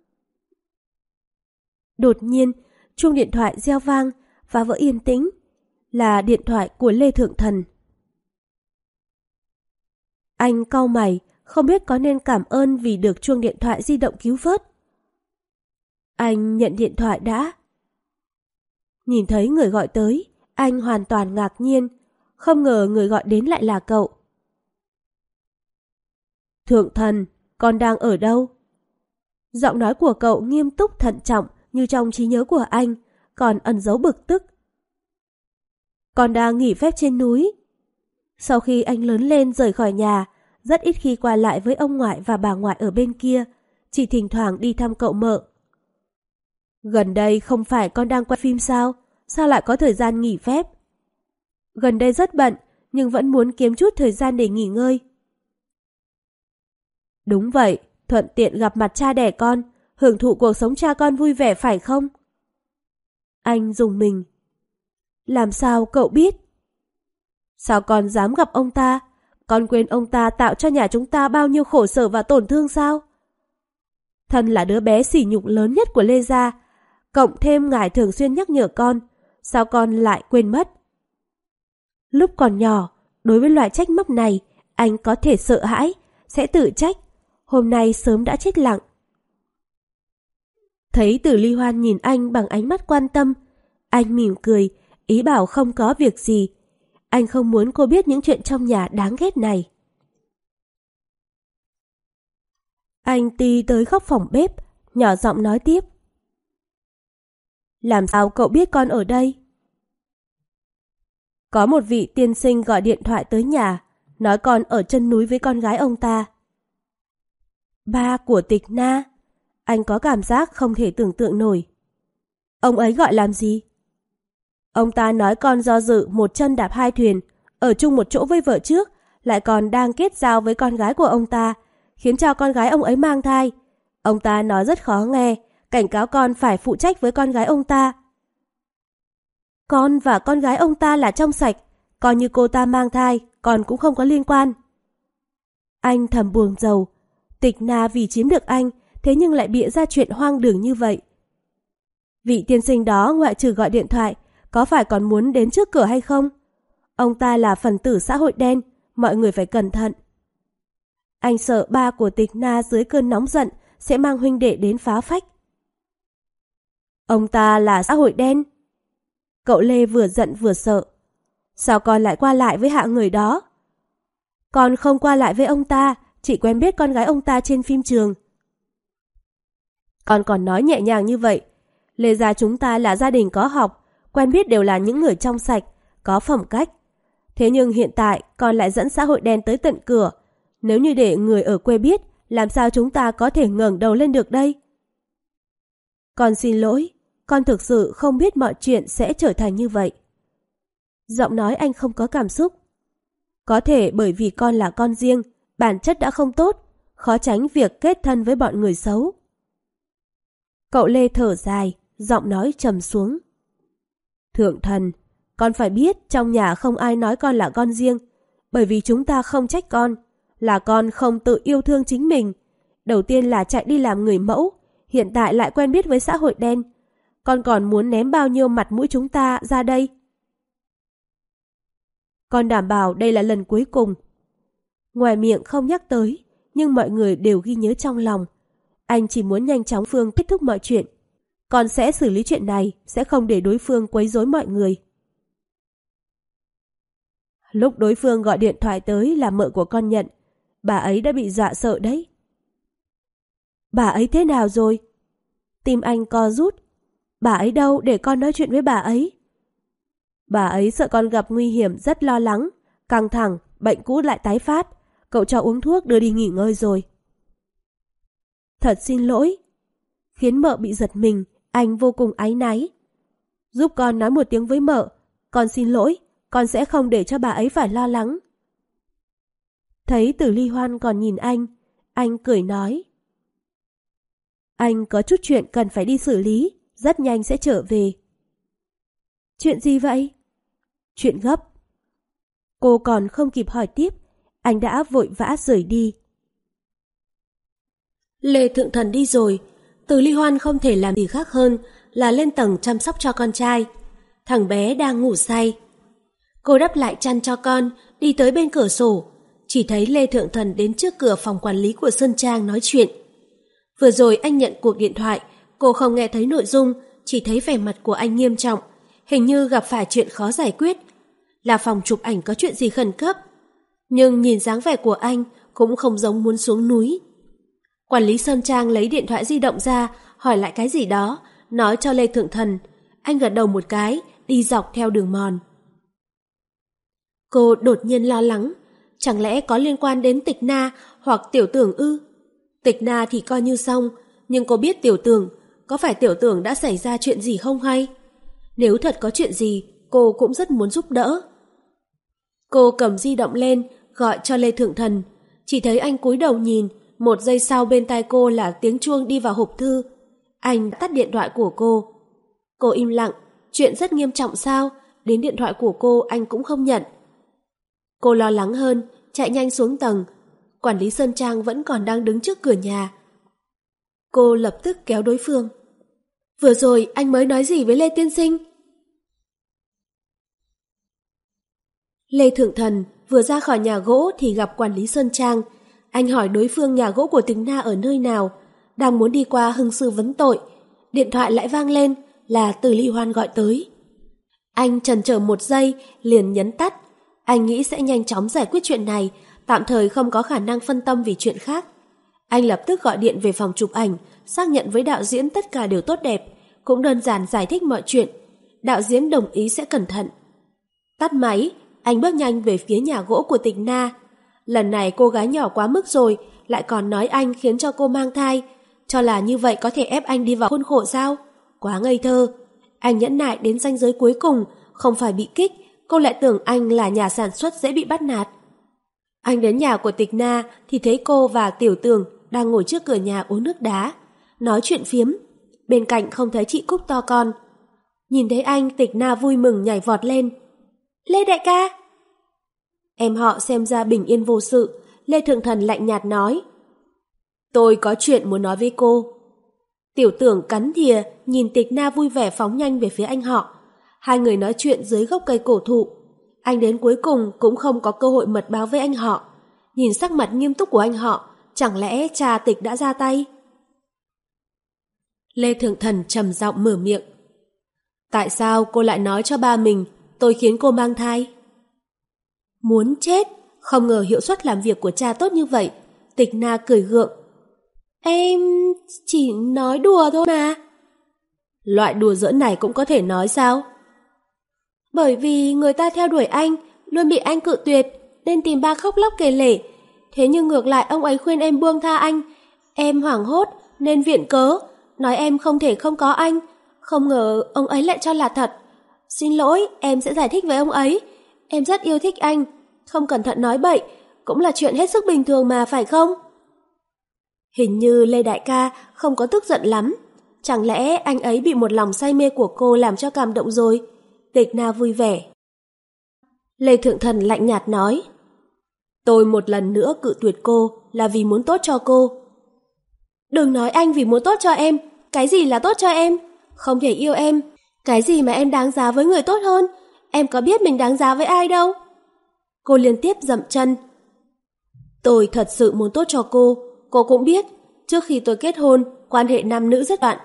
Đột nhiên, chuông điện thoại reo vang, và vỡ yên tĩnh. Là điện thoại của Lê Thượng Thần. Anh cau mày, không biết có nên cảm ơn vì được chuông điện thoại di động cứu vớt. Anh nhận điện thoại đã. Nhìn thấy người gọi tới, anh hoàn toàn ngạc nhiên, không ngờ người gọi đến lại là cậu. Thượng thần, con đang ở đâu? Giọng nói của cậu nghiêm túc thận trọng như trong trí nhớ của anh, còn ẩn giấu bực tức. Con đang nghỉ phép trên núi. Sau khi anh lớn lên rời khỏi nhà, rất ít khi qua lại với ông ngoại và bà ngoại ở bên kia, chỉ thỉnh thoảng đi thăm cậu mợ. Gần đây không phải con đang quay phim sao? Sao lại có thời gian nghỉ phép? Gần đây rất bận, nhưng vẫn muốn kiếm chút thời gian để nghỉ ngơi. Đúng vậy, thuận tiện gặp mặt cha đẻ con, hưởng thụ cuộc sống cha con vui vẻ phải không? Anh dùng mình. Làm sao cậu biết? Sao con dám gặp ông ta? Con quên ông ta tạo cho nhà chúng ta bao nhiêu khổ sở và tổn thương sao? Thân là đứa bé sỉ nhục lớn nhất của Lê Gia, cộng thêm ngài thường xuyên nhắc nhở con, sao con lại quên mất? Lúc còn nhỏ, đối với loại trách móc này, anh có thể sợ hãi, sẽ tự trách, hôm nay sớm đã chết lặng. Thấy Tử Ly Hoan nhìn anh bằng ánh mắt quan tâm, anh mỉm cười, ý bảo không có việc gì. Anh không muốn cô biết những chuyện trong nhà đáng ghét này. Anh đi tới góc phòng bếp, nhỏ giọng nói tiếp. Làm sao cậu biết con ở đây? Có một vị tiên sinh gọi điện thoại tới nhà, nói con ở chân núi với con gái ông ta. Ba của tịch na, anh có cảm giác không thể tưởng tượng nổi. Ông ấy gọi làm gì? Ông ta nói con do dự một chân đạp hai thuyền, ở chung một chỗ với vợ trước, lại còn đang kết giao với con gái của ông ta, khiến cho con gái ông ấy mang thai. Ông ta nói rất khó nghe, cảnh cáo con phải phụ trách với con gái ông ta. Con và con gái ông ta là trong sạch, coi như cô ta mang thai, con cũng không có liên quan. Anh thầm buồn giàu, tịch na vì chiếm được anh, thế nhưng lại bịa ra chuyện hoang đường như vậy. Vị tiên sinh đó ngoại trừ gọi điện thoại, có phải còn muốn đến trước cửa hay không? Ông ta là phần tử xã hội đen, mọi người phải cẩn thận. Anh sợ ba của tịch na dưới cơn nóng giận sẽ mang huynh đệ đến phá phách. Ông ta là xã hội đen. Cậu Lê vừa giận vừa sợ. Sao con lại qua lại với hạ người đó? Con không qua lại với ông ta, chỉ quen biết con gái ông ta trên phim trường. Con còn nói nhẹ nhàng như vậy. Lê gia chúng ta là gia đình có học, quen biết đều là những người trong sạch, có phẩm cách. Thế nhưng hiện tại con lại dẫn xã hội đen tới tận cửa. Nếu như để người ở quê biết, làm sao chúng ta có thể ngẩng đầu lên được đây? Con xin lỗi, con thực sự không biết mọi chuyện sẽ trở thành như vậy. Giọng nói anh không có cảm xúc. Có thể bởi vì con là con riêng, bản chất đã không tốt, khó tránh việc kết thân với bọn người xấu. Cậu Lê thở dài, giọng nói trầm xuống. Thượng thần, con phải biết trong nhà không ai nói con là con riêng, bởi vì chúng ta không trách con, là con không tự yêu thương chính mình. Đầu tiên là chạy đi làm người mẫu, hiện tại lại quen biết với xã hội đen. Con còn muốn ném bao nhiêu mặt mũi chúng ta ra đây? Con đảm bảo đây là lần cuối cùng. Ngoài miệng không nhắc tới, nhưng mọi người đều ghi nhớ trong lòng. Anh chỉ muốn nhanh chóng Phương kết thúc mọi chuyện. còn sẽ xử lý chuyện này, sẽ không để đối phương quấy rối mọi người. Lúc đối phương gọi điện thoại tới là mợ của con nhận, bà ấy đã bị dọa sợ đấy. Bà ấy thế nào rồi? Tim anh co rút. Bà ấy đâu để con nói chuyện với bà ấy? Bà ấy sợ con gặp nguy hiểm rất lo lắng, căng thẳng, bệnh cũ lại tái phát. Cậu cho uống thuốc đưa đi nghỉ ngơi rồi. Thật xin lỗi. Khiến mợ bị giật mình, anh vô cùng áy náy. Giúp con nói một tiếng với mợ, con xin lỗi, con sẽ không để cho bà ấy phải lo lắng. Thấy tử ly hoan còn nhìn anh, anh cười nói. Anh có chút chuyện cần phải đi xử lý, rất nhanh sẽ trở về. Chuyện gì vậy? Chuyện gấp. Cô còn không kịp hỏi tiếp, anh đã vội vã rời đi. Lê Thượng Thần đi rồi, từ ly hoan không thể làm gì khác hơn là lên tầng chăm sóc cho con trai. Thằng bé đang ngủ say. Cô đắp lại chăn cho con, đi tới bên cửa sổ. Chỉ thấy Lê Thượng Thần đến trước cửa phòng quản lý của Sơn Trang nói chuyện. Vừa rồi anh nhận cuộc điện thoại, cô không nghe thấy nội dung, chỉ thấy vẻ mặt của anh nghiêm trọng. Hình như gặp phải chuyện khó giải quyết. Là phòng chụp ảnh có chuyện gì khẩn cấp. Nhưng nhìn dáng vẻ của anh cũng không giống muốn xuống núi. Quản lý Sơn Trang lấy điện thoại di động ra, hỏi lại cái gì đó, nói cho Lê Thượng Thần. Anh gật đầu một cái, đi dọc theo đường mòn. Cô đột nhiên lo lắng, chẳng lẽ có liên quan đến tịch na hoặc tiểu tưởng ư? Tịch na thì coi như xong, nhưng cô biết tiểu tưởng, có phải tiểu tưởng đã xảy ra chuyện gì không hay? Nếu thật có chuyện gì, cô cũng rất muốn giúp đỡ. Cô cầm di động lên, gọi cho Lê Thượng Thần. Chỉ thấy anh cúi đầu nhìn, một giây sau bên tai cô là tiếng chuông đi vào hộp thư. Anh tắt điện thoại của cô. Cô im lặng, chuyện rất nghiêm trọng sao? Đến điện thoại của cô anh cũng không nhận. Cô lo lắng hơn, chạy nhanh xuống tầng. Quản lý Sơn Trang vẫn còn đang đứng trước cửa nhà. Cô lập tức kéo đối phương. Vừa rồi anh mới nói gì với Lê Tiên Sinh? Lê Thượng Thần vừa ra khỏi nhà gỗ thì gặp quản lý Sơn Trang. Anh hỏi đối phương nhà gỗ của tính na ở nơi nào, đang muốn đi qua hưng sư vấn tội. Điện thoại lại vang lên là từ ly hoan gọi tới. Anh trần chờ một giây, liền nhấn tắt. Anh nghĩ sẽ nhanh chóng giải quyết chuyện này, tạm thời không có khả năng phân tâm vì chuyện khác. Anh lập tức gọi điện về phòng chụp ảnh, xác nhận với đạo diễn tất cả đều tốt đẹp, cũng đơn giản giải thích mọi chuyện. Đạo diễn đồng ý sẽ cẩn thận. Tắt máy, anh bước nhanh về phía nhà gỗ của tịch Na. Lần này cô gái nhỏ quá mức rồi, lại còn nói anh khiến cho cô mang thai. Cho là như vậy có thể ép anh đi vào khuôn khổ sao? Quá ngây thơ. Anh nhẫn nại đến ranh giới cuối cùng, không phải bị kích, cô lại tưởng anh là nhà sản xuất dễ bị bắt nạt. Anh đến nhà của tịch na thì thấy cô và tiểu tường đang ngồi trước cửa nhà uống nước đá, nói chuyện phiếm. Bên cạnh không thấy chị Cúc to con. Nhìn thấy anh tịch na vui mừng nhảy vọt lên. Lê đại ca! Em họ xem ra bình yên vô sự, Lê Thượng Thần lạnh nhạt nói. Tôi có chuyện muốn nói với cô. Tiểu tưởng cắn thìa, nhìn tịch na vui vẻ phóng nhanh về phía anh họ. Hai người nói chuyện dưới gốc cây cổ thụ. Anh đến cuối cùng cũng không có cơ hội mật báo với anh họ. Nhìn sắc mặt nghiêm túc của anh họ, chẳng lẽ cha tịch đã ra tay? Lê Thượng Thần trầm giọng mở miệng. Tại sao cô lại nói cho ba mình tôi khiến cô mang thai? Muốn chết, không ngờ hiệu suất làm việc của cha tốt như vậy. Tịch Na cười gượng. Em chỉ nói đùa thôi mà. Loại đùa giỡn này cũng có thể nói sao? Bởi vì người ta theo đuổi anh, luôn bị anh cự tuyệt, nên tìm ba khóc lóc kể lể. Thế nhưng ngược lại ông ấy khuyên em buông tha anh. Em hoảng hốt, nên viện cớ, nói em không thể không có anh. Không ngờ ông ấy lại cho là thật. Xin lỗi, em sẽ giải thích với ông ấy. Em rất yêu thích anh, không cẩn thận nói bậy, cũng là chuyện hết sức bình thường mà phải không? Hình như Lê Đại ca không có tức giận lắm. Chẳng lẽ anh ấy bị một lòng say mê của cô làm cho cảm động rồi? Tịch Na vui vẻ. Lê Thượng Thần lạnh nhạt nói. Tôi một lần nữa cự tuyệt cô là vì muốn tốt cho cô. Đừng nói anh vì muốn tốt cho em. Cái gì là tốt cho em? Không thể yêu em. Cái gì mà em đáng giá với người tốt hơn? Em có biết mình đáng giá với ai đâu? Cô liên tiếp dậm chân. Tôi thật sự muốn tốt cho cô. Cô cũng biết, trước khi tôi kết hôn, quan hệ nam nữ rất đoạn.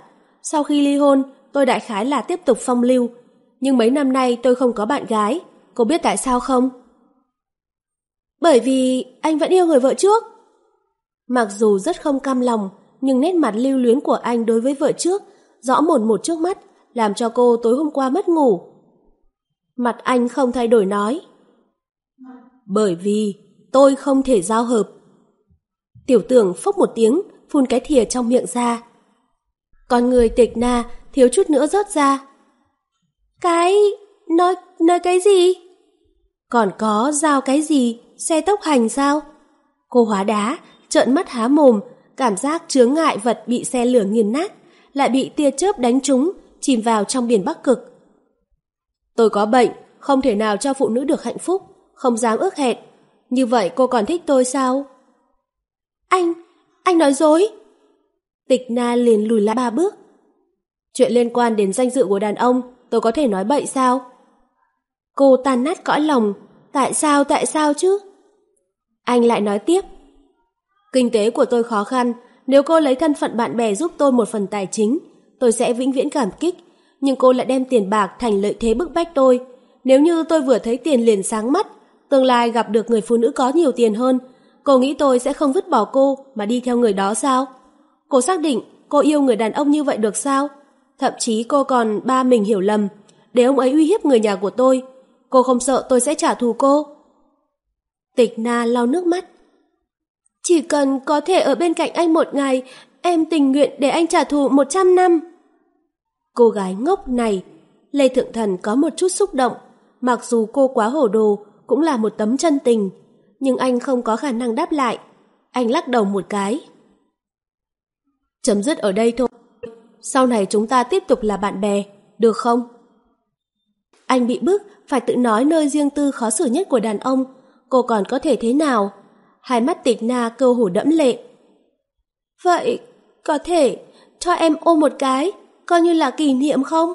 Sau khi ly hôn, tôi đại khái là tiếp tục phong lưu, nhưng mấy năm nay tôi không có bạn gái. Cô biết tại sao không? Bởi vì anh vẫn yêu người vợ trước. Mặc dù rất không cam lòng, nhưng nét mặt lưu luyến của anh đối với vợ trước rõ một một trước mắt, làm cho cô tối hôm qua mất ngủ. Mặt anh không thay đổi nói. Bởi vì tôi không thể giao hợp. Tiểu tưởng phốc một tiếng, phun cái thìa trong miệng ra. Con người tịch na thiếu chút nữa rớt ra. Cái... nói... nói cái gì? Còn có giao cái gì? Xe tốc hành sao? Cô hóa đá, trợn mắt há mồm, cảm giác chướng ngại vật bị xe lửa nghiền nát, lại bị tia chớp đánh trúng, chìm vào trong biển Bắc Cực. Tôi có bệnh, không thể nào cho phụ nữ được hạnh phúc, không dám ước hẹn. Như vậy cô còn thích tôi sao? Anh, anh nói dối. Tịch Na liền lùi lại ba bước. Chuyện liên quan đến danh dự của đàn ông, tôi có thể nói bậy sao? Cô tan nát cõi lòng, tại sao, tại sao chứ? Anh lại nói tiếp. Kinh tế của tôi khó khăn, nếu cô lấy thân phận bạn bè giúp tôi một phần tài chính, tôi sẽ vĩnh viễn cảm kích, nhưng cô lại đem tiền bạc thành lợi thế bức bách tôi. Nếu như tôi vừa thấy tiền liền sáng mắt, tương lai gặp được người phụ nữ có nhiều tiền hơn, cô nghĩ tôi sẽ không vứt bỏ cô mà đi theo người đó sao? Cô xác định cô yêu người đàn ông như vậy được sao? Thậm chí cô còn ba mình hiểu lầm, để ông ấy uy hiếp người nhà của tôi. Cô không sợ tôi sẽ trả thù cô. Tịch Na lau nước mắt. Chỉ cần có thể ở bên cạnh anh một ngày, em tình nguyện để anh trả thù một trăm năm. Cô gái ngốc này, Lê Thượng Thần có một chút xúc động, mặc dù cô quá hổ đồ, cũng là một tấm chân tình, nhưng anh không có khả năng đáp lại. Anh lắc đầu một cái. Chấm dứt ở đây thôi. Sau này chúng ta tiếp tục là bạn bè, được không? Anh bị bức phải tự nói nơi riêng tư khó xử nhất của đàn ông, cô còn có thể thế nào? Hai mắt tịch na cơ hồ đẫm lệ. Vậy, có thể cho em ôm một cái, coi như là kỷ niệm không?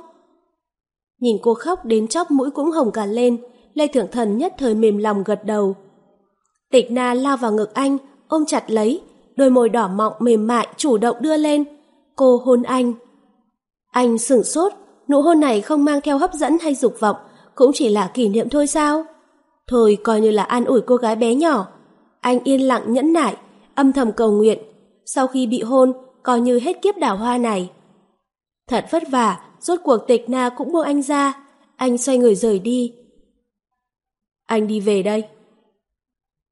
Nhìn cô khóc đến chóc mũi cũng hồng cả lên, Lê Thượng Thần nhất thời mềm lòng gật đầu. Tịch na lao vào ngực anh, ôm chặt lấy, đôi môi đỏ mọng mềm mại chủ động đưa lên. Cô hôn anh. Anh sửng sốt, nụ hôn này không mang theo hấp dẫn hay dục vọng, cũng chỉ là kỷ niệm thôi sao? Thôi coi như là an ủi cô gái bé nhỏ. Anh yên lặng nhẫn nại, âm thầm cầu nguyện. sau khi bị hôn, coi như hết kiếp đảo hoa này. Thật vất vả, rốt cuộc tịch na cũng buông anh ra, anh xoay người rời đi. Anh đi về đây.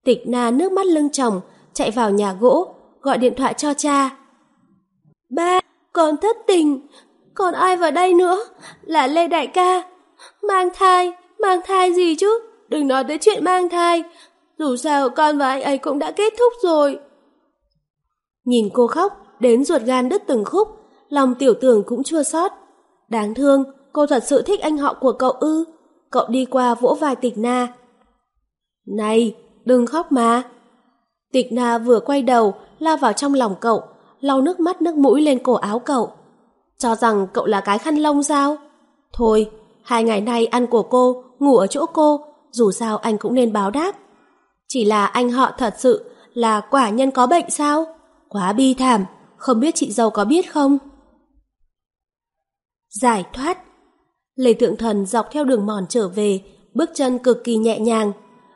Tịch na nước mắt lưng chồng chạy vào nhà gỗ, gọi điện thoại cho cha. Ba, con thất tình, còn ai vào đây nữa? Là Lê Đại ca. Mang thai, mang thai gì chứ? Đừng nói tới chuyện mang thai. Dù sao con và anh ấy cũng đã kết thúc rồi. Nhìn cô khóc, đến ruột gan đứt từng khúc, lòng tiểu tưởng cũng chua xót. Đáng thương, cô thật sự thích anh họ của cậu ư. Cậu đi qua vỗ vai tịch na. Này, đừng khóc mà. Tịch na vừa quay đầu, lao vào trong lòng cậu, lau nước mắt nước mũi lên cổ áo cậu. Cho rằng cậu là cái khăn lông sao? Thôi, hai ngày nay ăn của cô, ngủ ở chỗ cô, dù sao anh cũng nên báo đáp. Chỉ là anh họ thật sự là quả nhân có bệnh sao? Quá bi thảm, không biết chị dâu có biết không? Giải thoát Lê Thượng Thần dọc theo đường mòn trở về, bước chân cực kỳ nhẹ nhàng.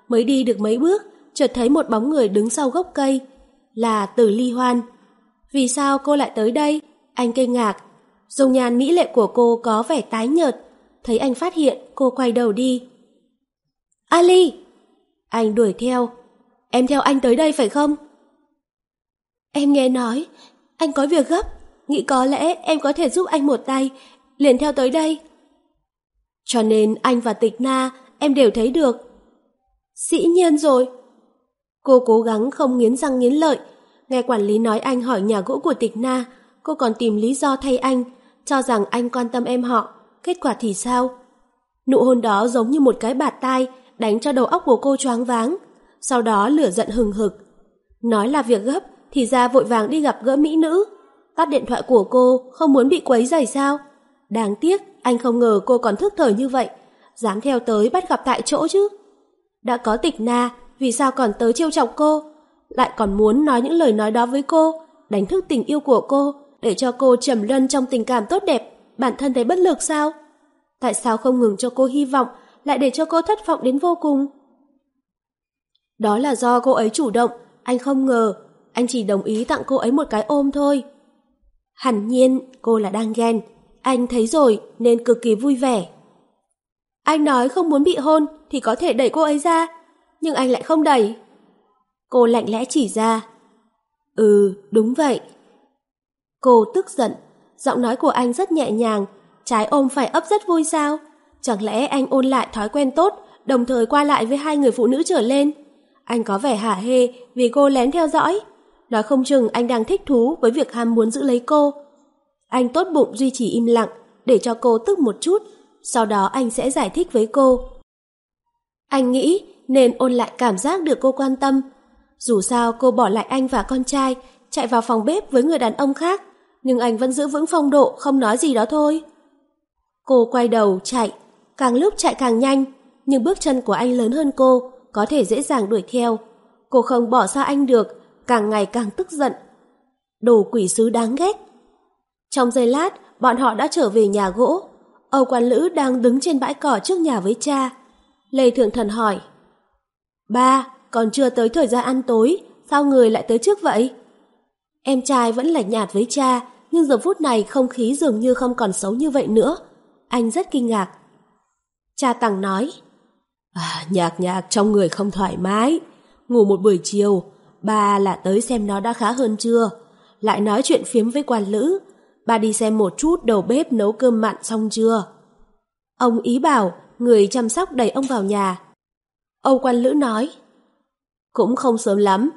Mới đi được mấy bước, chợt thấy một bóng người đứng sau gốc cây. Là Tử Ly Hoan. Vì sao cô lại tới đây? Anh kinh ngạc. Dung nhan mỹ lệ của cô có vẻ tái nhợt. Thấy anh phát hiện, cô quay đầu đi. Ali! Anh đuổi theo. Em theo anh tới đây phải không? Em nghe nói, anh có việc gấp. Nghĩ có lẽ em có thể giúp anh một tay, liền theo tới đây. Cho nên anh và Tịch Na em đều thấy được. Dĩ nhiên rồi. Cô cố gắng không nghiến răng nghiến lợi. Nghe quản lý nói anh hỏi nhà gỗ của Tịch Na, cô còn tìm lý do thay anh, cho rằng anh quan tâm em họ. Kết quả thì sao? Nụ hôn đó giống như một cái bạt tai, đánh cho đầu óc của cô choáng váng. Sau đó lửa giận hừng hực. Nói là việc gấp, thì ra vội vàng đi gặp gỡ mỹ nữ. Tắt điện thoại của cô, không muốn bị quấy rầy sao? Đáng tiếc, anh không ngờ cô còn thức thời như vậy, dám theo tới bắt gặp tại chỗ chứ. Đã có tịch na, vì sao còn tới trêu chọc cô? Lại còn muốn nói những lời nói đó với cô, đánh thức tình yêu của cô, để cho cô trầm luân trong tình cảm tốt đẹp, bản thân thấy bất lực sao? Tại sao không ngừng cho cô hy vọng, lại để cho cô thất vọng đến vô cùng? Đó là do cô ấy chủ động, anh không ngờ, anh chỉ đồng ý tặng cô ấy một cái ôm thôi. Hẳn nhiên, cô là đang ghen, anh thấy rồi nên cực kỳ vui vẻ. Anh nói không muốn bị hôn thì có thể đẩy cô ấy ra, nhưng anh lại không đẩy. Cô lạnh lẽ chỉ ra. Ừ, đúng vậy. Cô tức giận, giọng nói của anh rất nhẹ nhàng, trái ôm phải ấp rất vui sao? Chẳng lẽ anh ôn lại thói quen tốt, đồng thời qua lại với hai người phụ nữ trở lên? Anh có vẻ hả hê vì cô lén theo dõi. Nói không chừng anh đang thích thú với việc ham muốn giữ lấy cô. Anh tốt bụng duy trì im lặng để cho cô tức một chút, sau đó anh sẽ giải thích với cô. Anh nghĩ nên ôn lại cảm giác được cô quan tâm. Dù sao cô bỏ lại anh và con trai, chạy vào phòng bếp với người đàn ông khác, nhưng anh vẫn giữ vững phong độ không nói gì đó thôi. Cô quay đầu chạy, càng lúc chạy càng nhanh, nhưng bước chân của anh lớn hơn cô, có thể dễ dàng đuổi theo. Cô không bỏ xa anh được, càng ngày càng tức giận. Đồ quỷ sứ đáng ghét. Trong giây lát, bọn họ đã trở về nhà gỗ. Âu quan lữ đang đứng trên bãi cỏ trước nhà với cha. Lê Thượng Thần hỏi. Ba, còn chưa tới thời gian ăn tối, sao người lại tới trước vậy? Em trai vẫn lạnh nhạt với cha, nhưng giờ phút này không khí dường như không còn xấu như vậy nữa. Anh rất kinh ngạc. Cha Tằng nói. À, nhạc nhạc trong người không thoải mái. Ngủ một buổi chiều, ba là tới xem nó đã khá hơn chưa. Lại nói chuyện phiếm với quan lữ, Ba đi xem một chút đầu bếp nấu cơm mặn xong chưa? Ông ý bảo người chăm sóc đẩy ông vào nhà. Âu quan lữ nói Cũng không sớm lắm,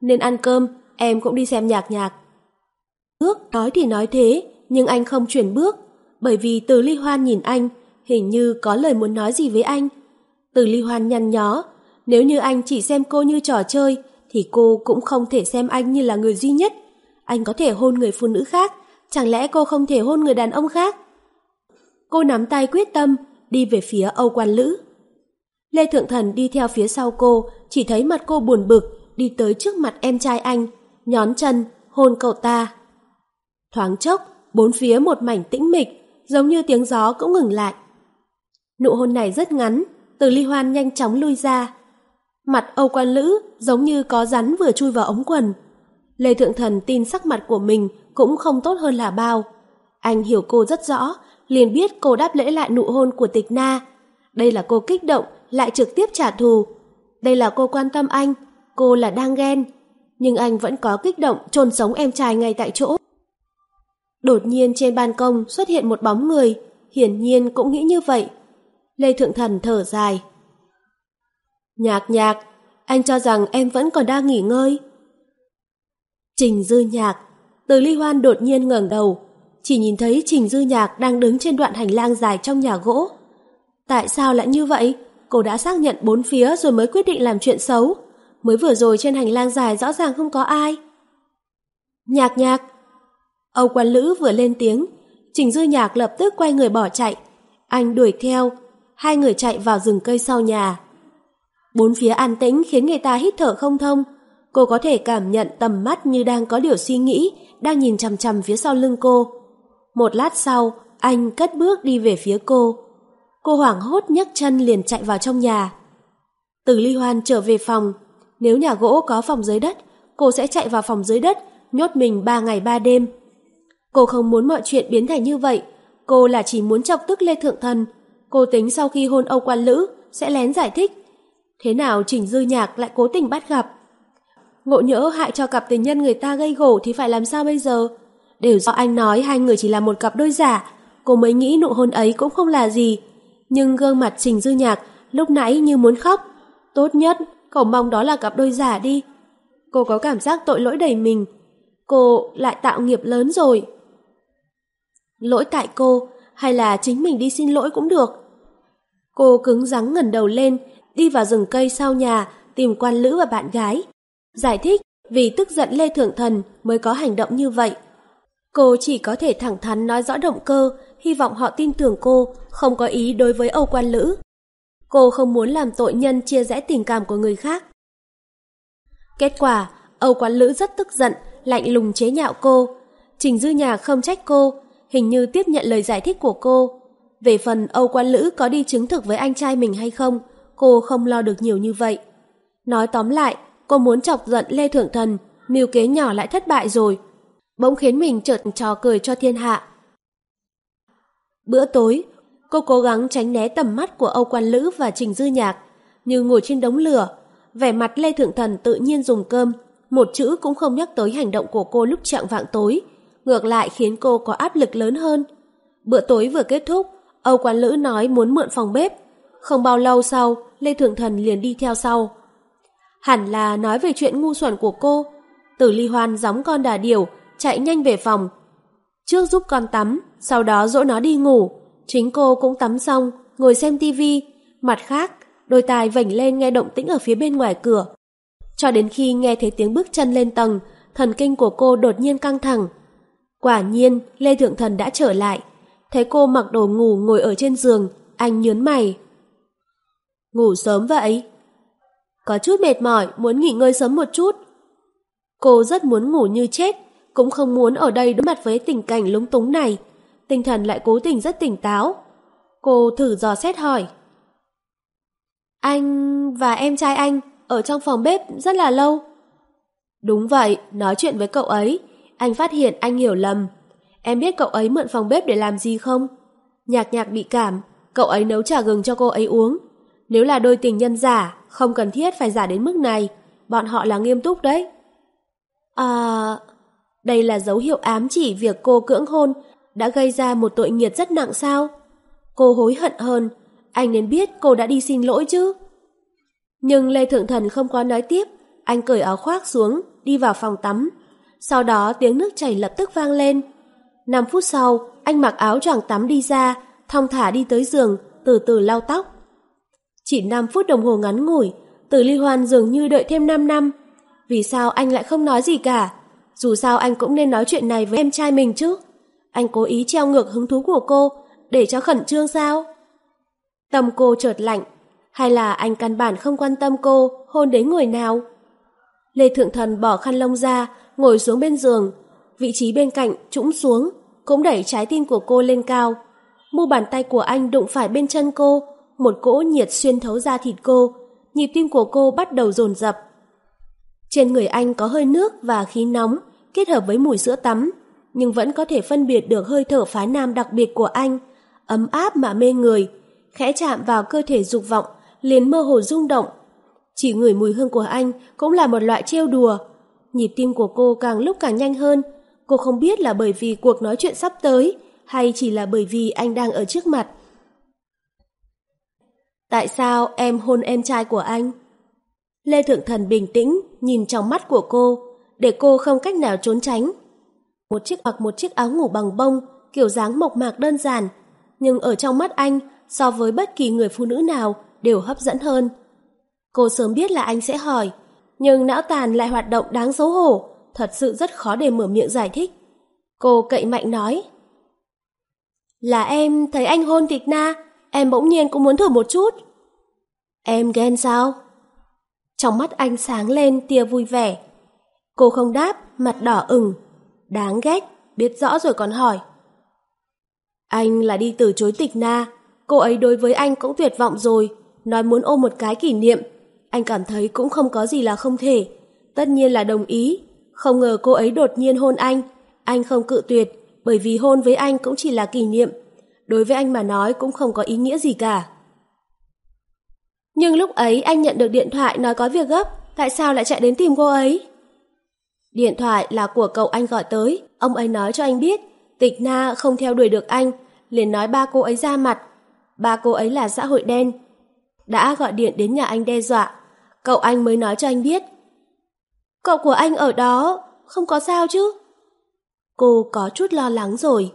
nên ăn cơm em cũng đi xem nhạc nhạc. Ước nói thì nói thế, nhưng anh không chuyển bước, bởi vì từ ly hoan nhìn anh, hình như có lời muốn nói gì với anh. Từ ly hoan nhăn nhó, nếu như anh chỉ xem cô như trò chơi, thì cô cũng không thể xem anh như là người duy nhất. Anh có thể hôn người phụ nữ khác, chẳng lẽ cô không thể hôn người đàn ông khác? Cô nắm tay quyết tâm, đi về phía Âu Quan Lữ. Lê Thượng Thần đi theo phía sau cô, chỉ thấy mặt cô buồn bực, đi tới trước mặt em trai anh, nhón chân, hôn cậu ta. Thoáng chốc, bốn phía một mảnh tĩnh mịch, giống như tiếng gió cũng ngừng lại. Nụ hôn này rất ngắn, từ ly hoan nhanh chóng lui ra. Mặt Âu Quan Lữ giống như có rắn vừa chui vào ống quần. Lê Thượng Thần tin sắc mặt của mình cũng không tốt hơn là bao. Anh hiểu cô rất rõ, liền biết cô đáp lễ lại nụ hôn của tịch na. Đây là cô kích động, lại trực tiếp trả thù. Đây là cô quan tâm anh, cô là đang ghen. Nhưng anh vẫn có kích động trôn sống em trai ngay tại chỗ. Đột nhiên trên ban công xuất hiện một bóng người, hiển nhiên cũng nghĩ như vậy. Lê Thượng Thần thở dài. Nhạc nhạc, anh cho rằng em vẫn còn đang nghỉ ngơi. Trình Dư Nhạc, từ ly hoan đột nhiên ngẩng đầu, chỉ nhìn thấy Trình Dư Nhạc đang đứng trên đoạn hành lang dài trong nhà gỗ. Tại sao lại như vậy? Cô đã xác nhận bốn phía rồi mới quyết định làm chuyện xấu. Mới vừa rồi trên hành lang dài rõ ràng không có ai. Nhạc nhạc. Âu quan lữ vừa lên tiếng, Trình Dư Nhạc lập tức quay người bỏ chạy. Anh đuổi theo, hai người chạy vào rừng cây sau nhà. Bốn phía an tĩnh khiến người ta hít thở không thông. Cô có thể cảm nhận tầm mắt như đang có điều suy nghĩ, đang nhìn chằm chằm phía sau lưng cô. Một lát sau, anh cất bước đi về phía cô. Cô hoảng hốt nhấc chân liền chạy vào trong nhà. Từ ly hoan trở về phòng. Nếu nhà gỗ có phòng dưới đất, cô sẽ chạy vào phòng dưới đất, nhốt mình ba ngày ba đêm. Cô không muốn mọi chuyện biến thành như vậy. Cô là chỉ muốn chọc tức Lê Thượng Thần. Cô tính sau khi hôn Âu Quan Lữ sẽ lén giải thích. Thế nào Trình Dư Nhạc lại cố tình bắt gặp? Ngộ nhỡ hại cho cặp tình nhân người ta gây gổ thì phải làm sao bây giờ? Đều do anh nói hai người chỉ là một cặp đôi giả, cô mới nghĩ nụ hôn ấy cũng không là gì. Nhưng gương mặt Trình Dư Nhạc lúc nãy như muốn khóc. Tốt nhất, cậu mong đó là cặp đôi giả đi. Cô có cảm giác tội lỗi đầy mình. Cô lại tạo nghiệp lớn rồi. Lỗi tại cô, hay là chính mình đi xin lỗi cũng được. Cô cứng rắn ngẩng đầu lên, đi vào rừng cây sau nhà, tìm quan lữ và bạn gái. Giải thích vì tức giận Lê Thượng Thần mới có hành động như vậy. Cô chỉ có thể thẳng thắn nói rõ động cơ, hy vọng họ tin tưởng cô, không có ý đối với Âu Quan Lữ. Cô không muốn làm tội nhân chia rẽ tình cảm của người khác. Kết quả, Âu Quan Lữ rất tức giận, lạnh lùng chế nhạo cô. Trình Dư Nhà không trách cô, hình như tiếp nhận lời giải thích của cô. Về phần Âu Quan Lữ có đi chứng thực với anh trai mình hay không, cô không lo được nhiều như vậy. Nói tóm lại, cô muốn chọc giận Lê Thượng Thần, mưu kế nhỏ lại thất bại rồi. Bỗng khiến mình chợt trò cười cho thiên hạ. Bữa tối, cô cố gắng tránh né tầm mắt của Âu Quan Lữ và Trình Dư Nhạc, như ngồi trên đống lửa, vẻ mặt Lê Thượng Thần tự nhiên dùng cơm, một chữ cũng không nhắc tới hành động của cô lúc trạng vạng tối, ngược lại khiến cô có áp lực lớn hơn. Bữa tối vừa kết thúc, Âu Quan Lữ nói muốn mượn phòng bếp. Không bao lâu sau, Lê Thượng Thần liền đi theo sau. Hẳn là nói về chuyện ngu xuẩn của cô. Tử ly hoan giống con đà điểu, chạy nhanh về phòng. Trước giúp con tắm, sau đó dỗ nó đi ngủ. Chính cô cũng tắm xong, ngồi xem tivi. Mặt khác, đôi tai vảnh lên nghe động tĩnh ở phía bên ngoài cửa. Cho đến khi nghe thấy tiếng bước chân lên tầng, thần kinh của cô đột nhiên căng thẳng. Quả nhiên, Lê Thượng Thần đã trở lại. Thấy cô mặc đồ ngủ ngồi ở trên giường, anh nhớn mày. Ngủ sớm vậy? Có chút mệt mỏi, muốn nghỉ ngơi sớm một chút. Cô rất muốn ngủ như chết, cũng không muốn ở đây đối mặt với tình cảnh lúng túng này. Tinh thần lại cố tình rất tỉnh táo. Cô thử dò xét hỏi. Anh và em trai anh ở trong phòng bếp rất là lâu. Đúng vậy, nói chuyện với cậu ấy, anh phát hiện anh hiểu lầm. Em biết cậu ấy mượn phòng bếp để làm gì không? Nhạc nhạc bị cảm, cậu ấy nấu trà gừng cho cô ấy uống. Nếu là đôi tình nhân giả, không cần thiết phải giả đến mức này. Bọn họ là nghiêm túc đấy. À... Đây là dấu hiệu ám chỉ việc cô cưỡng hôn đã gây ra một tội nghiệt rất nặng sao? Cô hối hận hơn, anh nên biết cô đã đi xin lỗi chứ. Nhưng Lê Thượng Thần không có nói tiếp, anh cởi áo khoác xuống, đi vào phòng tắm. Sau đó tiếng nước chảy lập tức vang lên. 5 phút sau, anh mặc áo choàng tắm đi ra, thong thả đi tới giường, từ từ lau tóc. Chỉ 5 phút đồng hồ ngắn ngủi, từ ly hoan dường như đợi thêm 5 năm. Vì sao anh lại không nói gì cả? Dù sao anh cũng nên nói chuyện này với em trai mình chứ. Anh cố ý treo ngược hứng thú của cô, để cho khẩn trương sao? Tâm cô chợt lạnh, hay là anh căn bản không quan tâm cô hôn đến người nào? Lê Thượng Thần bỏ khăn lông ra, ngồi xuống bên giường, vị trí bên cạnh trũng xuống, cũng đẩy trái tim của cô lên cao. Mu bàn tay của anh đụng phải bên chân cô, một cỗ nhiệt xuyên thấu ra thịt cô, nhịp tim của cô bắt đầu dồn dập. Trên người anh có hơi nước và khí nóng kết hợp với mùi sữa tắm, nhưng vẫn có thể phân biệt được hơi thở phái nam đặc biệt của anh, ấm áp mà mê người, khẽ chạm vào cơ thể dục vọng, liền mơ hồ rung động. Chỉ ngửi mùi hương của anh cũng là một loại trêu đùa. Nhịp tim của cô càng lúc càng nhanh hơn, cô không biết là bởi vì cuộc nói chuyện sắp tới hay chỉ là bởi vì anh đang ở trước mặt. Tại sao em hôn em trai của anh? Lê Thượng Thần bình tĩnh nhìn trong mắt của cô, để cô không cách nào trốn tránh. Một chiếc mặc một chiếc áo ngủ bằng bông, kiểu dáng mộc mạc đơn giản, nhưng ở trong mắt anh, so với bất kỳ người phụ nữ nào, đều hấp dẫn hơn. Cô sớm biết là anh sẽ hỏi, nhưng não tàn lại hoạt động đáng xấu hổ, thật sự rất khó để mở miệng giải thích. Cô cậy mạnh nói. Là em thấy anh hôn thịt na, em bỗng nhiên cũng muốn thử một chút. Em ghen sao? Trong mắt anh sáng lên tia vui vẻ. Cô không đáp, mặt đỏ ửng. Đáng ghét, biết rõ rồi còn hỏi. Anh là đi từ chối tịch na, cô ấy đối với anh cũng tuyệt vọng rồi, nói muốn ôm một cái kỷ niệm. Anh cảm thấy cũng không có gì là không thể. Tất nhiên là đồng ý, không ngờ cô ấy đột nhiên hôn anh. Anh không cự tuyệt, bởi vì hôn với anh cũng chỉ là kỷ niệm. Đối với anh mà nói cũng không có ý nghĩa gì cả. Nhưng lúc ấy anh nhận được điện thoại nói có việc gấp, tại sao lại chạy đến tìm cô ấy? Điện thoại là của cậu anh gọi tới, ông ấy nói cho anh biết, tịch na không theo đuổi được anh, liền nói ba cô ấy ra mặt. Ba cô ấy là xã hội đen. Đã gọi điện đến nhà anh đe dọa, cậu anh mới nói cho anh biết. Cậu của anh ở đó, không có sao chứ? Cô có chút lo lắng rồi.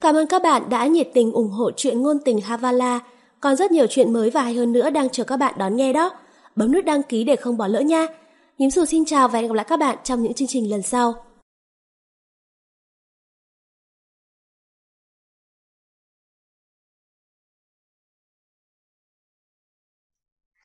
Cảm ơn các bạn đã nhiệt tình ủng hộ chuyện ngôn tình Havala. Còn rất nhiều chuyện mới và hay hơn nữa đang chờ các bạn đón nghe đó. Bấm nút đăng ký để không bỏ lỡ nha. Nhím dù xin chào và hẹn gặp lại các bạn trong những chương trình lần sau.